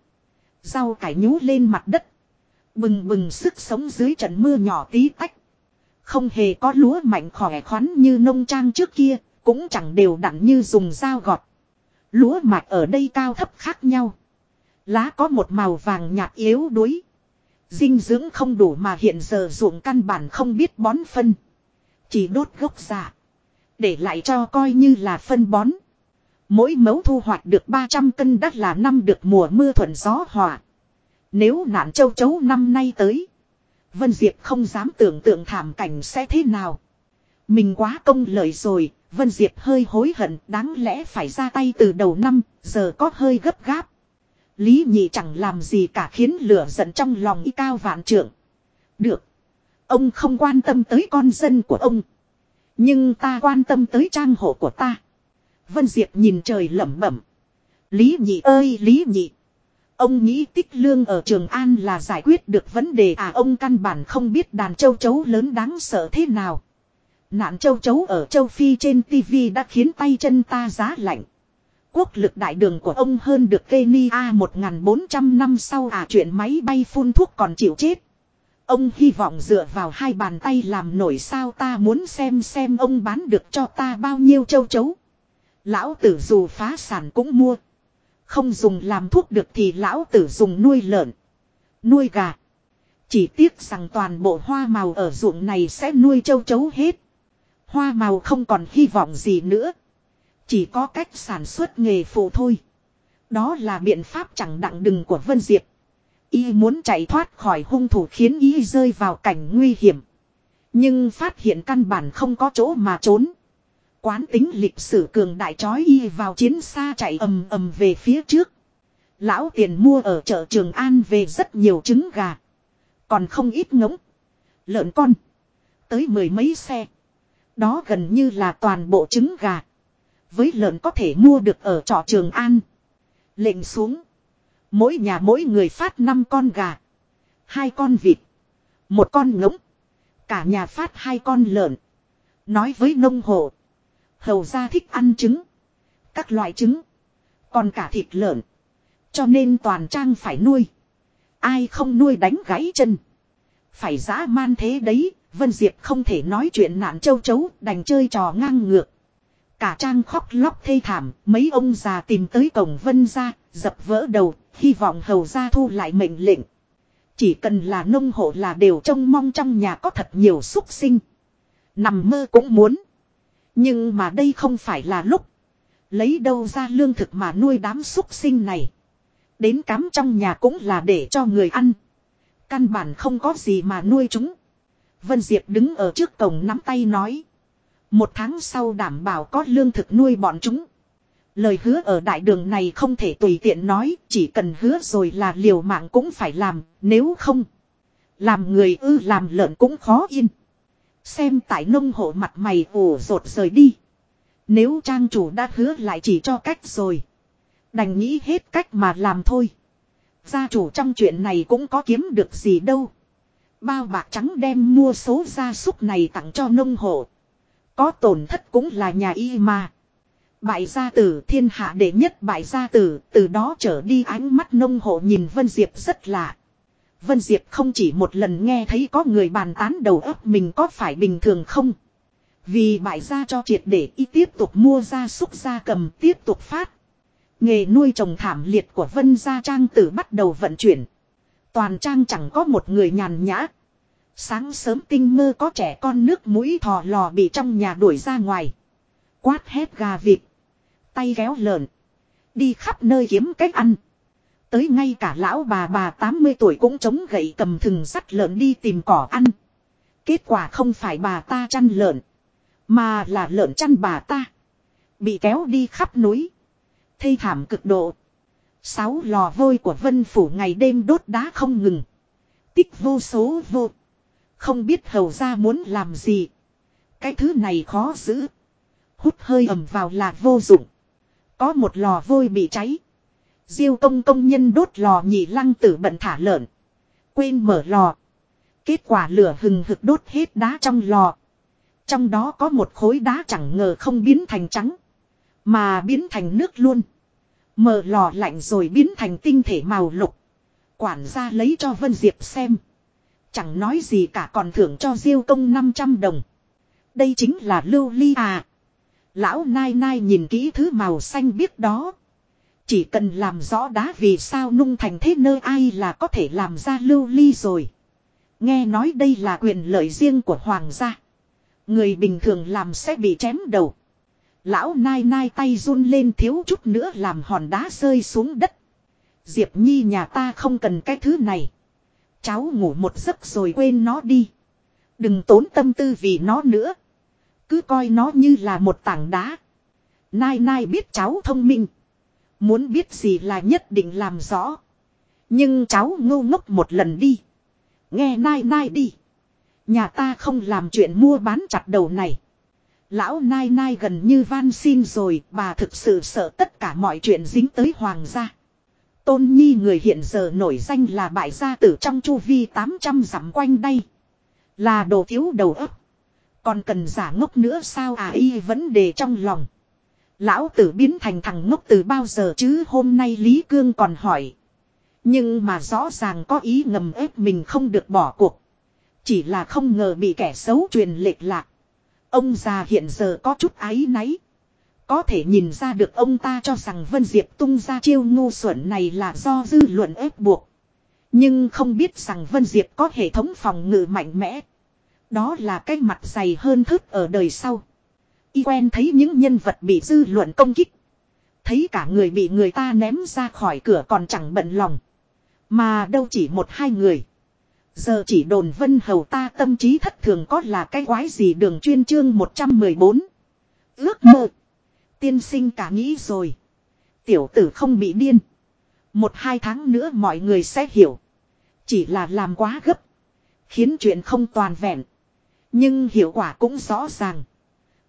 Rau cải nhú lên mặt đất. Bừng bừng sức sống dưới trận mưa nhỏ tí tách. Không hề có lúa mạnh khỏe khoắn như nông trang trước kia, cũng chẳng đều đặn như dùng dao gọt. Lúa mạch ở đây cao thấp khác nhau. Lá có một màu vàng nhạt yếu đuối. Dinh dưỡng không đủ mà hiện giờ ruộng căn bản không biết bón phân. Chỉ đốt gốc giả. Để lại cho coi như là phân bón. Mỗi mẫu thu hoạch được 300 cân đất là năm được mùa mưa thuận gió hòa. Nếu nạn châu chấu năm nay tới. Vân Diệp không dám tưởng tượng thảm cảnh sẽ thế nào. Mình quá công lợi rồi, Vân Diệp hơi hối hận đáng lẽ phải ra tay từ đầu năm, giờ có hơi gấp gáp. Lý nhị chẳng làm gì cả khiến lửa giận trong lòng y cao vạn trượng. Được. Ông không quan tâm tới con dân của ông. Nhưng ta quan tâm tới trang hộ của ta. Vân Diệp nhìn trời lẩm bẩm. Lý nhị ơi Lý nhị. Ông nghĩ tích lương ở Trường An là giải quyết được vấn đề à ông căn bản không biết đàn châu chấu lớn đáng sợ thế nào. Nạn châu chấu ở châu Phi trên TV đã khiến tay chân ta giá lạnh. Quốc lực đại đường của ông hơn được Kenya 1.400 năm sau à chuyện máy bay phun thuốc còn chịu chết. Ông hy vọng dựa vào hai bàn tay làm nổi sao ta muốn xem xem ông bán được cho ta bao nhiêu châu chấu. Lão tử dù phá sản cũng mua. Không dùng làm thuốc được thì lão tử dùng nuôi lợn. Nuôi gà. Chỉ tiếc rằng toàn bộ hoa màu ở ruộng này sẽ nuôi châu chấu hết. Hoa màu không còn hy vọng gì nữa. Chỉ có cách sản xuất nghề phụ thôi. Đó là biện pháp chẳng đặng đừng của Vân Diệp. Y muốn chạy thoát khỏi hung thủ khiến y rơi vào cảnh nguy hiểm. Nhưng phát hiện căn bản không có chỗ mà trốn. Quán tính lịch sử cường đại trói y vào chiến xa chạy ầm ầm về phía trước. Lão tiền mua ở chợ Trường An về rất nhiều trứng gà. Còn không ít ngỗng. Lợn con. Tới mười mấy xe. Đó gần như là toàn bộ trứng gà. Với lợn có thể mua được ở trọ Trường An. Lệnh xuống. Mỗi nhà mỗi người phát 5 con gà. hai con vịt. Một con ngỗng. Cả nhà phát hai con lợn. Nói với nông hộ. Hầu ra thích ăn trứng. Các loại trứng. Còn cả thịt lợn. Cho nên toàn trang phải nuôi. Ai không nuôi đánh gãy chân. Phải dã man thế đấy. Vân Diệp không thể nói chuyện nạn châu chấu, đành chơi trò ngang ngược. Cả trang khóc lóc thê thảm. Mấy ông già tìm tới cổng Vân ra. Dập vỡ đầu. Hy vọng hầu ra thu lại mệnh lệnh. Chỉ cần là nông hộ là đều trông mong trong nhà có thật nhiều xúc sinh. Nằm mơ cũng muốn. Nhưng mà đây không phải là lúc. Lấy đâu ra lương thực mà nuôi đám xúc sinh này. Đến cắm trong nhà cũng là để cho người ăn. Căn bản không có gì mà nuôi chúng. Vân Diệp đứng ở trước cổng nắm tay nói. Một tháng sau đảm bảo có lương thực nuôi bọn chúng. Lời hứa ở đại đường này không thể tùy tiện nói, chỉ cần hứa rồi là liều mạng cũng phải làm, nếu không. Làm người ư làm lợn cũng khó yên. Xem tại nông hộ mặt mày ủ rột rời đi. Nếu trang chủ đã hứa lại chỉ cho cách rồi. Đành nghĩ hết cách mà làm thôi. Gia chủ trong chuyện này cũng có kiếm được gì đâu. Bao bạc trắng đem mua số gia súc này tặng cho nông hộ. Có tổn thất cũng là nhà y mà. Bại gia tử thiên hạ đệ nhất bại gia tử, từ đó trở đi ánh mắt nông hộ nhìn Vân Diệp rất lạ. Vân Diệp không chỉ một lần nghe thấy có người bàn tán đầu óc mình có phải bình thường không. Vì bại gia cho triệt để y tiếp tục mua gia súc gia cầm tiếp tục phát. Nghề nuôi trồng thảm liệt của Vân Gia Trang tử bắt đầu vận chuyển. Toàn trang chẳng có một người nhàn nhã. Sáng sớm tinh mơ có trẻ con nước mũi thò lò bị trong nhà đuổi ra ngoài. Quát hét gà vịt. Tay kéo lợn. Đi khắp nơi kiếm cách ăn. Tới ngay cả lão bà bà 80 tuổi cũng chống gậy cầm thừng sắt lợn đi tìm cỏ ăn. Kết quả không phải bà ta chăn lợn. Mà là lợn chăn bà ta. Bị kéo đi khắp núi. Thây thảm cực độ. Sáu lò vôi của vân phủ ngày đêm đốt đá không ngừng. Tích vô số vô. Không biết hầu ra muốn làm gì. Cái thứ này khó giữ. Hút hơi ẩm vào là vô dụng. Có một lò vôi bị cháy. Diêu công công nhân đốt lò nhị lăng tử bận thả lợn. Quên mở lò. Kết quả lửa hừng hực đốt hết đá trong lò. Trong đó có một khối đá chẳng ngờ không biến thành trắng. Mà biến thành nước luôn. Mở lò lạnh rồi biến thành tinh thể màu lục. Quản gia lấy cho Vân Diệp xem. Chẳng nói gì cả còn thưởng cho Diêu công 500 đồng. Đây chính là lưu ly à. Lão nai nai nhìn kỹ thứ màu xanh biết đó. Chỉ cần làm rõ đá vì sao nung thành thế nơi ai là có thể làm ra lưu ly rồi. Nghe nói đây là quyền lợi riêng của hoàng gia. Người bình thường làm sẽ bị chém đầu. Lão nai nai tay run lên thiếu chút nữa làm hòn đá rơi xuống đất. Diệp Nhi nhà ta không cần cái thứ này. Cháu ngủ một giấc rồi quên nó đi. Đừng tốn tâm tư vì nó nữa. Cứ coi nó như là một tảng đá. Nai nai biết cháu thông minh. Muốn biết gì là nhất định làm rõ. Nhưng cháu ngu ngốc một lần đi. Nghe nai nai đi. Nhà ta không làm chuyện mua bán chặt đầu này. Lão nai nai gần như van xin rồi, bà thực sự sợ tất cả mọi chuyện dính tới hoàng gia. Tôn Nhi người hiện giờ nổi danh là bại gia tử trong chu vi 800 dặm quanh đây. Là đồ thiếu đầu óc. Còn cần giả ngốc nữa sao à y vấn đề trong lòng. Lão tử biến thành thằng ngốc từ bao giờ chứ hôm nay Lý Cương còn hỏi. Nhưng mà rõ ràng có ý ngầm ép mình không được bỏ cuộc. Chỉ là không ngờ bị kẻ xấu truyền lệch lạc. Ông già hiện giờ có chút áy náy. Có thể nhìn ra được ông ta cho rằng Vân Diệp tung ra chiêu ngu xuẩn này là do dư luận ép buộc. Nhưng không biết rằng Vân Diệp có hệ thống phòng ngự mạnh mẽ. Đó là cái mặt dày hơn thức ở đời sau. Y quen thấy những nhân vật bị dư luận công kích. Thấy cả người bị người ta ném ra khỏi cửa còn chẳng bận lòng. Mà đâu chỉ một hai người. Giờ chỉ đồn vân hầu ta tâm trí thất thường có là cái quái gì đường chuyên chương 114. Ước mơ. Tiên sinh cả nghĩ rồi. Tiểu tử không bị điên. Một hai tháng nữa mọi người sẽ hiểu. Chỉ là làm quá gấp. Khiến chuyện không toàn vẹn. Nhưng hiệu quả cũng rõ ràng.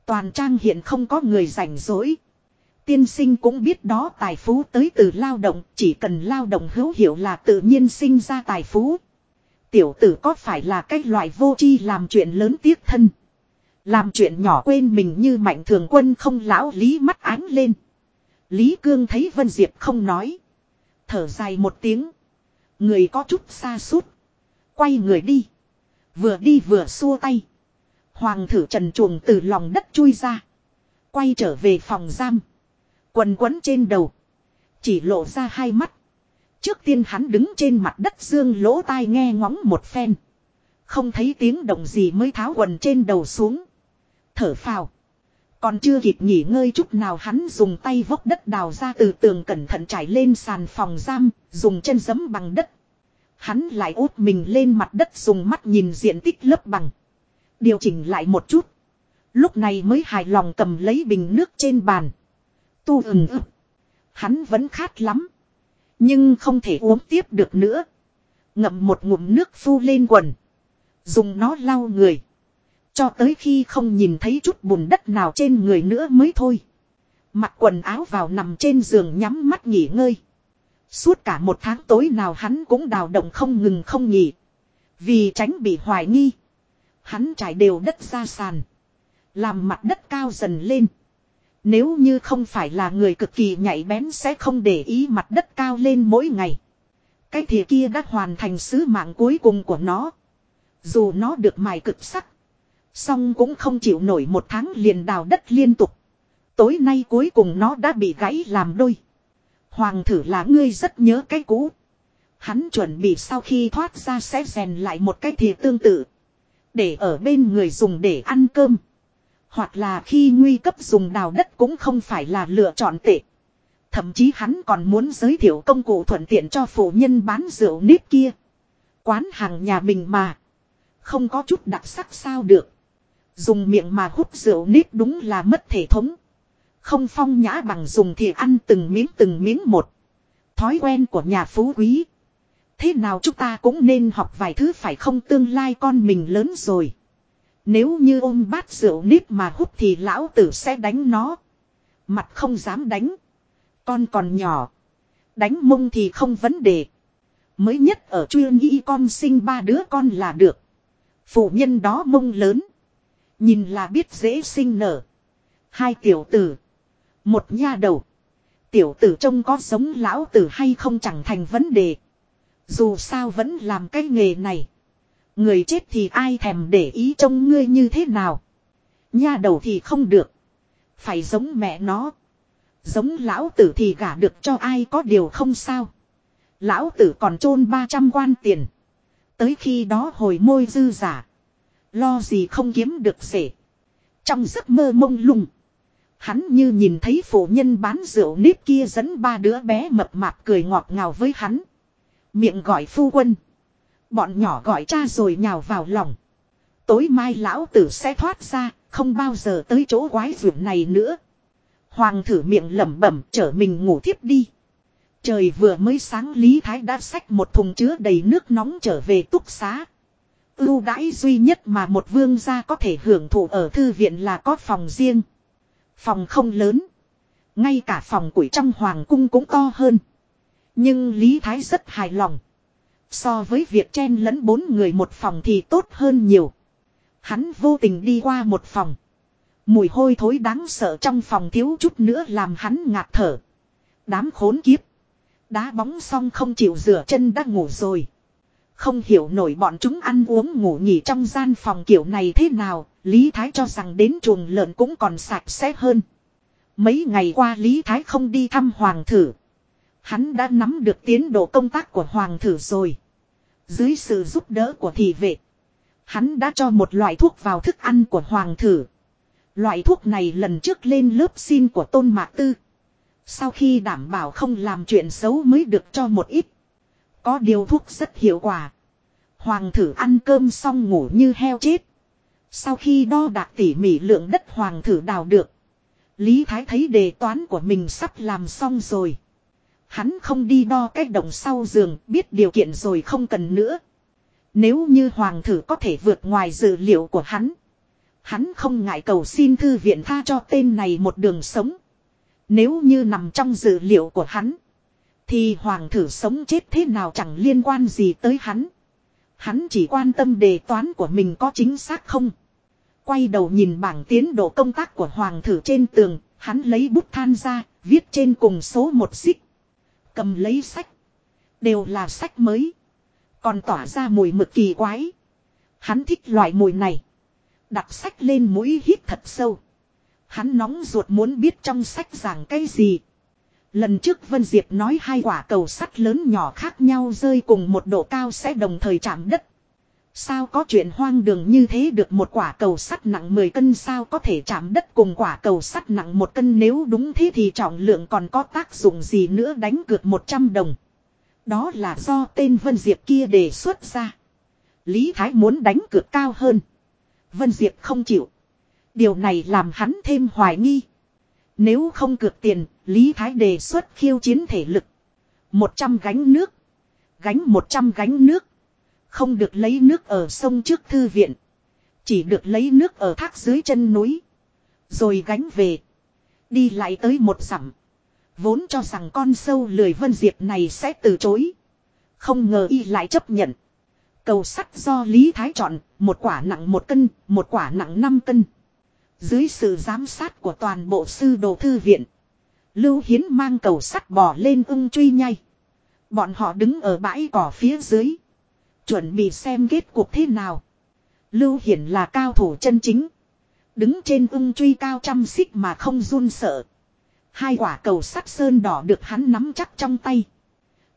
Toàn trang hiện không có người rảnh rỗi. Tiên sinh cũng biết đó tài phú tới từ lao động, chỉ cần lao động hữu hiệu là tự nhiên sinh ra tài phú. Tiểu tử có phải là cái loại vô chi làm chuyện lớn tiếc thân. Làm chuyện nhỏ quên mình như mạnh thường quân không lão lý mắt ánh lên. Lý Cương thấy Vân Diệp không nói. Thở dài một tiếng. Người có chút xa suốt. Quay người đi. Vừa đi vừa xua tay. Hoàng thử trần chuồng từ lòng đất chui ra. Quay trở về phòng giam. Quần quấn trên đầu. Chỉ lộ ra hai mắt. Trước tiên hắn đứng trên mặt đất dương lỗ tai nghe ngóng một phen. Không thấy tiếng động gì mới tháo quần trên đầu xuống. Thở phào. Còn chưa kịp nghỉ ngơi chút nào hắn dùng tay vốc đất đào ra từ tường cẩn thận trải lên sàn phòng giam, dùng chân giấm bằng đất. Hắn lại út mình lên mặt đất dùng mắt nhìn diện tích lớp bằng. Điều chỉnh lại một chút. Lúc này mới hài lòng cầm lấy bình nước trên bàn. Tu ừng ực. Hắn vẫn khát lắm. Nhưng không thể uống tiếp được nữa. Ngậm một ngụm nước phu lên quần. Dùng nó lau người. Cho tới khi không nhìn thấy chút bùn đất nào trên người nữa mới thôi. Mặc quần áo vào nằm trên giường nhắm mắt nghỉ ngơi. Suốt cả một tháng tối nào hắn cũng đào động không ngừng không nghỉ. Vì tránh bị hoài nghi. Hắn trải đều đất ra sàn. Làm mặt đất cao dần lên. Nếu như không phải là người cực kỳ nhạy bén sẽ không để ý mặt đất cao lên mỗi ngày. Cái thìa kia đã hoàn thành sứ mạng cuối cùng của nó. Dù nó được mài cực sắc. Song cũng không chịu nổi một tháng liền đào đất liên tục. Tối nay cuối cùng nó đã bị gãy làm đôi. Hoàng thử là ngươi rất nhớ cái cũ. Hắn chuẩn bị sau khi thoát ra sẽ rèn lại một cái thìa tương tự. Để ở bên người dùng để ăn cơm. Hoặc là khi nguy cấp dùng đào đất cũng không phải là lựa chọn tệ. Thậm chí hắn còn muốn giới thiệu công cụ thuận tiện cho phụ nhân bán rượu nếp kia. Quán hàng nhà mình mà. Không có chút đặc sắc sao được. Dùng miệng mà hút rượu nếp đúng là mất thể thống. Không phong nhã bằng dùng thì ăn từng miếng từng miếng một. Thói quen của nhà phú quý. Thế nào chúng ta cũng nên học vài thứ phải không tương lai con mình lớn rồi. Nếu như ôm bát rượu nếp mà hút thì lão tử sẽ đánh nó. Mặt không dám đánh. Con còn nhỏ. Đánh mông thì không vấn đề. Mới nhất ở chuyên nghĩ con sinh ba đứa con là được. Phụ nhân đó mông lớn. Nhìn là biết dễ sinh nở. Hai tiểu tử. Một nha đầu. Tiểu tử trông có giống lão tử hay không chẳng thành vấn đề. Dù sao vẫn làm cái nghề này. Người chết thì ai thèm để ý trông ngươi như thế nào. Nha đầu thì không được. Phải giống mẹ nó. Giống lão tử thì gả được cho ai có điều không sao. Lão tử còn chôn 300 quan tiền. Tới khi đó hồi môi dư giả. Lo gì không kiếm được rể. Trong giấc mơ mông lung. Hắn như nhìn thấy phụ nhân bán rượu nếp kia dẫn ba đứa bé mập mạp cười ngọt ngào với hắn. Miệng gọi phu quân. Bọn nhỏ gọi cha rồi nhào vào lòng. Tối mai lão tử sẽ thoát ra, không bao giờ tới chỗ quái vượn này nữa. Hoàng thử miệng lẩm bẩm trở mình ngủ thiếp đi. Trời vừa mới sáng Lý Thái đã xách một thùng chứa đầy nước nóng trở về túc xá. Ưu đãi duy nhất mà một vương gia có thể hưởng thụ ở thư viện là có phòng riêng. Phòng không lớn. Ngay cả phòng quỷ trong hoàng cung cũng to hơn. Nhưng Lý Thái rất hài lòng. So với việc chen lẫn bốn người một phòng thì tốt hơn nhiều. Hắn vô tình đi qua một phòng. Mùi hôi thối đáng sợ trong phòng thiếu chút nữa làm hắn ngạt thở. Đám khốn kiếp. Đá bóng xong không chịu rửa chân đã ngủ rồi. Không hiểu nổi bọn chúng ăn uống ngủ nghỉ trong gian phòng kiểu này thế nào, Lý Thái cho rằng đến chuồng lợn cũng còn sạch sẽ hơn. Mấy ngày qua Lý Thái không đi thăm Hoàng thử. Hắn đã nắm được tiến độ công tác của Hoàng thử rồi. Dưới sự giúp đỡ của thị vệ. Hắn đã cho một loại thuốc vào thức ăn của Hoàng thử. Loại thuốc này lần trước lên lớp xin của Tôn Mạc Tư. Sau khi đảm bảo không làm chuyện xấu mới được cho một ít. Có điều thuốc rất hiệu quả. Hoàng thử ăn cơm xong ngủ như heo chết. Sau khi đo đạc tỉ mỉ lượng đất hoàng thử đào được. Lý Thái thấy đề toán của mình sắp làm xong rồi. Hắn không đi đo cách động sau giường, biết điều kiện rồi không cần nữa. Nếu như hoàng thử có thể vượt ngoài dự liệu của hắn. Hắn không ngại cầu xin thư viện tha cho tên này một đường sống. Nếu như nằm trong dự liệu của hắn. Thì hoàng thử sống chết thế nào chẳng liên quan gì tới hắn. Hắn chỉ quan tâm đề toán của mình có chính xác không. Quay đầu nhìn bảng tiến độ công tác của Hoàng thử trên tường, hắn lấy bút than ra, viết trên cùng số một xích. Cầm lấy sách. Đều là sách mới. Còn tỏa ra mùi mực kỳ quái. Hắn thích loại mùi này. Đặt sách lên mũi hít thật sâu. Hắn nóng ruột muốn biết trong sách giảng cái gì. Lần trước Vân Diệp nói hai quả cầu sắt lớn nhỏ khác nhau rơi cùng một độ cao sẽ đồng thời chạm đất. Sao có chuyện hoang đường như thế được một quả cầu sắt nặng 10 cân sao có thể chạm đất cùng quả cầu sắt nặng một cân nếu đúng thế thì trọng lượng còn có tác dụng gì nữa đánh cược 100 đồng. Đó là do tên Vân Diệp kia đề xuất ra. Lý Thái muốn đánh cược cao hơn. Vân Diệp không chịu. Điều này làm hắn thêm hoài nghi. Nếu không cược tiền, Lý Thái đề xuất khiêu chiến thể lực. 100 gánh nước. Gánh 100 gánh nước. Không được lấy nước ở sông trước thư viện. Chỉ được lấy nước ở thác dưới chân núi. Rồi gánh về. Đi lại tới một dặm. Vốn cho rằng con sâu lười vân diệp này sẽ từ chối. Không ngờ y lại chấp nhận. Cầu sắt do Lý Thái chọn, một quả nặng một cân, một quả nặng năm cân. Dưới sự giám sát của toàn bộ sư đồ thư viện. Lưu Hiến mang cầu sắt bò lên ung truy nhai. Bọn họ đứng ở bãi cỏ phía dưới. Chuẩn bị xem kết cuộc thế nào. Lưu Hiển là cao thủ chân chính. Đứng trên ung truy cao trăm xích mà không run sợ. Hai quả cầu sắt sơn đỏ được hắn nắm chắc trong tay.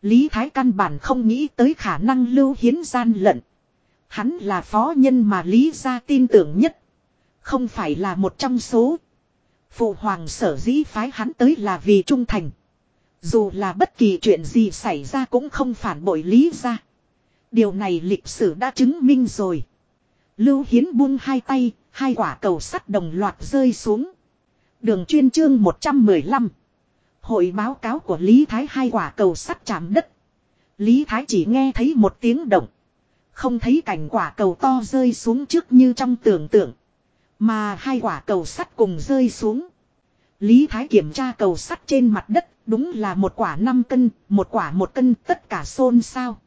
Lý Thái căn bản không nghĩ tới khả năng Lưu Hiến gian lận. Hắn là phó nhân mà Lý gia tin tưởng nhất. Không phải là một trong số. Phụ hoàng sở dĩ phái hắn tới là vì trung thành. Dù là bất kỳ chuyện gì xảy ra cũng không phản bội Lý gia. Điều này lịch sử đã chứng minh rồi. Lưu Hiến buông hai tay, hai quả cầu sắt đồng loạt rơi xuống. Đường chuyên chương 115. Hội báo cáo của Lý Thái hai quả cầu sắt chạm đất. Lý Thái chỉ nghe thấy một tiếng động. Không thấy cảnh quả cầu to rơi xuống trước như trong tưởng tượng. Mà hai quả cầu sắt cùng rơi xuống. Lý Thái kiểm tra cầu sắt trên mặt đất, đúng là một quả 5 cân, một quả một cân, tất cả xôn xao.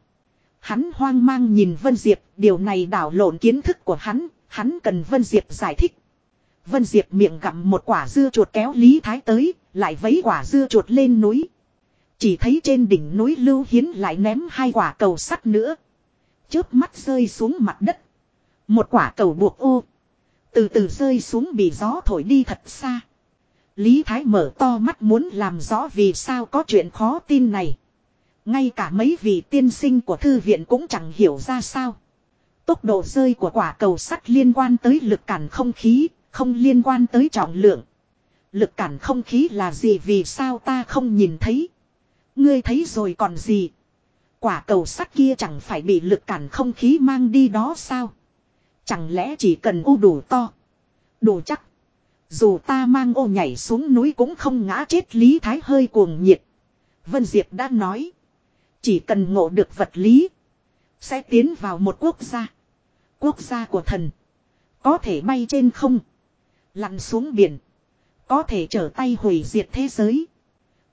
Hắn hoang mang nhìn Vân Diệp, điều này đảo lộn kiến thức của hắn, hắn cần Vân Diệp giải thích. Vân Diệp miệng gặm một quả dưa chuột kéo Lý Thái tới, lại vấy quả dưa chuột lên núi. Chỉ thấy trên đỉnh núi Lưu Hiến lại ném hai quả cầu sắt nữa. Chớp mắt rơi xuống mặt đất. Một quả cầu buộc ô. Từ từ rơi xuống bị gió thổi đi thật xa. Lý Thái mở to mắt muốn làm rõ vì sao có chuyện khó tin này. Ngay cả mấy vị tiên sinh của thư viện cũng chẳng hiểu ra sao. Tốc độ rơi của quả cầu sắt liên quan tới lực cản không khí, không liên quan tới trọng lượng. Lực cản không khí là gì vì sao ta không nhìn thấy. Ngươi thấy rồi còn gì. Quả cầu sắt kia chẳng phải bị lực cản không khí mang đi đó sao. Chẳng lẽ chỉ cần u đủ to. Đủ chắc. Dù ta mang ô nhảy xuống núi cũng không ngã chết Lý Thái hơi cuồng nhiệt. Vân Diệp đã nói. Chỉ cần ngộ được vật lý. Sẽ tiến vào một quốc gia. Quốc gia của thần. Có thể bay trên không. Lặn xuống biển. Có thể trở tay hủy diệt thế giới.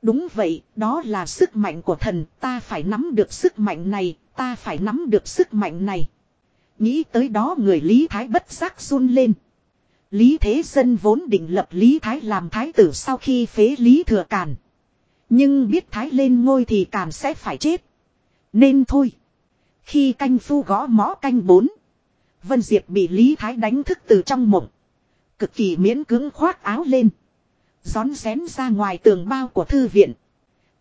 Đúng vậy, đó là sức mạnh của thần, ta phải nắm được sức mạnh này, ta phải nắm được sức mạnh này. Nghĩ tới đó người Lý Thái bất giác run lên. Lý Thế Dân vốn định lập Lý Thái làm thái tử sau khi phế Lý Thừa Càn. Nhưng biết Thái lên ngôi thì cảm sẽ phải chết. Nên thôi. Khi canh phu gõ mõ canh bốn. Vân Diệp bị Lý Thái đánh thức từ trong mộng. Cực kỳ miễn cưỡng khoác áo lên. Gión xén ra ngoài tường bao của thư viện.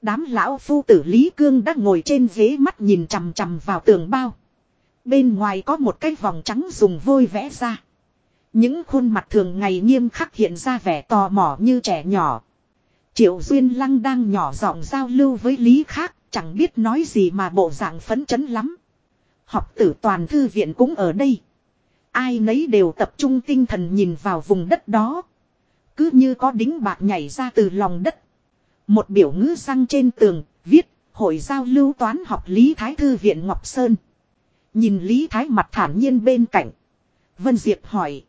Đám lão phu tử Lý Cương đang ngồi trên ghế mắt nhìn chằm chằm vào tường bao. Bên ngoài có một cái vòng trắng dùng vôi vẽ ra. Những khuôn mặt thường ngày nghiêm khắc hiện ra vẻ tò mò như trẻ nhỏ. Triệu Duyên Lăng đang nhỏ giọng giao lưu với Lý khác, chẳng biết nói gì mà bộ dạng phấn chấn lắm. Học tử toàn thư viện cũng ở đây. Ai nấy đều tập trung tinh thần nhìn vào vùng đất đó. Cứ như có đính bạc nhảy ra từ lòng đất. Một biểu ngữ răng trên tường, viết, hội giao lưu toán học Lý Thái Thư viện Ngọc Sơn. Nhìn Lý Thái mặt thản nhiên bên cạnh. Vân Diệp hỏi.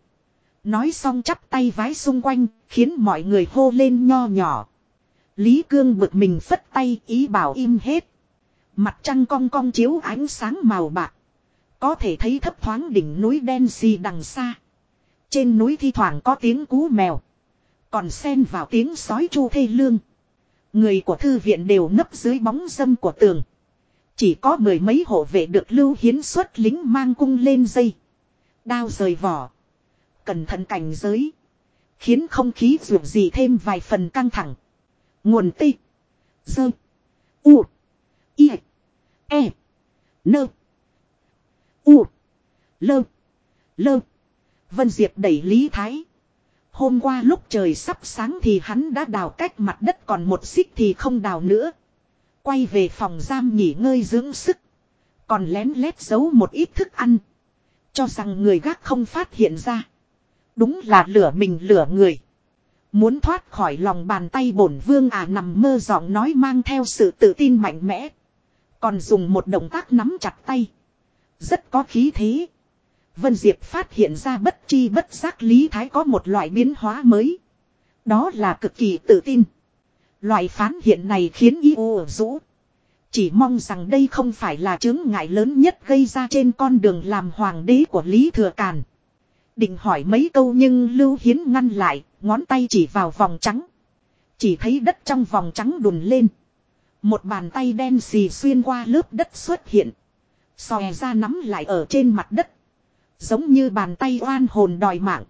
Nói xong chắp tay vái xung quanh, khiến mọi người hô lên nho nhỏ. Lý Cương bực mình phất tay ý bảo im hết. Mặt trăng cong cong chiếu ánh sáng màu bạc. Có thể thấy thấp thoáng đỉnh núi đen xì đằng xa. Trên núi thi thoảng có tiếng cú mèo. Còn xen vào tiếng sói chu thê lương. Người của thư viện đều nấp dưới bóng dâm của tường. Chỉ có mười mấy hộ vệ được lưu hiến xuất lính mang cung lên dây. Đao rời vỏ. Cẩn thận cảnh giới. Khiến không khí dù gì thêm vài phần căng thẳng. Nguồn tê. Dơ. U. I. E. Nơ. U. Lơ. Lơ. Vân Diệp đẩy Lý Thái. Hôm qua lúc trời sắp sáng thì hắn đã đào cách mặt đất còn một xích thì không đào nữa. Quay về phòng giam nghỉ ngơi dưỡng sức. Còn lén lét giấu một ít thức ăn. Cho rằng người gác không phát hiện ra. Đúng là lửa mình lửa người. Muốn thoát khỏi lòng bàn tay bổn vương à nằm mơ giọng nói mang theo sự tự tin mạnh mẽ. Còn dùng một động tác nắm chặt tay. Rất có khí thế. Vân Diệp phát hiện ra bất chi bất giác Lý Thái có một loại biến hóa mới. Đó là cực kỳ tự tin. Loại phán hiện này khiến y ô rũ. Chỉ mong rằng đây không phải là chứng ngại lớn nhất gây ra trên con đường làm hoàng đế của Lý Thừa Càn. Định hỏi mấy câu nhưng Lưu Hiến ngăn lại, ngón tay chỉ vào vòng trắng. Chỉ thấy đất trong vòng trắng đùn lên. Một bàn tay đen xì xuyên qua lớp đất xuất hiện. Xòe ra nắm lại ở trên mặt đất. Giống như bàn tay oan hồn đòi mạng.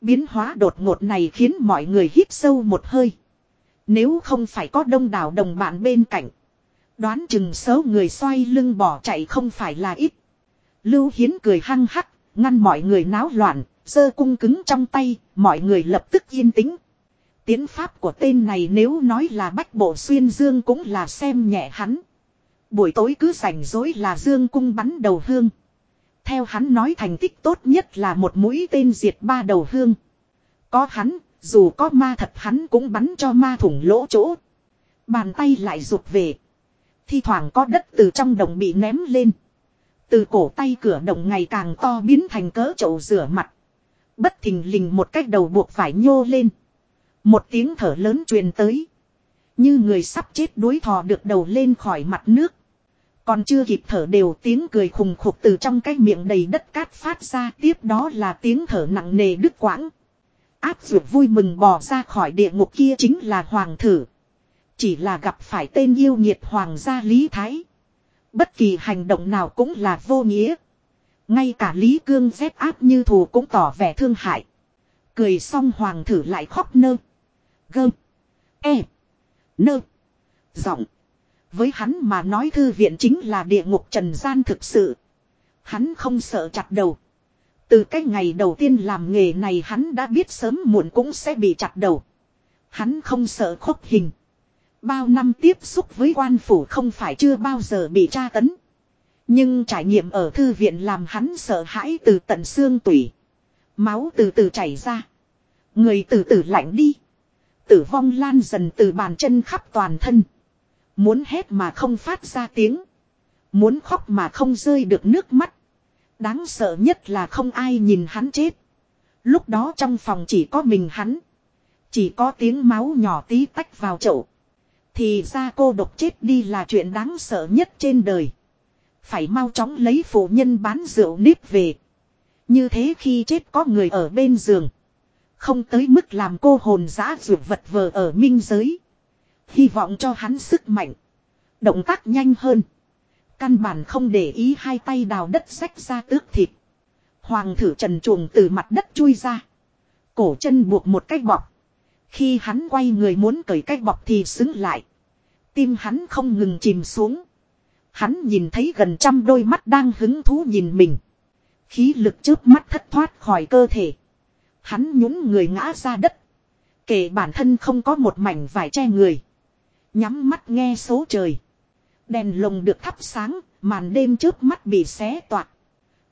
Biến hóa đột ngột này khiến mọi người hít sâu một hơi. Nếu không phải có đông đảo đồng bạn bên cạnh. Đoán chừng số người xoay lưng bỏ chạy không phải là ít. Lưu Hiến cười hăng hắc, ngăn mọi người náo loạn, giơ cung cứng trong tay, mọi người lập tức yên tĩnh. Tiến pháp của tên này nếu nói là bách bộ xuyên dương cũng là xem nhẹ hắn. Buổi tối cứ rảnh dối là dương cung bắn đầu hương. Theo hắn nói thành tích tốt nhất là một mũi tên diệt ba đầu hương. Có hắn, dù có ma thật hắn cũng bắn cho ma thủng lỗ chỗ. Bàn tay lại rụt về. Thi thoảng có đất từ trong đồng bị ném lên. Từ cổ tay cửa động ngày càng to biến thành cỡ chậu rửa mặt. Bất thình lình một cách đầu buộc phải nhô lên. Một tiếng thở lớn truyền tới. Như người sắp chết đuối thò được đầu lên khỏi mặt nước. Còn chưa kịp thở đều tiếng cười khùng khục từ trong cái miệng đầy đất cát phát ra tiếp đó là tiếng thở nặng nề đứt quãng. Áp dược vui mừng bò ra khỏi địa ngục kia chính là hoàng thử. Chỉ là gặp phải tên yêu nghiệt hoàng gia Lý Thái. Bất kỳ hành động nào cũng là vô nghĩa. Ngay cả Lý Cương dép áp như thù cũng tỏ vẻ thương hại. Cười xong hoàng thử lại khóc nơ. Gơ. E. Nơ. Giọng. Với hắn mà nói thư viện chính là địa ngục trần gian thực sự. Hắn không sợ chặt đầu. Từ cái ngày đầu tiên làm nghề này hắn đã biết sớm muộn cũng sẽ bị chặt đầu. Hắn không sợ khốc hình. Bao năm tiếp xúc với quan phủ không phải chưa bao giờ bị tra tấn. Nhưng trải nghiệm ở thư viện làm hắn sợ hãi từ tận xương tủy. Máu từ từ chảy ra. Người từ từ lạnh đi. Tử vong lan dần từ bàn chân khắp toàn thân. Muốn hét mà không phát ra tiếng. Muốn khóc mà không rơi được nước mắt. Đáng sợ nhất là không ai nhìn hắn chết. Lúc đó trong phòng chỉ có mình hắn. Chỉ có tiếng máu nhỏ tí tách vào chậu. Thì ra cô độc chết đi là chuyện đáng sợ nhất trên đời. Phải mau chóng lấy phụ nhân bán rượu nếp về. Như thế khi chết có người ở bên giường. Không tới mức làm cô hồn giã rượu vật vờ ở minh giới. Hy vọng cho hắn sức mạnh. Động tác nhanh hơn. Căn bản không để ý hai tay đào đất sách ra tước thịt. Hoàng thử trần chuồng từ mặt đất chui ra. Cổ chân buộc một cái bọc. Khi hắn quay người muốn cởi cái bọc thì xứng lại. Tim hắn không ngừng chìm xuống. Hắn nhìn thấy gần trăm đôi mắt đang hứng thú nhìn mình. Khí lực trước mắt thất thoát khỏi cơ thể. Hắn nhún người ngã ra đất. Kể bản thân không có một mảnh vải che người. Nhắm mắt nghe số trời. Đèn lồng được thắp sáng, màn đêm trước mắt bị xé toạc.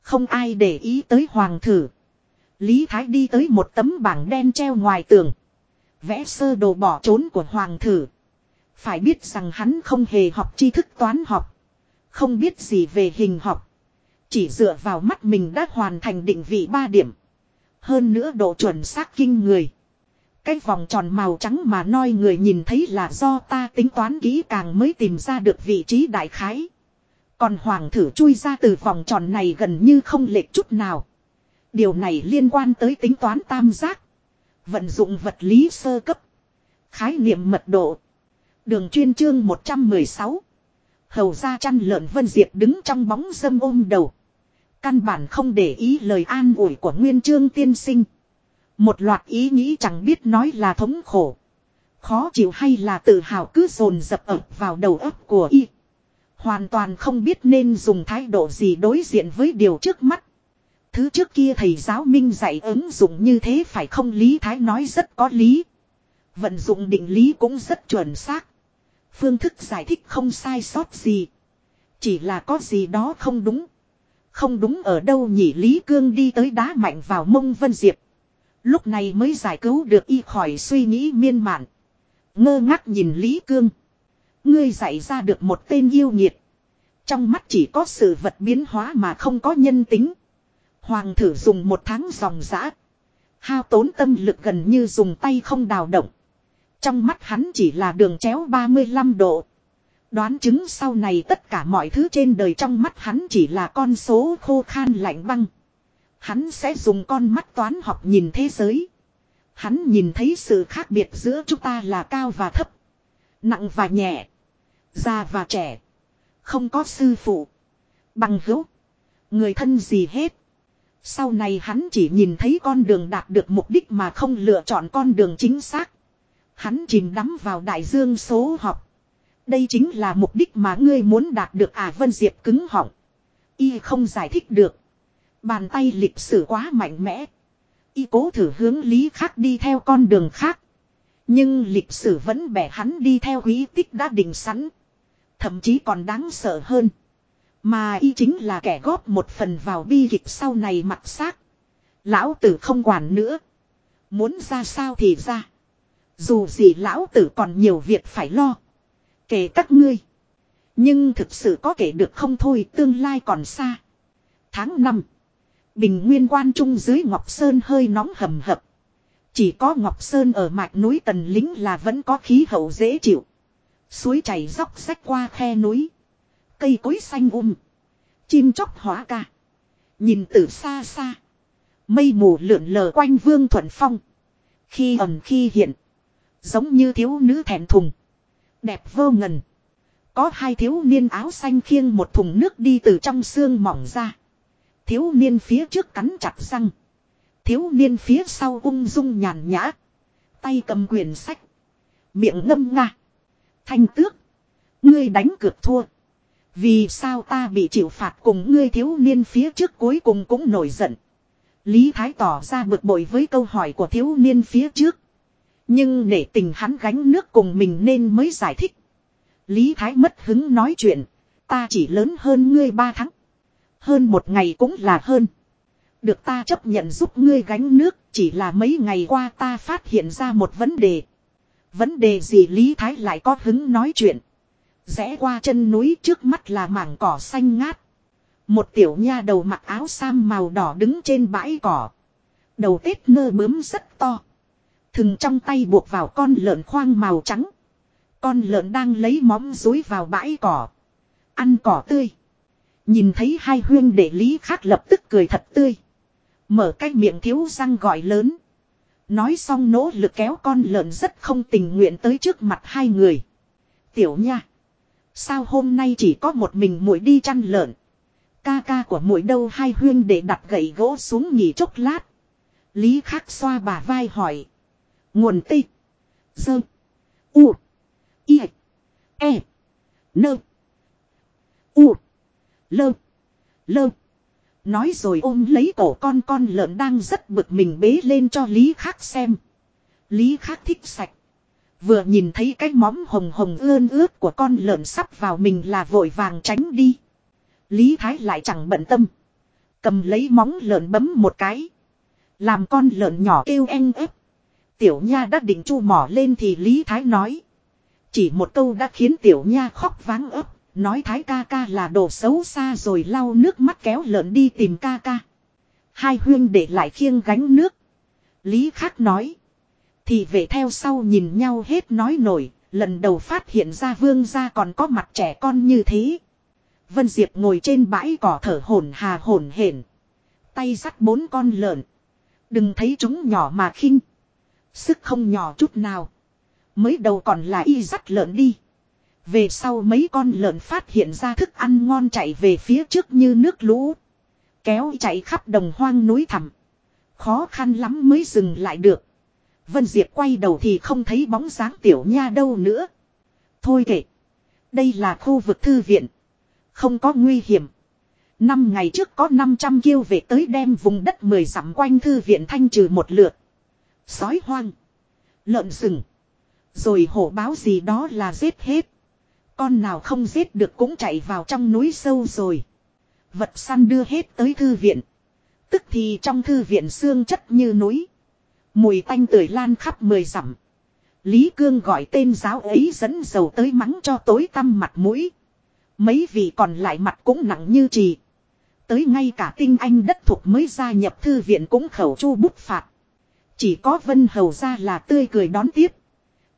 Không ai để ý tới hoàng thử. Lý Thái đi tới một tấm bảng đen treo ngoài tường. Vẽ sơ đồ bỏ trốn của hoàng thử. Phải biết rằng hắn không hề học tri thức toán học. Không biết gì về hình học. Chỉ dựa vào mắt mình đã hoàn thành định vị 3 điểm. Hơn nữa độ chuẩn xác kinh người. Cái vòng tròn màu trắng mà noi người nhìn thấy là do ta tính toán kỹ càng mới tìm ra được vị trí đại khái. Còn hoàng thử chui ra từ vòng tròn này gần như không lệch chút nào. Điều này liên quan tới tính toán tam giác. Vận dụng vật lý sơ cấp. Khái niệm mật độ. Đường chuyên chương 116. Hầu ra chăn lợn Vân Diệp đứng trong bóng dâm ôm đầu. Căn bản không để ý lời an ủi của Nguyên chương tiên sinh. Một loạt ý nghĩ chẳng biết nói là thống khổ. Khó chịu hay là tự hào cứ dồn dập ập vào đầu óc của y. Hoàn toàn không biết nên dùng thái độ gì đối diện với điều trước mắt. Thứ trước kia thầy giáo minh dạy ứng dụng như thế phải không Lý Thái nói rất có lý. Vận dụng định lý cũng rất chuẩn xác. Phương thức giải thích không sai sót gì. Chỉ là có gì đó không đúng. Không đúng ở đâu nhỉ Lý Cương đi tới đá mạnh vào mông Vân Diệp. Lúc này mới giải cứu được y khỏi suy nghĩ miên man. Ngơ ngác nhìn Lý Cương. Ngươi dạy ra được một tên yêu nghiệt. Trong mắt chỉ có sự vật biến hóa mà không có nhân tính. Hoàng thử dùng một tháng dòng giã. Hao tốn tâm lực gần như dùng tay không đào động. Trong mắt hắn chỉ là đường chéo 35 độ. Đoán chứng sau này tất cả mọi thứ trên đời trong mắt hắn chỉ là con số khô khan lạnh băng. Hắn sẽ dùng con mắt toán học nhìn thế giới. Hắn nhìn thấy sự khác biệt giữa chúng ta là cao và thấp. Nặng và nhẹ. Già và trẻ. Không có sư phụ. Bằng hữu. Người thân gì hết. Sau này hắn chỉ nhìn thấy con đường đạt được mục đích mà không lựa chọn con đường chính xác. Hắn chìm đắm vào đại dương số học. Đây chính là mục đích mà ngươi muốn đạt được à Vân Diệp cứng họng. Y không giải thích được. Bàn tay lịch sử quá mạnh mẽ. Y cố thử hướng lý khác đi theo con đường khác. Nhưng lịch sử vẫn bẻ hắn đi theo quý tích đã định sẵn. Thậm chí còn đáng sợ hơn. Mà y chính là kẻ góp một phần vào bi kịch sau này mặt xác. Lão tử không quản nữa. Muốn ra sao thì ra. Dù gì lão tử còn nhiều việc phải lo. Kể các ngươi. Nhưng thực sự có kể được không thôi, tương lai còn xa. Tháng 5. Bình nguyên quan trung dưới Ngọc Sơn hơi nóng hầm hập. Chỉ có Ngọc Sơn ở mạch núi Tần Lính là vẫn có khí hậu dễ chịu. Suối chảy dốc sách qua khe núi. Cây cối xanh um. Chim chóc hóa ca. Nhìn từ xa xa. Mây mù lượn lờ quanh vương thuận phong. Khi ẩm khi hiện. Giống như thiếu nữ thẹn thùng. Đẹp vô ngần. Có hai thiếu niên áo xanh khiêng một thùng nước đi từ trong xương mỏng ra. Thiếu niên phía trước cắn chặt răng. Thiếu niên phía sau ung dung nhàn nhã. Tay cầm quyển sách. Miệng ngâm nga. Thanh tước. Ngươi đánh cược thua. Vì sao ta bị chịu phạt cùng ngươi thiếu niên phía trước cuối cùng cũng nổi giận. Lý Thái tỏ ra bực bội với câu hỏi của thiếu niên phía trước. Nhưng nể tình hắn gánh nước cùng mình nên mới giải thích. Lý Thái mất hứng nói chuyện. Ta chỉ lớn hơn ngươi ba tháng. Hơn một ngày cũng là hơn. Được ta chấp nhận giúp ngươi gánh nước. Chỉ là mấy ngày qua ta phát hiện ra một vấn đề. Vấn đề gì Lý Thái lại có hứng nói chuyện. Rẽ qua chân núi trước mắt là mảng cỏ xanh ngát. Một tiểu nha đầu mặc áo sam màu đỏ đứng trên bãi cỏ. Đầu tết nơ bướm rất to. Thừng trong tay buộc vào con lợn khoang màu trắng. Con lợn đang lấy móng dối vào bãi cỏ. Ăn cỏ tươi. Nhìn thấy hai huyên đệ lý khác lập tức cười thật tươi. Mở cái miệng thiếu răng gọi lớn. Nói xong nỗ lực kéo con lợn rất không tình nguyện tới trước mặt hai người. Tiểu nha. Sao hôm nay chỉ có một mình muội đi chăn lợn. Ca ca của muội đâu hai huyên để đặt gậy gỗ xuống nghỉ chốc lát. Lý khắc xoa bà vai hỏi. Nguồn tê. Dơ. U. Y. E. Nơ. U. Lơ. Lơ. Nói rồi ôm lấy cổ con con lợn đang rất bực mình bế lên cho Lý Khắc xem. Lý Khắc thích sạch. Vừa nhìn thấy cái móng hồng hồng ươn ướt của con lợn sắp vào mình là vội vàng tránh đi. Lý Thái lại chẳng bận tâm. Cầm lấy móng lợn bấm một cái. Làm con lợn nhỏ kêu en ép. Tiểu Nha đã định chu mỏ lên thì Lý Thái nói. Chỉ một câu đã khiến Tiểu Nha khóc váng ấp. Nói Thái ca ca là đồ xấu xa rồi lau nước mắt kéo lợn đi tìm ca ca. Hai huyên để lại khiêng gánh nước. Lý Khắc nói. Thì về theo sau nhìn nhau hết nói nổi. Lần đầu phát hiện ra vương gia còn có mặt trẻ con như thế. Vân Diệp ngồi trên bãi cỏ thở hổn hà hổn hển. Tay dắt bốn con lợn. Đừng thấy chúng nhỏ mà khinh. Sức không nhỏ chút nào. Mới đầu còn là y dắt lợn đi. Về sau mấy con lợn phát hiện ra thức ăn ngon chạy về phía trước như nước lũ. Kéo chạy khắp đồng hoang núi thẳm. Khó khăn lắm mới dừng lại được. Vân Diệp quay đầu thì không thấy bóng dáng tiểu nha đâu nữa. Thôi kệ. Đây là khu vực thư viện. Không có nguy hiểm. Năm ngày trước có 500 kiêu về tới đem vùng đất mười dặm quanh thư viện thanh trừ một lượt. Sói hoang. Lợn rừng. Rồi hổ báo gì đó là giết hết. Con nào không giết được cũng chạy vào trong núi sâu rồi. Vật săn đưa hết tới thư viện. Tức thì trong thư viện xương chất như núi. Mùi tanh tưởi lan khắp mười dặm. Lý Cương gọi tên giáo ấy dẫn dầu tới mắng cho tối tăm mặt mũi. Mấy vị còn lại mặt cũng nặng như trì. Tới ngay cả tinh anh đất thuộc mới gia nhập thư viện cũng khẩu chu bút phạt. Chỉ có Vân Hầu ra là tươi cười đón tiếp.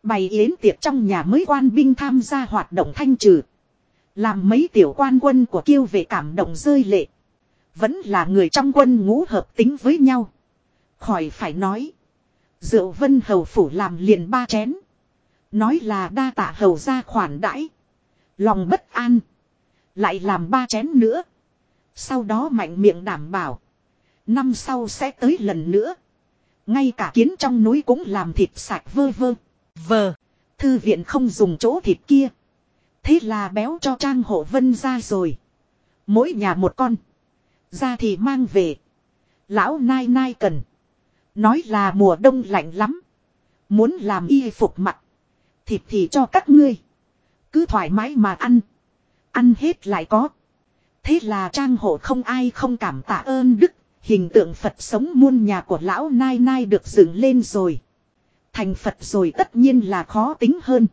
Bày yến tiệc trong nhà mới quan binh tham gia hoạt động thanh trừ. Làm mấy tiểu quan quân của kiêu về cảm động rơi lệ. Vẫn là người trong quân ngũ hợp tính với nhau. Khỏi phải nói. Rượu vân hầu phủ làm liền ba chén. Nói là đa tạ hầu ra khoản đãi. Lòng bất an. Lại làm ba chén nữa. Sau đó mạnh miệng đảm bảo. Năm sau sẽ tới lần nữa. Ngay cả kiến trong núi cũng làm thịt sạch vơ vơ. Vờ. Thư viện không dùng chỗ thịt kia. Thế là béo cho trang hộ vân ra rồi. Mỗi nhà một con. Ra thì mang về. Lão nai nai cần. Nói là mùa đông lạnh lắm. Muốn làm y phục mặt. Thịt thì cho các ngươi. Cứ thoải mái mà ăn. Ăn hết lại có. Thế là trang hộ không ai không cảm tạ ơn đức. Hình tượng Phật sống muôn nhà của lão Nai Nai được dựng lên rồi. Thành Phật rồi tất nhiên là khó tính hơn.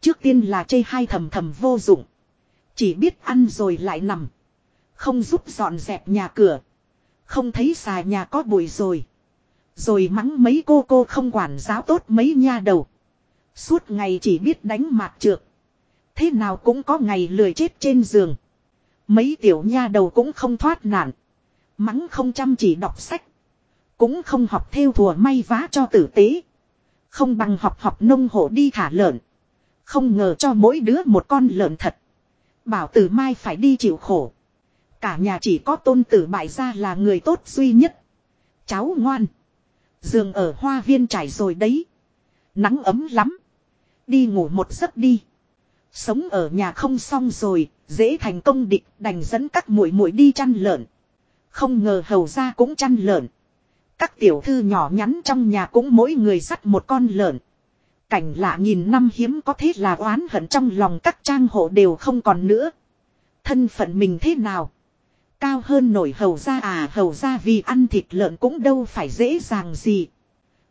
Trước tiên là chê hai thầm thầm vô dụng. Chỉ biết ăn rồi lại nằm. Không giúp dọn dẹp nhà cửa. Không thấy xà nhà có bụi rồi. Rồi mắng mấy cô cô không quản giáo tốt mấy nha đầu. Suốt ngày chỉ biết đánh mạt trượt. Thế nào cũng có ngày lười chết trên giường. Mấy tiểu nha đầu cũng không thoát nạn. Mắng không chăm chỉ đọc sách. Cũng không học theo thùa may vá cho tử tế. Không bằng học học nông hộ đi thả lợn. Không ngờ cho mỗi đứa một con lợn thật. Bảo tử mai phải đi chịu khổ. Cả nhà chỉ có tôn tử bại gia là người tốt duy nhất. Cháu ngoan. Giường ở hoa viên trải rồi đấy. Nắng ấm lắm. Đi ngủ một giấc đi. Sống ở nhà không xong rồi, dễ thành công địch đành dẫn các muội muội đi chăn lợn. Không ngờ hầu ra cũng chăn lợn. Các tiểu thư nhỏ nhắn trong nhà cũng mỗi người dắt một con lợn. Cảnh lạ nhìn năm hiếm có thế là oán hận trong lòng các trang hộ đều không còn nữa. Thân phận mình thế nào? Cao hơn nổi hầu ra à hầu ra vì ăn thịt lợn cũng đâu phải dễ dàng gì.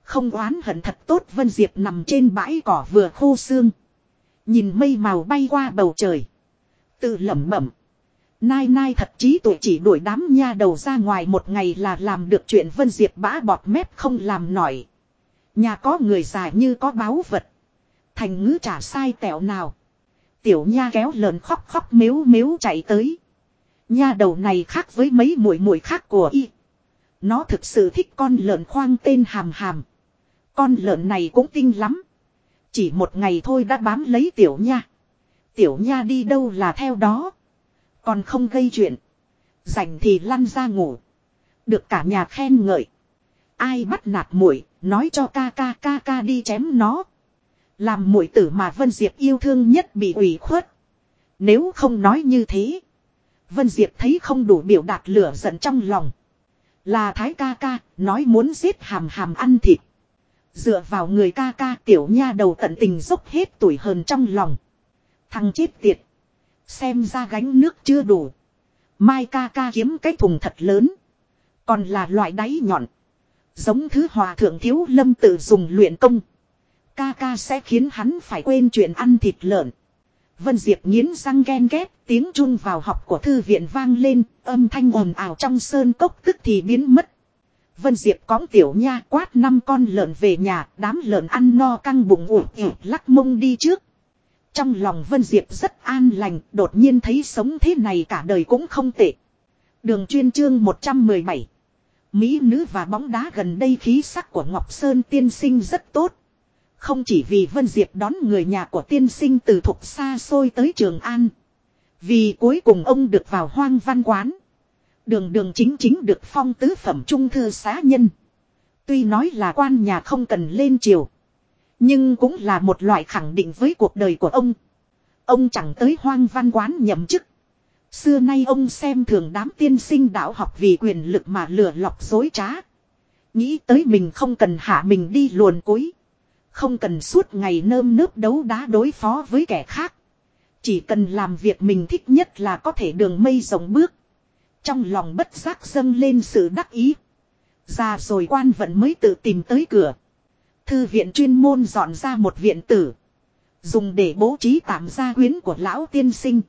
Không oán hận thật tốt, Vân Diệp nằm trên bãi cỏ vừa khô xương. Nhìn mây màu bay qua bầu trời. Tự lẩm bẩm. Nai nai thật trí tuổi chỉ đuổi đám nha đầu ra ngoài một ngày là làm được chuyện Vân Diệp bã bọt mép không làm nổi. Nhà có người già như có báu vật. Thành ngữ trả sai tẹo nào. Tiểu nha kéo lợn khóc khóc miếu miếu chạy tới. Nha đầu này khác với mấy muội muội khác của y. Nó thực sự thích con lợn khoang tên hàm hàm. Con lợn này cũng tinh lắm. Chỉ một ngày thôi đã bám lấy tiểu nha. Tiểu nha đi đâu là theo đó. Còn không gây chuyện. Rảnh thì lăn ra ngủ. Được cả nhà khen ngợi. Ai bắt nạt muội, nói cho ca ca ca ca đi chém nó. Làm muội tử mà Vân Diệp yêu thương nhất bị ủy khuất. Nếu không nói như thế. Vân Diệp thấy không đủ biểu đạt lửa giận trong lòng. Là thái ca ca, nói muốn giết hàm hàm ăn thịt. Dựa vào người ca ca tiểu nha đầu tận tình dốc hết tuổi hờn trong lòng. Thằng chết tiệt. Xem ra gánh nước chưa đủ. Mai ca ca kiếm cái thùng thật lớn. Còn là loại đáy nhọn. Giống thứ hòa thượng thiếu lâm tự dùng luyện công. Ca ca sẽ khiến hắn phải quên chuyện ăn thịt lợn. Vân Diệp nghiến răng ghen ghét, tiếng chun vào học của thư viện vang lên, âm thanh ồn ào trong sơn cốc tức thì biến mất. Vân Diệp cõng tiểu nha quát năm con lợn về nhà, đám lợn ăn no căng bụng ủ ủ lắc mông đi trước. Trong lòng Vân Diệp rất an lành, đột nhiên thấy sống thế này cả đời cũng không tệ. Đường chuyên chương 117. Mỹ nữ và bóng đá gần đây khí sắc của Ngọc Sơn tiên sinh rất tốt. Không chỉ vì Vân Diệp đón người nhà của tiên sinh từ thục xa xôi tới Trường An. Vì cuối cùng ông được vào hoang văn quán. Đường đường chính chính được phong tứ phẩm trung thư xá nhân. Tuy nói là quan nhà không cần lên triều. Nhưng cũng là một loại khẳng định với cuộc đời của ông. Ông chẳng tới hoang văn quán nhậm chức. Xưa nay ông xem thường đám tiên sinh đạo học vì quyền lực mà lừa lọc dối trá. Nghĩ tới mình không cần hạ mình đi luồn cối. Không cần suốt ngày nơm nớp đấu đá đối phó với kẻ khác. Chỉ cần làm việc mình thích nhất là có thể đường mây rộng bước. Trong lòng bất giác dâng lên sự đắc ý. Ra rồi quan vận mới tự tìm tới cửa. Thư viện chuyên môn dọn ra một viện tử. Dùng để bố trí tạm gia quyến của lão tiên sinh.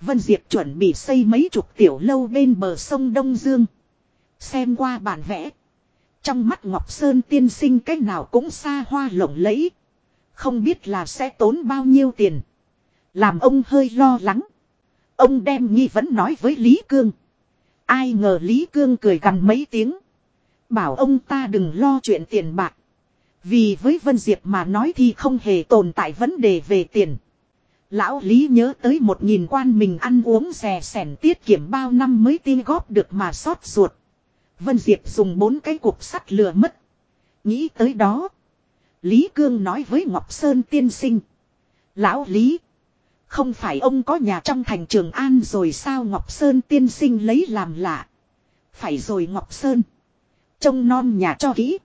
Vân Diệp chuẩn bị xây mấy chục tiểu lâu bên bờ sông Đông Dương. Xem qua bản vẽ. Trong mắt Ngọc Sơn tiên sinh cách nào cũng xa hoa lộng lẫy. Không biết là sẽ tốn bao nhiêu tiền. Làm ông hơi lo lắng. Ông đem nghi vấn nói với Lý Cương. Ai ngờ Lý Cương cười gần mấy tiếng. Bảo ông ta đừng lo chuyện tiền bạc. Vì với Vân Diệp mà nói thì không hề tồn tại vấn đề về tiền. Lão Lý nhớ tới một nghìn quan mình ăn uống rè sẻn tiết kiệm bao năm mới tiên góp được mà xót ruột. Vân Diệp dùng bốn cái cục sắt lừa mất. Nghĩ tới đó. Lý Cương nói với Ngọc Sơn tiên sinh. Lão Lý. Không phải ông có nhà trong thành trường An rồi sao Ngọc Sơn tiên sinh lấy làm lạ. Phải rồi Ngọc Sơn. Trông non nhà cho kỹ.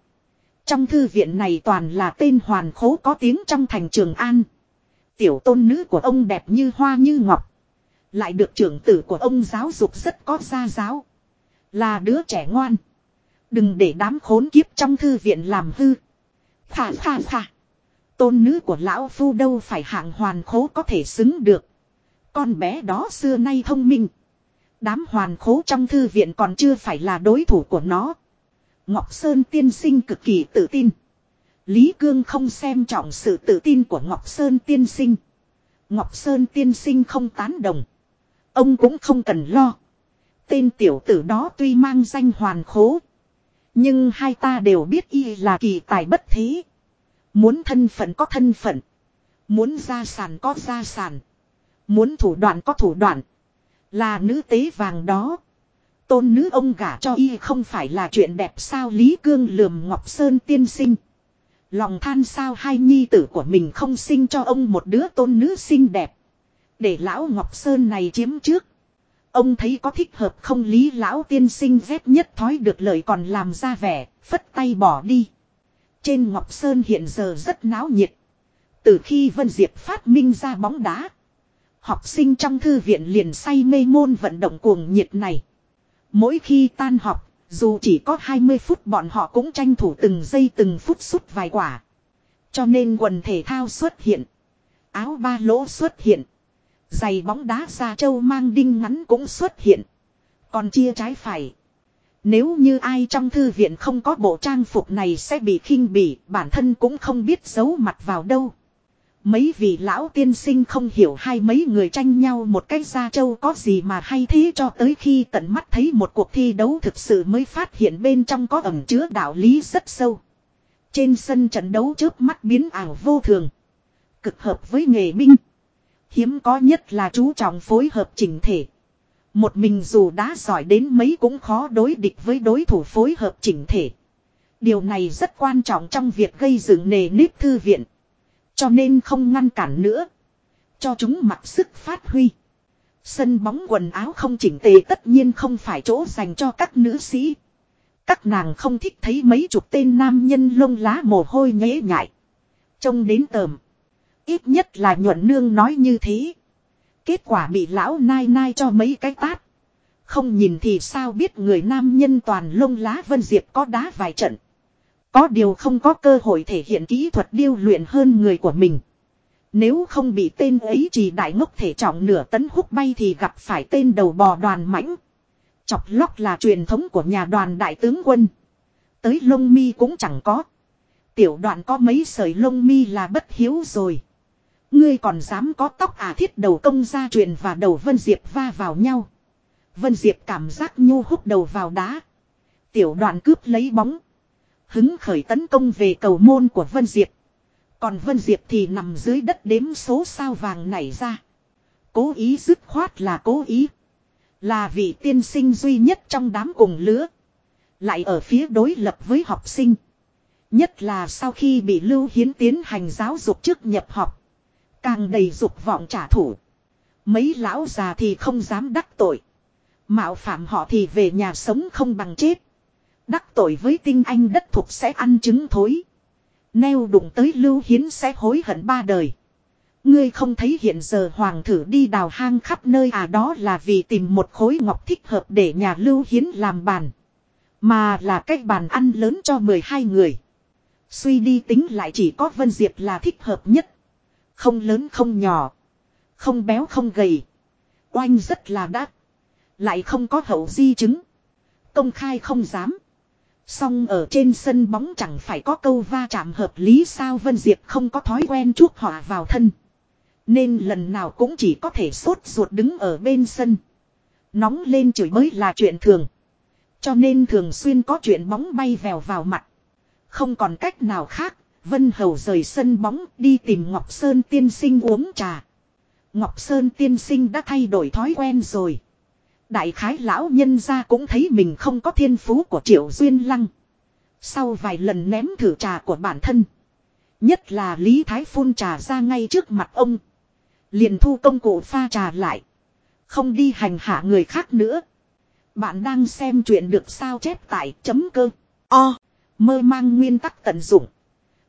Trong thư viện này toàn là tên hoàn khố có tiếng trong thành trường An. Tiểu tôn nữ của ông đẹp như hoa như ngọc. Lại được trưởng tử của ông giáo dục rất có gia giáo. Là đứa trẻ ngoan. Đừng để đám khốn kiếp trong thư viện làm hư. Khả khả khả. Tôn nữ của lão phu đâu phải hạng hoàn khố có thể xứng được. Con bé đó xưa nay thông minh. Đám hoàn khố trong thư viện còn chưa phải là đối thủ của nó. Ngọc Sơn tiên sinh cực kỳ tự tin. Lý Cương không xem trọng sự tự tin của Ngọc Sơn tiên sinh. Ngọc Sơn tiên sinh không tán đồng. Ông cũng không cần lo. Tên tiểu tử đó tuy mang danh hoàn khố. Nhưng hai ta đều biết y là kỳ tài bất thế. Muốn thân phận có thân phận. Muốn gia sản có gia sản. Muốn thủ đoạn có thủ đoạn. Là nữ tế vàng đó. Tôn nữ ông gả cho y không phải là chuyện đẹp sao Lý Cương lườm Ngọc Sơn tiên sinh. Lòng than sao hai nhi tử của mình không sinh cho ông một đứa tôn nữ xinh đẹp. Để lão Ngọc Sơn này chiếm trước. Ông thấy có thích hợp không lý lão tiên sinh dép nhất thói được lời còn làm ra vẻ, phất tay bỏ đi. Trên Ngọc Sơn hiện giờ rất náo nhiệt. Từ khi Vân Diệp phát minh ra bóng đá. Học sinh trong thư viện liền say mê môn vận động cuồng nhiệt này. Mỗi khi tan học, dù chỉ có 20 phút bọn họ cũng tranh thủ từng giây từng phút sút vài quả. Cho nên quần thể thao xuất hiện. Áo ba lỗ xuất hiện. Giày bóng đá xa châu mang đinh ngắn cũng xuất hiện. Còn chia trái phải. Nếu như ai trong thư viện không có bộ trang phục này sẽ bị khinh bỉ, bản thân cũng không biết giấu mặt vào đâu. Mấy vị lão tiên sinh không hiểu hai mấy người tranh nhau một cách ra châu có gì mà hay thế cho tới khi tận mắt thấy một cuộc thi đấu thực sự mới phát hiện bên trong có ẩm chứa đạo lý rất sâu. Trên sân trận đấu trước mắt biến ảo vô thường. Cực hợp với nghề binh. Hiếm có nhất là chú trọng phối hợp chỉnh thể. Một mình dù đã giỏi đến mấy cũng khó đối địch với đối thủ phối hợp chỉnh thể. Điều này rất quan trọng trong việc gây dựng nề nếp thư viện. Cho nên không ngăn cản nữa. Cho chúng mặc sức phát huy. Sân bóng quần áo không chỉnh tề tất nhiên không phải chỗ dành cho các nữ sĩ. Các nàng không thích thấy mấy chục tên nam nhân lông lá mồ hôi nhễ nhại. Trông đến tờm. Ít nhất là nhuận nương nói như thế. Kết quả bị lão nai nai cho mấy cái tát. Không nhìn thì sao biết người nam nhân toàn lông lá vân diệp có đá vài trận. Có điều không có cơ hội thể hiện kỹ thuật điêu luyện hơn người của mình. Nếu không bị tên ấy chỉ đại ngốc thể trọng nửa tấn hút bay thì gặp phải tên đầu bò đoàn mãnh. Chọc lóc là truyền thống của nhà đoàn đại tướng quân. Tới lông mi cũng chẳng có. Tiểu đoạn có mấy sợi lông mi là bất hiếu rồi. Ngươi còn dám có tóc à thiết đầu công gia truyền và đầu vân diệp va vào nhau. Vân Diệp cảm giác nhu hút đầu vào đá. Tiểu đoạn cướp lấy bóng. Hứng khởi tấn công về cầu môn của Vân Diệp. Còn Vân Diệp thì nằm dưới đất đếm số sao vàng nảy ra. Cố ý dứt khoát là cố ý. Là vị tiên sinh duy nhất trong đám cùng lứa. Lại ở phía đối lập với học sinh. Nhất là sau khi bị Lưu Hiến tiến hành giáo dục trước nhập học. Càng đầy dục vọng trả thù. Mấy lão già thì không dám đắc tội. Mạo phạm họ thì về nhà sống không bằng chết. Đắc tội với tinh anh đất thuộc sẽ ăn trứng thối. Neo đụng tới Lưu Hiến sẽ hối hận ba đời. Ngươi không thấy hiện giờ hoàng thử đi đào hang khắp nơi à đó là vì tìm một khối ngọc thích hợp để nhà Lưu Hiến làm bàn. Mà là cách bàn ăn lớn cho 12 người. Suy đi tính lại chỉ có Vân Diệp là thích hợp nhất. Không lớn không nhỏ. Không béo không gầy. Oanh rất là đắt. Lại không có hậu di chứng. Công khai không dám. Song ở trên sân bóng chẳng phải có câu va chạm hợp lý sao Vân Diệp không có thói quen chuốc họa vào thân. Nên lần nào cũng chỉ có thể sốt ruột đứng ở bên sân. Nóng lên chửi mới là chuyện thường. Cho nên thường xuyên có chuyện bóng bay vèo vào mặt. Không còn cách nào khác, Vân Hầu rời sân bóng, đi tìm Ngọc Sơn tiên sinh uống trà. Ngọc Sơn tiên sinh đã thay đổi thói quen rồi. Đại khái lão nhân gia cũng thấy mình không có thiên phú của Triệu Duyên Lăng. Sau vài lần ném thử trà của bản thân. Nhất là Lý Thái phun trà ra ngay trước mặt ông. Liền thu công cụ pha trà lại. Không đi hành hạ người khác nữa. Bạn đang xem chuyện được sao chép tại chấm cơ. O. Mơ mang nguyên tắc tận dụng.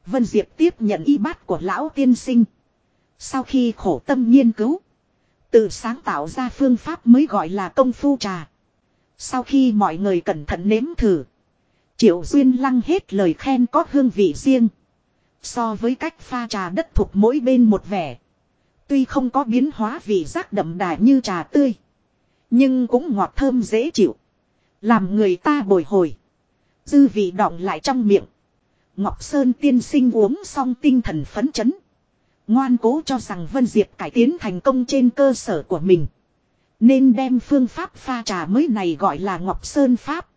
Vân Diệp tiếp nhận y bát của lão tiên sinh. Sau khi khổ tâm nghiên cứu. Tự sáng tạo ra phương pháp mới gọi là công phu trà. Sau khi mọi người cẩn thận nếm thử. Triệu Duyên Lăng hết lời khen có hương vị riêng. So với cách pha trà đất thuộc mỗi bên một vẻ. Tuy không có biến hóa vị giác đậm đà như trà tươi. Nhưng cũng ngọt thơm dễ chịu. Làm người ta bồi hồi. Dư vị đọng lại trong miệng. Ngọc Sơn tiên sinh uống xong tinh thần phấn chấn. Ngoan cố cho rằng Vân Diệp cải tiến thành công trên cơ sở của mình. Nên đem phương pháp pha trà mới này gọi là Ngọc Sơn Pháp.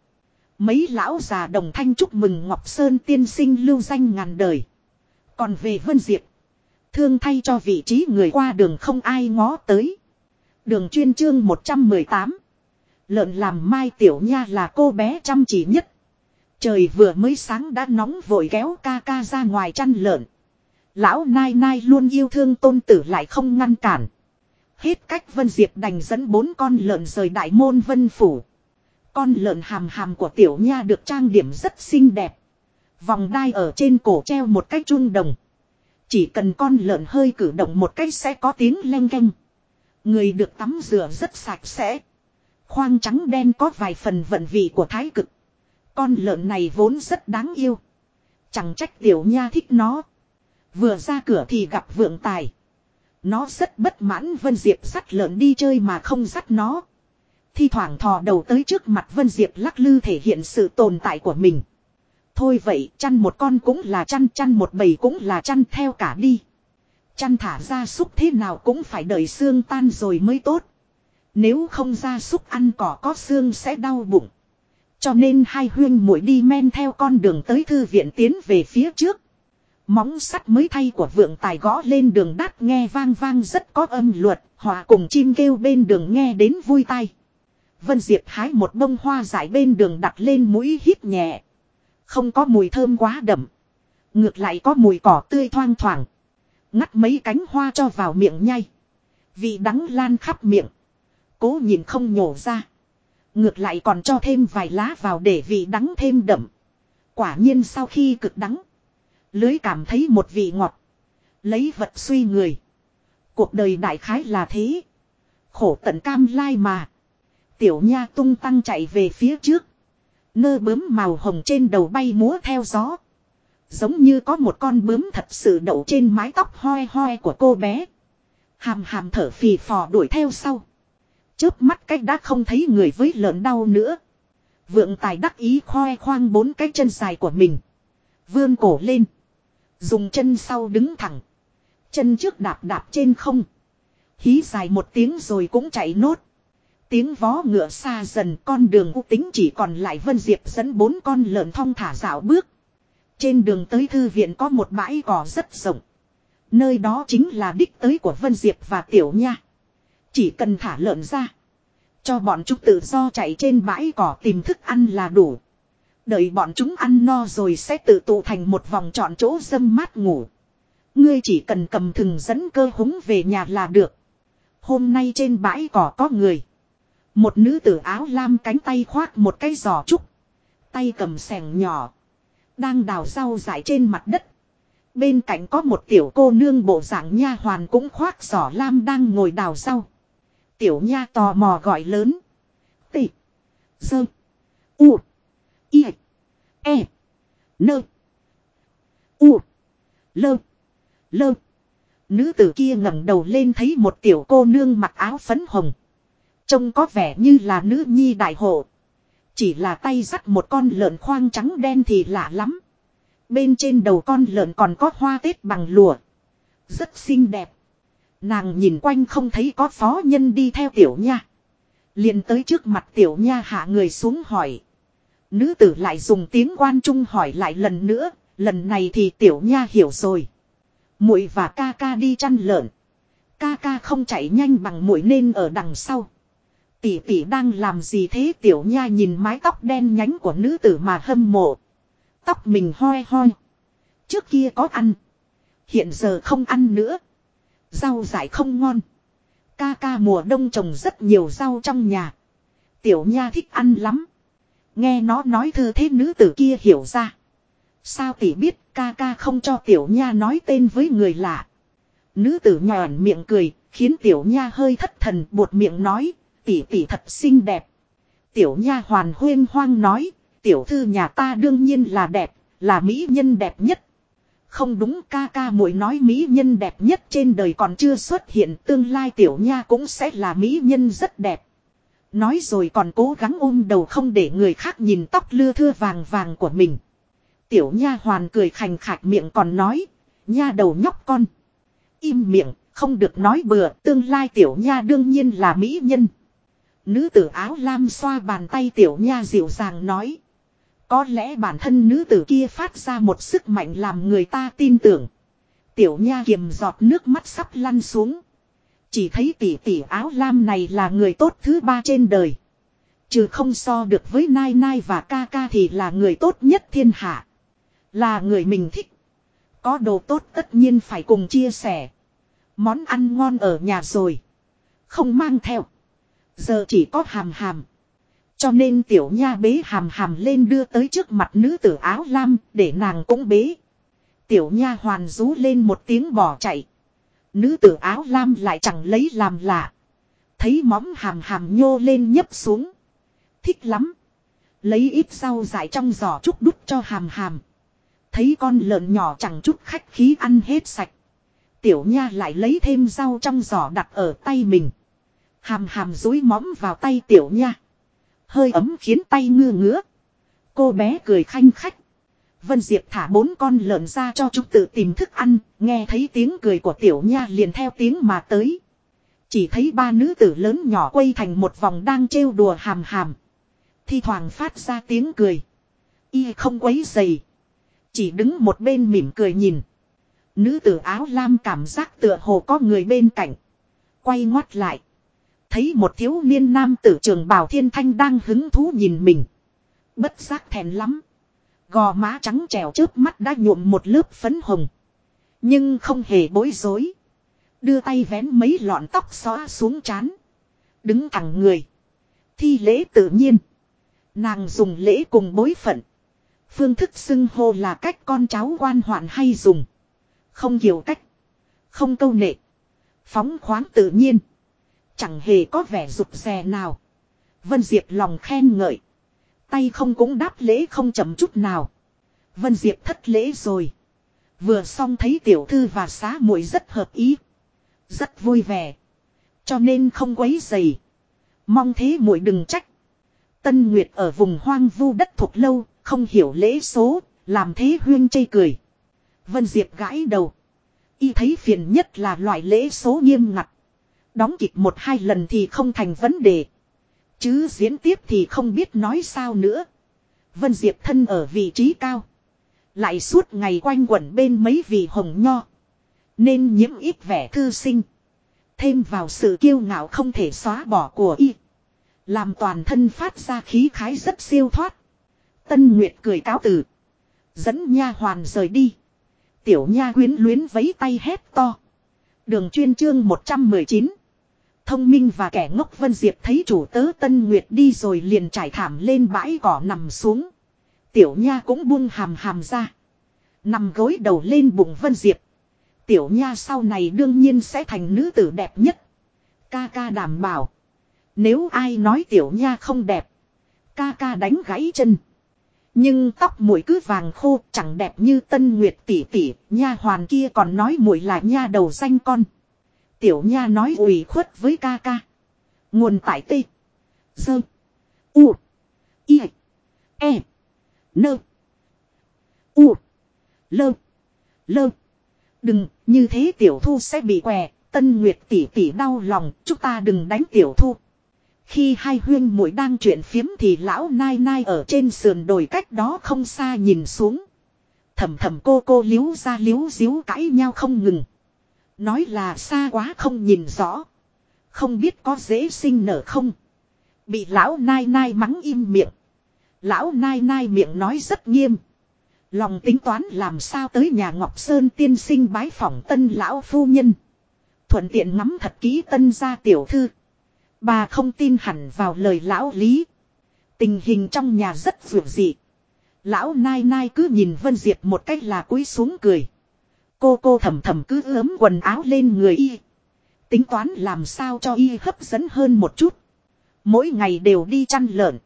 Mấy lão già đồng thanh chúc mừng Ngọc Sơn tiên sinh lưu danh ngàn đời. Còn về Vân Diệp. Thương thay cho vị trí người qua đường không ai ngó tới. Đường chuyên chương 118. Lợn làm mai tiểu nha là cô bé chăm chỉ nhất. Trời vừa mới sáng đã nóng vội kéo ca ca ra ngoài chăn lợn. Lão Nai Nai luôn yêu thương tôn tử lại không ngăn cản. Hết cách Vân Diệp đành dẫn bốn con lợn rời đại môn Vân Phủ. Con lợn hàm hàm của tiểu nha được trang điểm rất xinh đẹp. Vòng đai ở trên cổ treo một cái chuông đồng. Chỉ cần con lợn hơi cử động một cách sẽ có tiếng leng keng Người được tắm rửa rất sạch sẽ. Khoang trắng đen có vài phần vận vị của thái cực. Con lợn này vốn rất đáng yêu. Chẳng trách tiểu nha thích nó. Vừa ra cửa thì gặp vượng tài. Nó rất bất mãn Vân Diệp sắt lợn đi chơi mà không dắt nó. Thi thoảng thò đầu tới trước mặt Vân Diệp lắc lư thể hiện sự tồn tại của mình. Thôi vậy, chăn một con cũng là chăn chăn một bầy cũng là chăn, theo cả đi. Chăn thả ra súc thế nào cũng phải đợi xương tan rồi mới tốt. Nếu không ra súc ăn cỏ có xương sẽ đau bụng. Cho nên hai huyên muội đi men theo con đường tới thư viện tiến về phía trước. Móng sắt mới thay của vượng tài gõ lên đường đắt nghe vang vang rất có âm luật, hòa cùng chim kêu bên đường nghe đến vui tai. Vân Diệp hái một bông hoa dại bên đường đặt lên mũi hít nhẹ. Không có mùi thơm quá đậm. Ngược lại có mùi cỏ tươi thoang thoảng. Ngắt mấy cánh hoa cho vào miệng nhai. Vị đắng lan khắp miệng. Cố nhìn không nhổ ra. Ngược lại còn cho thêm vài lá vào để vị đắng thêm đậm. Quả nhiên sau khi cực đắng. Lưới cảm thấy một vị ngọt. Lấy vật suy người. Cuộc đời đại khái là thế. Khổ tận cam lai mà. Tiểu nha tung tăng chạy về phía trước. Nơ bướm màu hồng trên đầu bay múa theo gió. Giống như có một con bướm thật sự đậu trên mái tóc hoe hoe của cô bé. Hàm hàm thở phì phò đuổi theo sau. Chớp mắt cách đã không thấy người với lợn đau nữa. Vượng tài đắc ý khoe khoang bốn cái chân dài của mình. Vươn cổ lên. Dùng chân sau đứng thẳng. Chân trước đạp đạp trên không. Hí dài một tiếng rồi cũng chạy nốt. Tiếng vó ngựa xa dần con đường u tính chỉ còn lại Vân Diệp dẫn bốn con lợn thong thả dạo bước. Trên đường tới thư viện có một bãi cỏ rất rộng. Nơi đó chính là đích tới của Vân Diệp và Tiểu Nha. Chỉ cần thả lợn ra. Cho bọn chúng tự do chạy trên bãi cỏ tìm thức ăn là đủ. Đợi bọn chúng ăn no rồi sẽ tự tụ thành một vòng trọn chỗ dâm mát ngủ. Ngươi chỉ cần cầm thừng dẫn cơ húng về nhà là được. Hôm nay trên bãi cỏ có người. Một nữ tử áo lam cánh tay khoác một cái giò trúc. Tay cầm sẻng nhỏ. Đang đào rau dại trên mặt đất. Bên cạnh có một tiểu cô nương bộ dạng nha hoàn cũng khoác giỏ lam đang ngồi đào rau. Tiểu nha tò mò gọi lớn. Tị. Dơ. U. Y. E. Nơ. U. Lơ. Lơ. Nữ tử kia ngẩng đầu lên thấy một tiểu cô nương mặc áo phấn hồng. Trông có vẻ như là nữ nhi đại hộ. Chỉ là tay dắt một con lợn khoang trắng đen thì lạ lắm. Bên trên đầu con lợn còn có hoa tết bằng lụa. Rất xinh đẹp. Nàng nhìn quanh không thấy có phó nhân đi theo tiểu nha. liền tới trước mặt tiểu nha hạ người xuống hỏi. Nữ tử lại dùng tiếng quan trung hỏi lại lần nữa, lần này thì tiểu nha hiểu rồi. muội và ca ca đi chăn lợn. Ca ca không chạy nhanh bằng muội nên ở đằng sau. Tỷ tỷ đang làm gì thế tiểu nha nhìn mái tóc đen nhánh của nữ tử mà hâm mộ. Tóc mình hoi hoi. Trước kia có ăn. Hiện giờ không ăn nữa. Rau dại không ngon. Ca ca mùa đông trồng rất nhiều rau trong nhà. Tiểu nha thích ăn lắm. Nghe nó nói thư thế nữ tử kia hiểu ra. Sao tỷ biết ca ca không cho tiểu nha nói tên với người lạ. Nữ tử nhòn miệng cười, khiến tiểu nha hơi thất thần buột miệng nói, tỷ tỷ thật xinh đẹp. Tiểu nha hoàn huyên hoang nói, tiểu thư nhà ta đương nhiên là đẹp, là mỹ nhân đẹp nhất. Không đúng ca ca muội nói mỹ nhân đẹp nhất trên đời còn chưa xuất hiện tương lai tiểu nha cũng sẽ là mỹ nhân rất đẹp. Nói rồi còn cố gắng ôm đầu không để người khác nhìn tóc lưa thưa vàng vàng của mình. Tiểu nha hoàn cười khành khạch miệng còn nói, nha đầu nhóc con. Im miệng, không được nói bừa, tương lai tiểu nha đương nhiên là mỹ nhân. Nữ tử áo lam xoa bàn tay tiểu nha dịu dàng nói. Có lẽ bản thân nữ tử kia phát ra một sức mạnh làm người ta tin tưởng. Tiểu nha kiềm giọt nước mắt sắp lăn xuống. Chỉ thấy tỷ tỷ áo lam này là người tốt thứ ba trên đời. Trừ không so được với Nai Nai và ca ca thì là người tốt nhất thiên hạ. Là người mình thích. Có đồ tốt tất nhiên phải cùng chia sẻ. Món ăn ngon ở nhà rồi. Không mang theo. Giờ chỉ có hàm hàm. Cho nên tiểu nha bế hàm hàm lên đưa tới trước mặt nữ tử áo lam, để nàng cũng bế. Tiểu nha hoàn rú lên một tiếng bỏ chạy. Nữ tử áo lam lại chẳng lấy làm lạ. Thấy móng hàm hàm nhô lên nhấp xuống. Thích lắm. Lấy ít rau dại trong giỏ chút đút cho hàm hàm. Thấy con lợn nhỏ chẳng chút khách khí ăn hết sạch. Tiểu nha lại lấy thêm rau trong giỏ đặt ở tay mình. Hàm hàm dối móng vào tay tiểu nha. Hơi ấm khiến tay ngư ngứa. Cô bé cười khanh khách. Vân Diệp thả bốn con lợn ra cho chúng tự tìm thức ăn, nghe thấy tiếng cười của tiểu nha liền theo tiếng mà tới. Chỉ thấy ba nữ tử lớn nhỏ quay thành một vòng đang trêu đùa hàm hàm. Thi thoảng phát ra tiếng cười. Y không quấy dày. Chỉ đứng một bên mỉm cười nhìn. Nữ tử áo lam cảm giác tựa hồ có người bên cạnh. Quay ngoắt lại. Thấy một thiếu niên nam tử trường bảo thiên thanh đang hứng thú nhìn mình. Bất giác thèn lắm. Gò má trắng trèo trước mắt đã nhuộm một lớp phấn hồng. Nhưng không hề bối rối. Đưa tay vén mấy lọn tóc xóa xuống chán. Đứng thẳng người. Thi lễ tự nhiên. Nàng dùng lễ cùng bối phận. Phương thức xưng hô là cách con cháu quan hoạn hay dùng. Không hiểu cách. Không câu nệ. Phóng khoáng tự nhiên. Chẳng hề có vẻ rụt rè nào. Vân Diệp lòng khen ngợi. Tay không cũng đáp lễ không chậm chút nào. Vân Diệp thất lễ rồi. Vừa xong thấy tiểu thư và xá muội rất hợp ý. Rất vui vẻ. Cho nên không quấy dày. Mong thế muội đừng trách. Tân Nguyệt ở vùng hoang vu đất thuộc lâu, không hiểu lễ số, làm thế huyên chây cười. Vân Diệp gãi đầu. Y thấy phiền nhất là loại lễ số nghiêm ngặt. Đóng kịch một hai lần thì không thành vấn đề. Chứ diễn tiếp thì không biết nói sao nữa. Vân Diệp thân ở vị trí cao. Lại suốt ngày quanh quẩn bên mấy vị hồng nho. Nên nhiễm ít vẻ thư sinh. Thêm vào sự kiêu ngạo không thể xóa bỏ của y. Làm toàn thân phát ra khí khái rất siêu thoát. Tân Nguyệt cười cáo từ. Dẫn nha hoàn rời đi. Tiểu nha quyến luyến vấy tay hét to. Đường chuyên chương 119. Thông minh và kẻ ngốc Vân Diệp thấy chủ tớ Tân Nguyệt đi rồi liền trải thảm lên bãi cỏ nằm xuống. Tiểu nha cũng buông hàm hàm ra. Nằm gối đầu lên bụng Vân Diệp. Tiểu nha sau này đương nhiên sẽ thành nữ tử đẹp nhất. Ca ca đảm bảo. Nếu ai nói tiểu nha không đẹp. Ca ca đánh gãy chân. Nhưng tóc mũi cứ vàng khô chẳng đẹp như tân nguyệt tỷ tỷ, nha hoàn kia còn nói mũi là nha đầu danh con. Tiểu nha nói ủy khuất với ca ca. Nguồn tại tê. Dơ. U. Y. E. Nơ. U. Lơ. Lơ. Đừng, như thế tiểu thu sẽ bị què, tân nguyệt tỷ tỷ đau lòng, chúng ta đừng đánh tiểu thu. Khi hai huyên muội đang chuyện phiếm thì lão nai nai ở trên sườn đồi cách đó không xa nhìn xuống. Thầm thầm cô cô liếu ra liếu díu cãi nhau không ngừng. Nói là xa quá không nhìn rõ. Không biết có dễ sinh nở không. Bị lão nai nai mắng im miệng. Lão nai nai miệng nói rất nghiêm. Lòng tính toán làm sao tới nhà Ngọc Sơn tiên sinh bái phỏng tân lão phu nhân. Thuận tiện ngắm thật kỹ tân gia tiểu thư. Bà không tin hẳn vào lời lão lý. Tình hình trong nhà rất vượt dị. Lão nai nai cứ nhìn Vân Diệp một cách là cúi xuống cười. Cô cô thầm thầm cứ ướm quần áo lên người y. Tính toán làm sao cho y hấp dẫn hơn một chút. Mỗi ngày đều đi chăn lợn.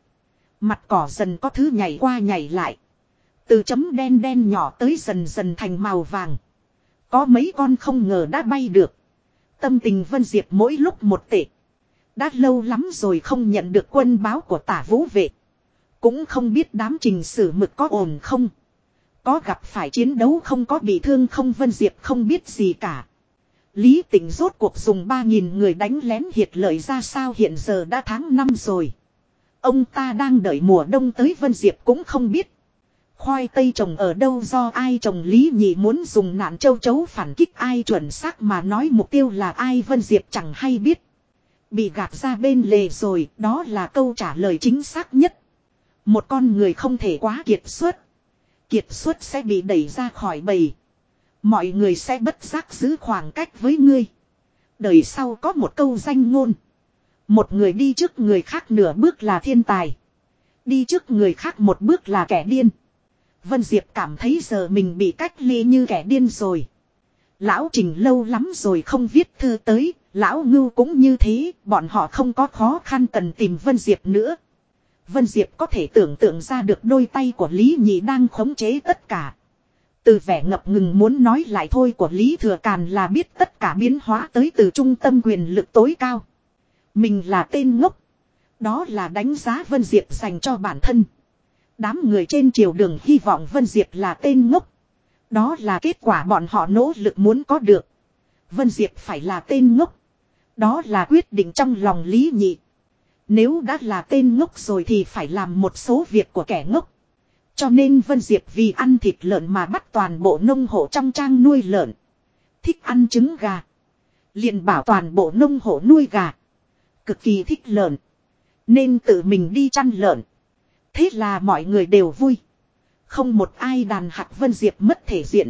Mặt cỏ dần có thứ nhảy qua nhảy lại. Từ chấm đen đen nhỏ tới dần dần thành màu vàng. Có mấy con không ngờ đã bay được. Tâm tình Vân Diệp mỗi lúc một tệ. Đã lâu lắm rồi không nhận được quân báo của tả vũ vệ. Cũng không biết đám trình sử mực có ổn không. Có gặp phải chiến đấu không có bị thương không Vân Diệp không biết gì cả. Lý tỉnh rốt cuộc dùng 3.000 người đánh lén hiệt lợi ra sao hiện giờ đã tháng 5 rồi. Ông ta đang đợi mùa đông tới Vân Diệp cũng không biết. Khoai tây trồng ở đâu do ai trồng Lý Nhị muốn dùng nạn châu chấu phản kích ai chuẩn xác mà nói mục tiêu là ai Vân Diệp chẳng hay biết. Bị gạt ra bên lề rồi, đó là câu trả lời chính xác nhất. Một con người không thể quá kiệt xuất. Kiệt xuất sẽ bị đẩy ra khỏi bầy. Mọi người sẽ bất giác giữ khoảng cách với ngươi. Đời sau có một câu danh ngôn. Một người đi trước người khác nửa bước là thiên tài. Đi trước người khác một bước là kẻ điên. Vân Diệp cảm thấy giờ mình bị cách ly như kẻ điên rồi. Lão Trình lâu lắm rồi không viết thư tới, lão ngưu cũng như thế, bọn họ không có khó khăn cần tìm Vân Diệp nữa. Vân Diệp có thể tưởng tượng ra được đôi tay của Lý Nhị đang khống chế tất cả. Từ vẻ ngập ngừng muốn nói lại thôi của Lý Thừa Càn là biết tất cả biến hóa tới từ trung tâm quyền lực tối cao. Mình là tên ngốc. Đó là đánh giá Vân Diệp dành cho bản thân. Đám người trên triều đường hy vọng Vân Diệp là tên ngốc. Đó là kết quả bọn họ nỗ lực muốn có được. Vân Diệp phải là tên ngốc. Đó là quyết định trong lòng Lý Nhị. Nếu đã là tên ngốc rồi thì phải làm một số việc của kẻ ngốc. Cho nên Vân Diệp vì ăn thịt lợn mà bắt toàn bộ nông hộ trong trang nuôi lợn. Thích ăn trứng gà. liền bảo toàn bộ nông hộ nuôi gà. Cực kỳ thích lợn. Nên tự mình đi chăn lợn. Thế là mọi người đều vui. Không một ai đàn hạt Vân Diệp mất thể diện.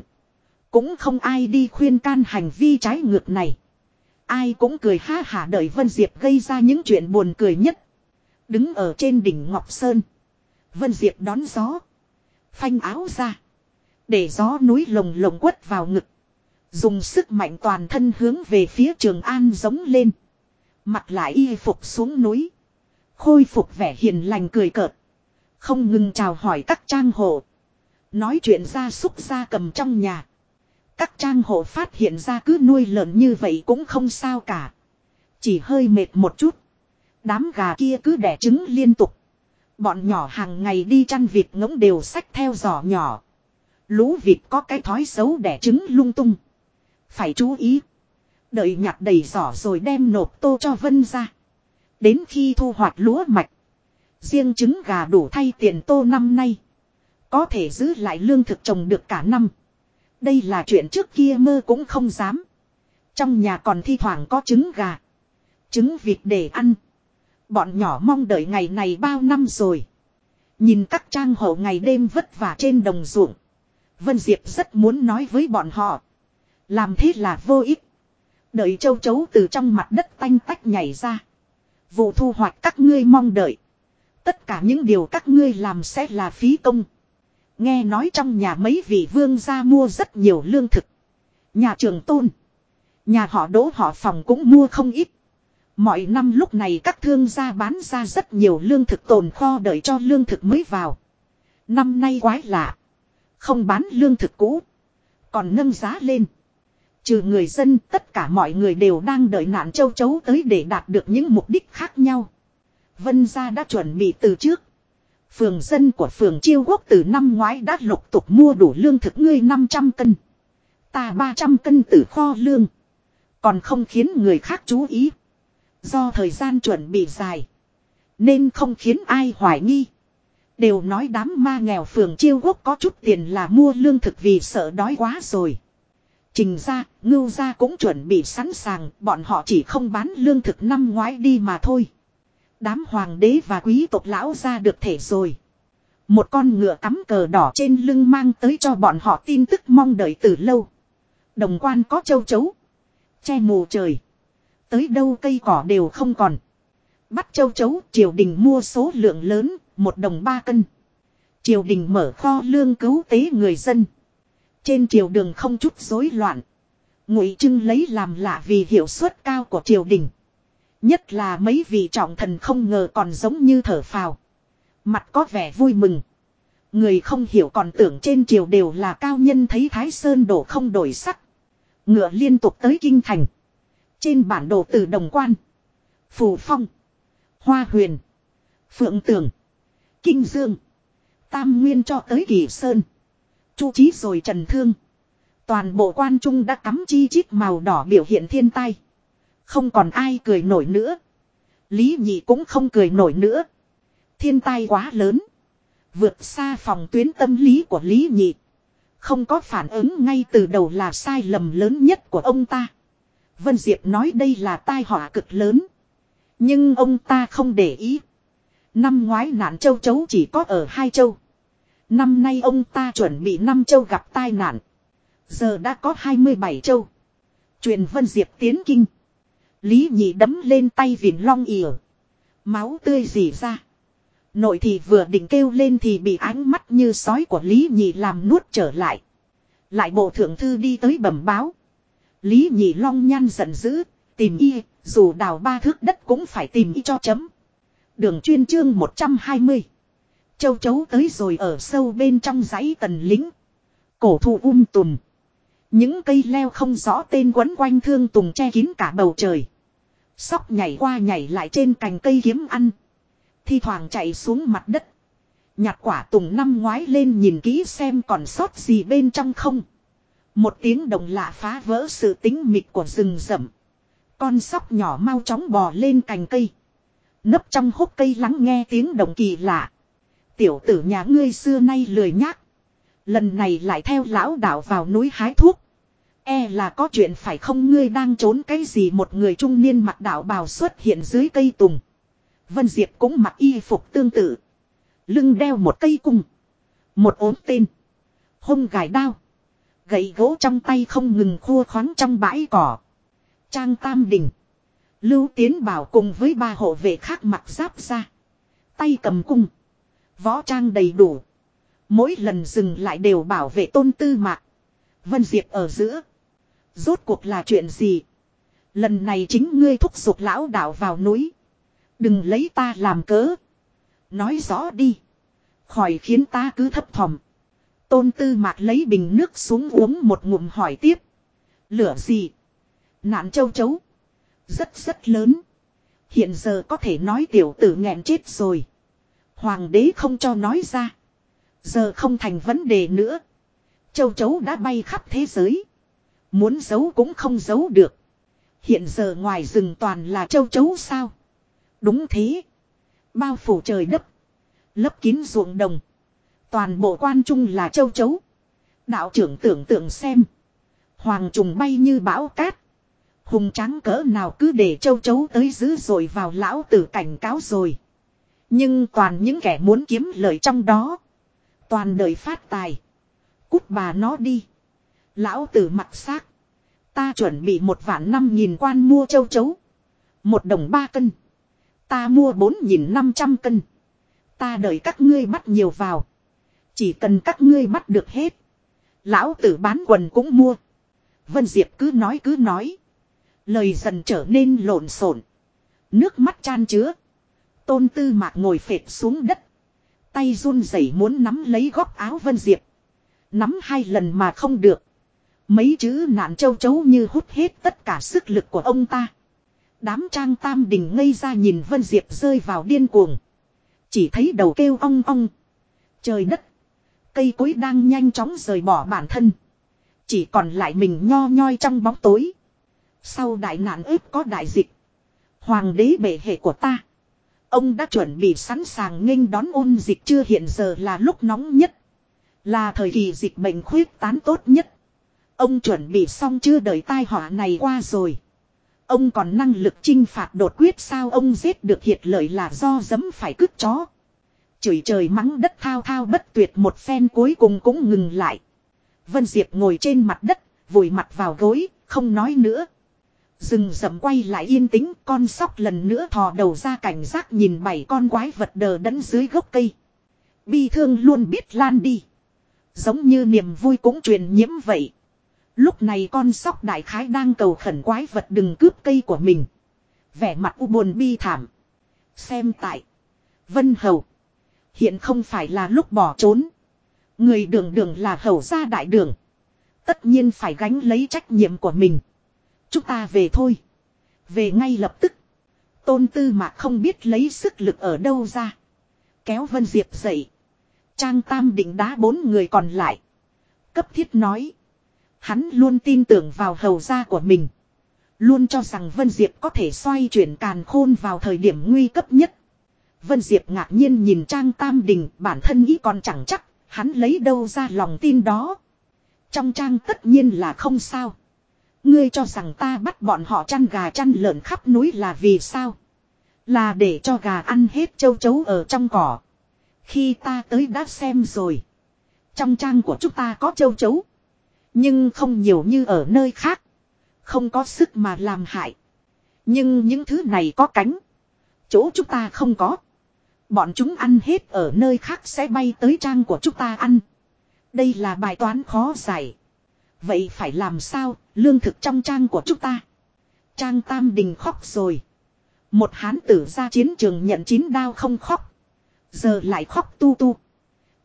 Cũng không ai đi khuyên can hành vi trái ngược này. Ai cũng cười ha hả đợi Vân Diệp gây ra những chuyện buồn cười nhất. Đứng ở trên đỉnh Ngọc Sơn. Vân Diệp đón gió. Phanh áo ra. Để gió núi lồng lồng quất vào ngực. Dùng sức mạnh toàn thân hướng về phía Trường An giống lên. Mặt lại y phục xuống núi. Khôi phục vẻ hiền lành cười cợt. Không ngừng chào hỏi các trang hộ. Nói chuyện ra xúc ra cầm trong nhà. Các trang hộ phát hiện ra cứ nuôi lợn như vậy cũng không sao cả. Chỉ hơi mệt một chút. Đám gà kia cứ đẻ trứng liên tục. Bọn nhỏ hàng ngày đi chăn vịt ngỗng đều sách theo giỏ nhỏ. Lũ vịt có cái thói xấu đẻ trứng lung tung. Phải chú ý. Đợi nhặt đầy giỏ rồi đem nộp tô cho Vân ra. Đến khi thu hoạch lúa mạch. Riêng trứng gà đủ thay tiền tô năm nay. Có thể giữ lại lương thực trồng được cả năm. Đây là chuyện trước kia mơ cũng không dám. Trong nhà còn thi thoảng có trứng gà. Trứng vịt để ăn. Bọn nhỏ mong đợi ngày này bao năm rồi. Nhìn các trang hậu ngày đêm vất vả trên đồng ruộng. Vân Diệp rất muốn nói với bọn họ. Làm thế là vô ích. Đợi châu chấu từ trong mặt đất tanh tách nhảy ra. Vụ thu hoạch các ngươi mong đợi. Tất cả những điều các ngươi làm sẽ là phí công. Nghe nói trong nhà mấy vị vương gia mua rất nhiều lương thực. Nhà trường tôn. Nhà họ đỗ họ phòng cũng mua không ít. Mọi năm lúc này các thương gia bán ra rất nhiều lương thực tồn kho đợi cho lương thực mới vào. Năm nay quái lạ. Không bán lương thực cũ. Còn nâng giá lên. Trừ người dân, tất cả mọi người đều đang đợi nạn châu chấu tới để đạt được những mục đích khác nhau. Vân gia đã chuẩn bị từ trước. Phường dân của phường Chiêu Quốc từ năm ngoái đã lục tục mua đủ lương thực ngươi 500 cân. Ta 300 cân từ kho lương. Còn không khiến người khác chú ý. Do thời gian chuẩn bị dài. Nên không khiến ai hoài nghi. Đều nói đám ma nghèo phường Chiêu Quốc có chút tiền là mua lương thực vì sợ đói quá rồi. Trình ra, ngưu ra cũng chuẩn bị sẵn sàng, bọn họ chỉ không bán lương thực năm ngoái đi mà thôi. Đám hoàng đế và quý tộc lão ra được thể rồi. Một con ngựa cắm cờ đỏ trên lưng mang tới cho bọn họ tin tức mong đợi từ lâu. Đồng quan có châu chấu. Che mù trời. Tới đâu cây cỏ đều không còn. Bắt châu chấu triều đình mua số lượng lớn, một đồng ba cân. Triều đình mở kho lương cứu tế người dân. Trên triều đường không chút rối loạn. Ngụy Trưng lấy làm lạ vì hiệu suất cao của triều đình. Nhất là mấy vị trọng thần không ngờ còn giống như thở phào. Mặt có vẻ vui mừng. Người không hiểu còn tưởng trên triều đều là cao nhân thấy Thái Sơn đổ không đổi sắc. Ngựa liên tục tới kinh thành. Trên bản đồ từ đồng quan. Phù phong. Hoa huyền. Phượng tường. Kinh dương. Tam nguyên cho tới kỳ sơn. Chu trí rồi trần thương. Toàn bộ quan trung đã cắm chi chít màu đỏ biểu hiện thiên tai. Không còn ai cười nổi nữa. Lý nhị cũng không cười nổi nữa. Thiên tai quá lớn. Vượt xa phòng tuyến tâm lý của Lý nhị. Không có phản ứng ngay từ đầu là sai lầm lớn nhất của ông ta. Vân Diệp nói đây là tai họa cực lớn. Nhưng ông ta không để ý. Năm ngoái nạn châu chấu chỉ có ở hai châu. Năm nay ông ta chuẩn bị năm châu gặp tai nạn. Giờ đã có 27 châu. Truyền Vân Diệp tiến kinh. Lý nhị đấm lên tay vịn long ỉa. Máu tươi dì ra. Nội thì vừa định kêu lên thì bị ánh mắt như sói của Lý nhị làm nuốt trở lại. Lại bộ thượng thư đi tới bẩm báo. Lý nhị long nhăn giận dữ, tìm y, dù đào ba thước đất cũng phải tìm y cho chấm. Đường chuyên chương 120. Châu chấu tới rồi ở sâu bên trong dãy tần lính. Cổ thụ um tùm. Những cây leo không rõ tên quấn quanh thương tùng che kín cả bầu trời. Sóc nhảy qua nhảy lại trên cành cây kiếm ăn. Thi thoảng chạy xuống mặt đất. Nhặt quả tùng năm ngoái lên nhìn kỹ xem còn sót gì bên trong không. Một tiếng động lạ phá vỡ sự tính mịt của rừng rậm. Con sóc nhỏ mau chóng bò lên cành cây. Nấp trong hốc cây lắng nghe tiếng động kỳ lạ. Tiểu tử nhà ngươi xưa nay lười nhác. Lần này lại theo lão đạo vào núi hái thuốc. E là có chuyện phải không ngươi đang trốn cái gì một người trung niên mặc đạo bào xuất hiện dưới cây tùng. Vân Diệp cũng mặc y phục tương tự. Lưng đeo một cây cung. Một ốm tên. Hông gài đao. Gậy gỗ trong tay không ngừng khua khoáng trong bãi cỏ. Trang Tam Đình. Lưu Tiến Bảo cùng với ba hộ vệ khác mặc giáp ra. Tay cầm cung. Võ trang đầy đủ. Mỗi lần dừng lại đều bảo vệ tôn tư mạc. Vân Diệp ở giữa. Rốt cuộc là chuyện gì? Lần này chính ngươi thúc giục lão đạo vào núi. Đừng lấy ta làm cớ. Nói rõ đi. Khỏi khiến ta cứ thấp thỏm. Tôn tư mạc lấy bình nước xuống uống một ngụm hỏi tiếp. Lửa gì? Nạn châu chấu. Rất rất lớn. Hiện giờ có thể nói tiểu tử nghẹn chết rồi. Hoàng đế không cho nói ra. Giờ không thành vấn đề nữa. Châu chấu đã bay khắp thế giới. Muốn giấu cũng không giấu được. Hiện giờ ngoài rừng toàn là châu chấu sao. Đúng thế. Bao phủ trời đất. Lấp kín ruộng đồng. Toàn bộ quan trung là châu chấu. Đạo trưởng tưởng tượng xem. Hoàng trùng bay như bão cát. Hùng tráng cỡ nào cứ để châu chấu tới giữ rồi vào lão tử cảnh cáo rồi. Nhưng toàn những kẻ muốn kiếm lợi trong đó. Toàn đời phát tài. Cút bà nó đi. Lão tử mặt xác. Ta chuẩn bị một vạn năm nghìn quan mua châu chấu. Một đồng ba cân. Ta mua bốn nghìn năm trăm cân. Ta đợi các ngươi bắt nhiều vào. Chỉ cần các ngươi bắt được hết. Lão tử bán quần cũng mua. Vân Diệp cứ nói cứ nói. Lời dần trở nên lộn xộn. Nước mắt chan chứa. Tôn tư mạc ngồi phệt xuống đất. Tay run rẩy muốn nắm lấy góc áo Vân Diệp. Nắm hai lần mà không được. Mấy chữ nạn châu chấu như hút hết tất cả sức lực của ông ta. Đám trang tam đình ngây ra nhìn Vân Diệp rơi vào điên cuồng. Chỉ thấy đầu kêu ong ong. Trời đất. Cây cối đang nhanh chóng rời bỏ bản thân. Chỉ còn lại mình nho nhoi trong bóng tối. Sau đại nạn ếp có đại dịch. Hoàng đế bệ hệ của ta. Ông đã chuẩn bị sẵn sàng nghênh đón ôn dịch chưa hiện giờ là lúc nóng nhất. Là thời kỳ dịch bệnh khuyết tán tốt nhất. Ông chuẩn bị xong chưa đợi tai họa này qua rồi. Ông còn năng lực chinh phạt đột quyết sao ông giết được hiệt lợi là do dấm phải cứt chó. Chửi trời mắng đất thao thao bất tuyệt một phen cuối cùng cũng ngừng lại. Vân Diệp ngồi trên mặt đất, vùi mặt vào gối, không nói nữa. Rừng rậm quay lại yên tĩnh, con sóc lần nữa thò đầu ra cảnh giác nhìn bảy con quái vật đờ đẫn dưới gốc cây. Bi thương luôn biết lan đi. Giống như niềm vui cũng truyền nhiễm vậy. Lúc này con sóc đại khái đang cầu khẩn quái vật đừng cướp cây của mình. Vẻ mặt u buồn bi thảm. Xem tại. Vân Hầu. Hiện không phải là lúc bỏ trốn. Người đường đường là hầu gia đại đường. Tất nhiên phải gánh lấy trách nhiệm của mình. Chúng ta về thôi. Về ngay lập tức. Tôn tư mạc không biết lấy sức lực ở đâu ra. Kéo Vân Diệp dậy. Trang Tam định đá bốn người còn lại. Cấp thiết nói. Hắn luôn tin tưởng vào hầu gia của mình. Luôn cho rằng Vân Diệp có thể xoay chuyển càn khôn vào thời điểm nguy cấp nhất. Vân Diệp ngạc nhiên nhìn Trang Tam Đình bản thân nghĩ còn chẳng chắc, hắn lấy đâu ra lòng tin đó. Trong Trang tất nhiên là không sao. Ngươi cho rằng ta bắt bọn họ chăn gà chăn lợn khắp núi là vì sao? Là để cho gà ăn hết châu chấu ở trong cỏ. Khi ta tới đã xem rồi. Trong trang của chúng ta có châu chấu. Nhưng không nhiều như ở nơi khác. Không có sức mà làm hại. Nhưng những thứ này có cánh. Chỗ chúng ta không có. Bọn chúng ăn hết ở nơi khác sẽ bay tới trang của chúng ta ăn. Đây là bài toán khó giải. Vậy phải làm sao, lương thực trong trang của chúng ta. Trang Tam Đình khóc rồi. Một hán tử ra chiến trường nhận chín đao không khóc. Giờ lại khóc tu tu.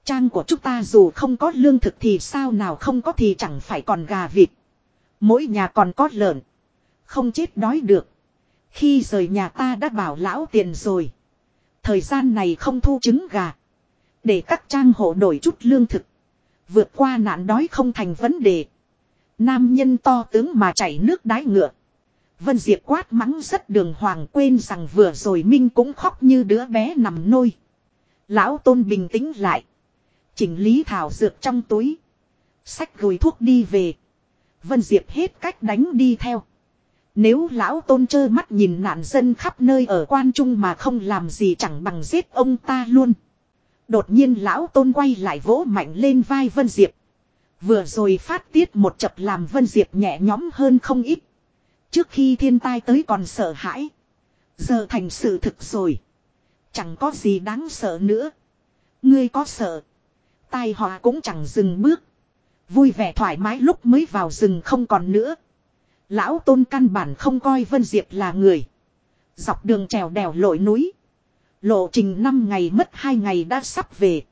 Trang của chúng ta dù không có lương thực thì sao nào không có thì chẳng phải còn gà vịt. Mỗi nhà còn có lợn. Không chết đói được. Khi rời nhà ta đã bảo lão tiền rồi. Thời gian này không thu trứng gà. Để các trang hộ đổi chút lương thực. Vượt qua nạn đói không thành vấn đề. Nam nhân to tướng mà chảy nước đái ngựa. Vân Diệp quát mắng rất đường hoàng quên rằng vừa rồi Minh cũng khóc như đứa bé nằm nôi. Lão Tôn bình tĩnh lại. Chỉnh lý thảo dược trong túi. Sách gùi thuốc đi về. Vân Diệp hết cách đánh đi theo. Nếu lão tôn trơ mắt nhìn nạn dân khắp nơi ở quan trung mà không làm gì chẳng bằng giết ông ta luôn. Đột nhiên lão tôn quay lại vỗ mạnh lên vai Vân Diệp. Vừa rồi phát tiết một chập làm Vân Diệp nhẹ nhõm hơn không ít. Trước khi thiên tai tới còn sợ hãi. Giờ thành sự thực rồi. Chẳng có gì đáng sợ nữa. Ngươi có sợ. Tai họa cũng chẳng dừng bước. Vui vẻ thoải mái lúc mới vào rừng không còn nữa. Lão tôn căn bản không coi Vân Diệp là người. Dọc đường trèo đèo lội núi. Lộ trình 5 ngày mất 2 ngày đã sắp về.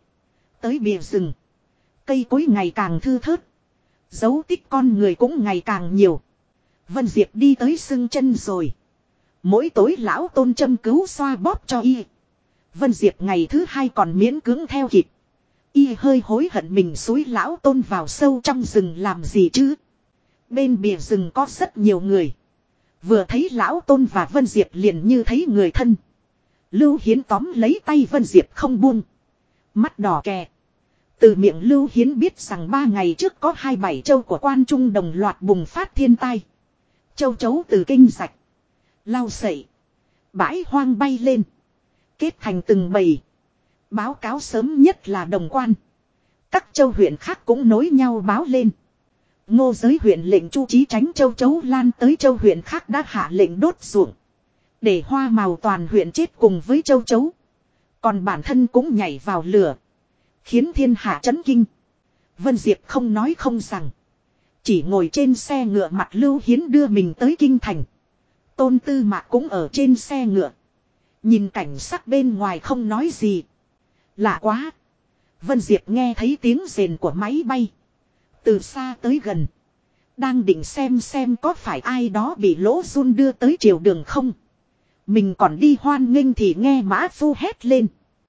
Tới bìa rừng. Cây cối ngày càng thư thớt. Dấu tích con người cũng ngày càng nhiều. Vân Diệp đi tới sưng chân rồi. Mỗi tối lão tôn châm cứu xoa bóp cho y. Vân Diệp ngày thứ hai còn miễn cưỡng theo kịp. Y hơi hối hận mình suối lão tôn vào sâu trong rừng làm gì chứ. Bên bìa rừng có rất nhiều người. Vừa thấy lão tôn và Vân Diệp liền như thấy người thân. Lưu Hiến tóm lấy tay Vân Diệp không buông. Mắt đỏ kè. Từ miệng Lưu Hiến biết rằng ba ngày trước có hai bảy châu của quan trung đồng loạt bùng phát thiên tai. Châu chấu từ kinh sạch Lao sậy. Bãi hoang bay lên. Kết thành từng bầy. Báo cáo sớm nhất là đồng quan. Các châu huyện khác cũng nối nhau báo lên. Ngô giới huyện lệnh chu trí tránh châu chấu lan tới châu huyện khác đã hạ lệnh đốt ruộng. Để hoa màu toàn huyện chết cùng với châu chấu. Còn bản thân cũng nhảy vào lửa. Khiến thiên hạ chấn kinh. Vân Diệp không nói không rằng. Chỉ ngồi trên xe ngựa mặt Lưu Hiến đưa mình tới kinh thành. Tôn Tư Mạc cũng ở trên xe ngựa. Nhìn cảnh sắc bên ngoài không nói gì. Lạ quá. Vân Diệp nghe thấy tiếng rền của máy bay. Từ xa tới gần. Đang định xem xem có phải ai đó bị lỗ run đưa tới chiều đường không. Mình còn đi hoan nghênh thì nghe mã phu hét lên.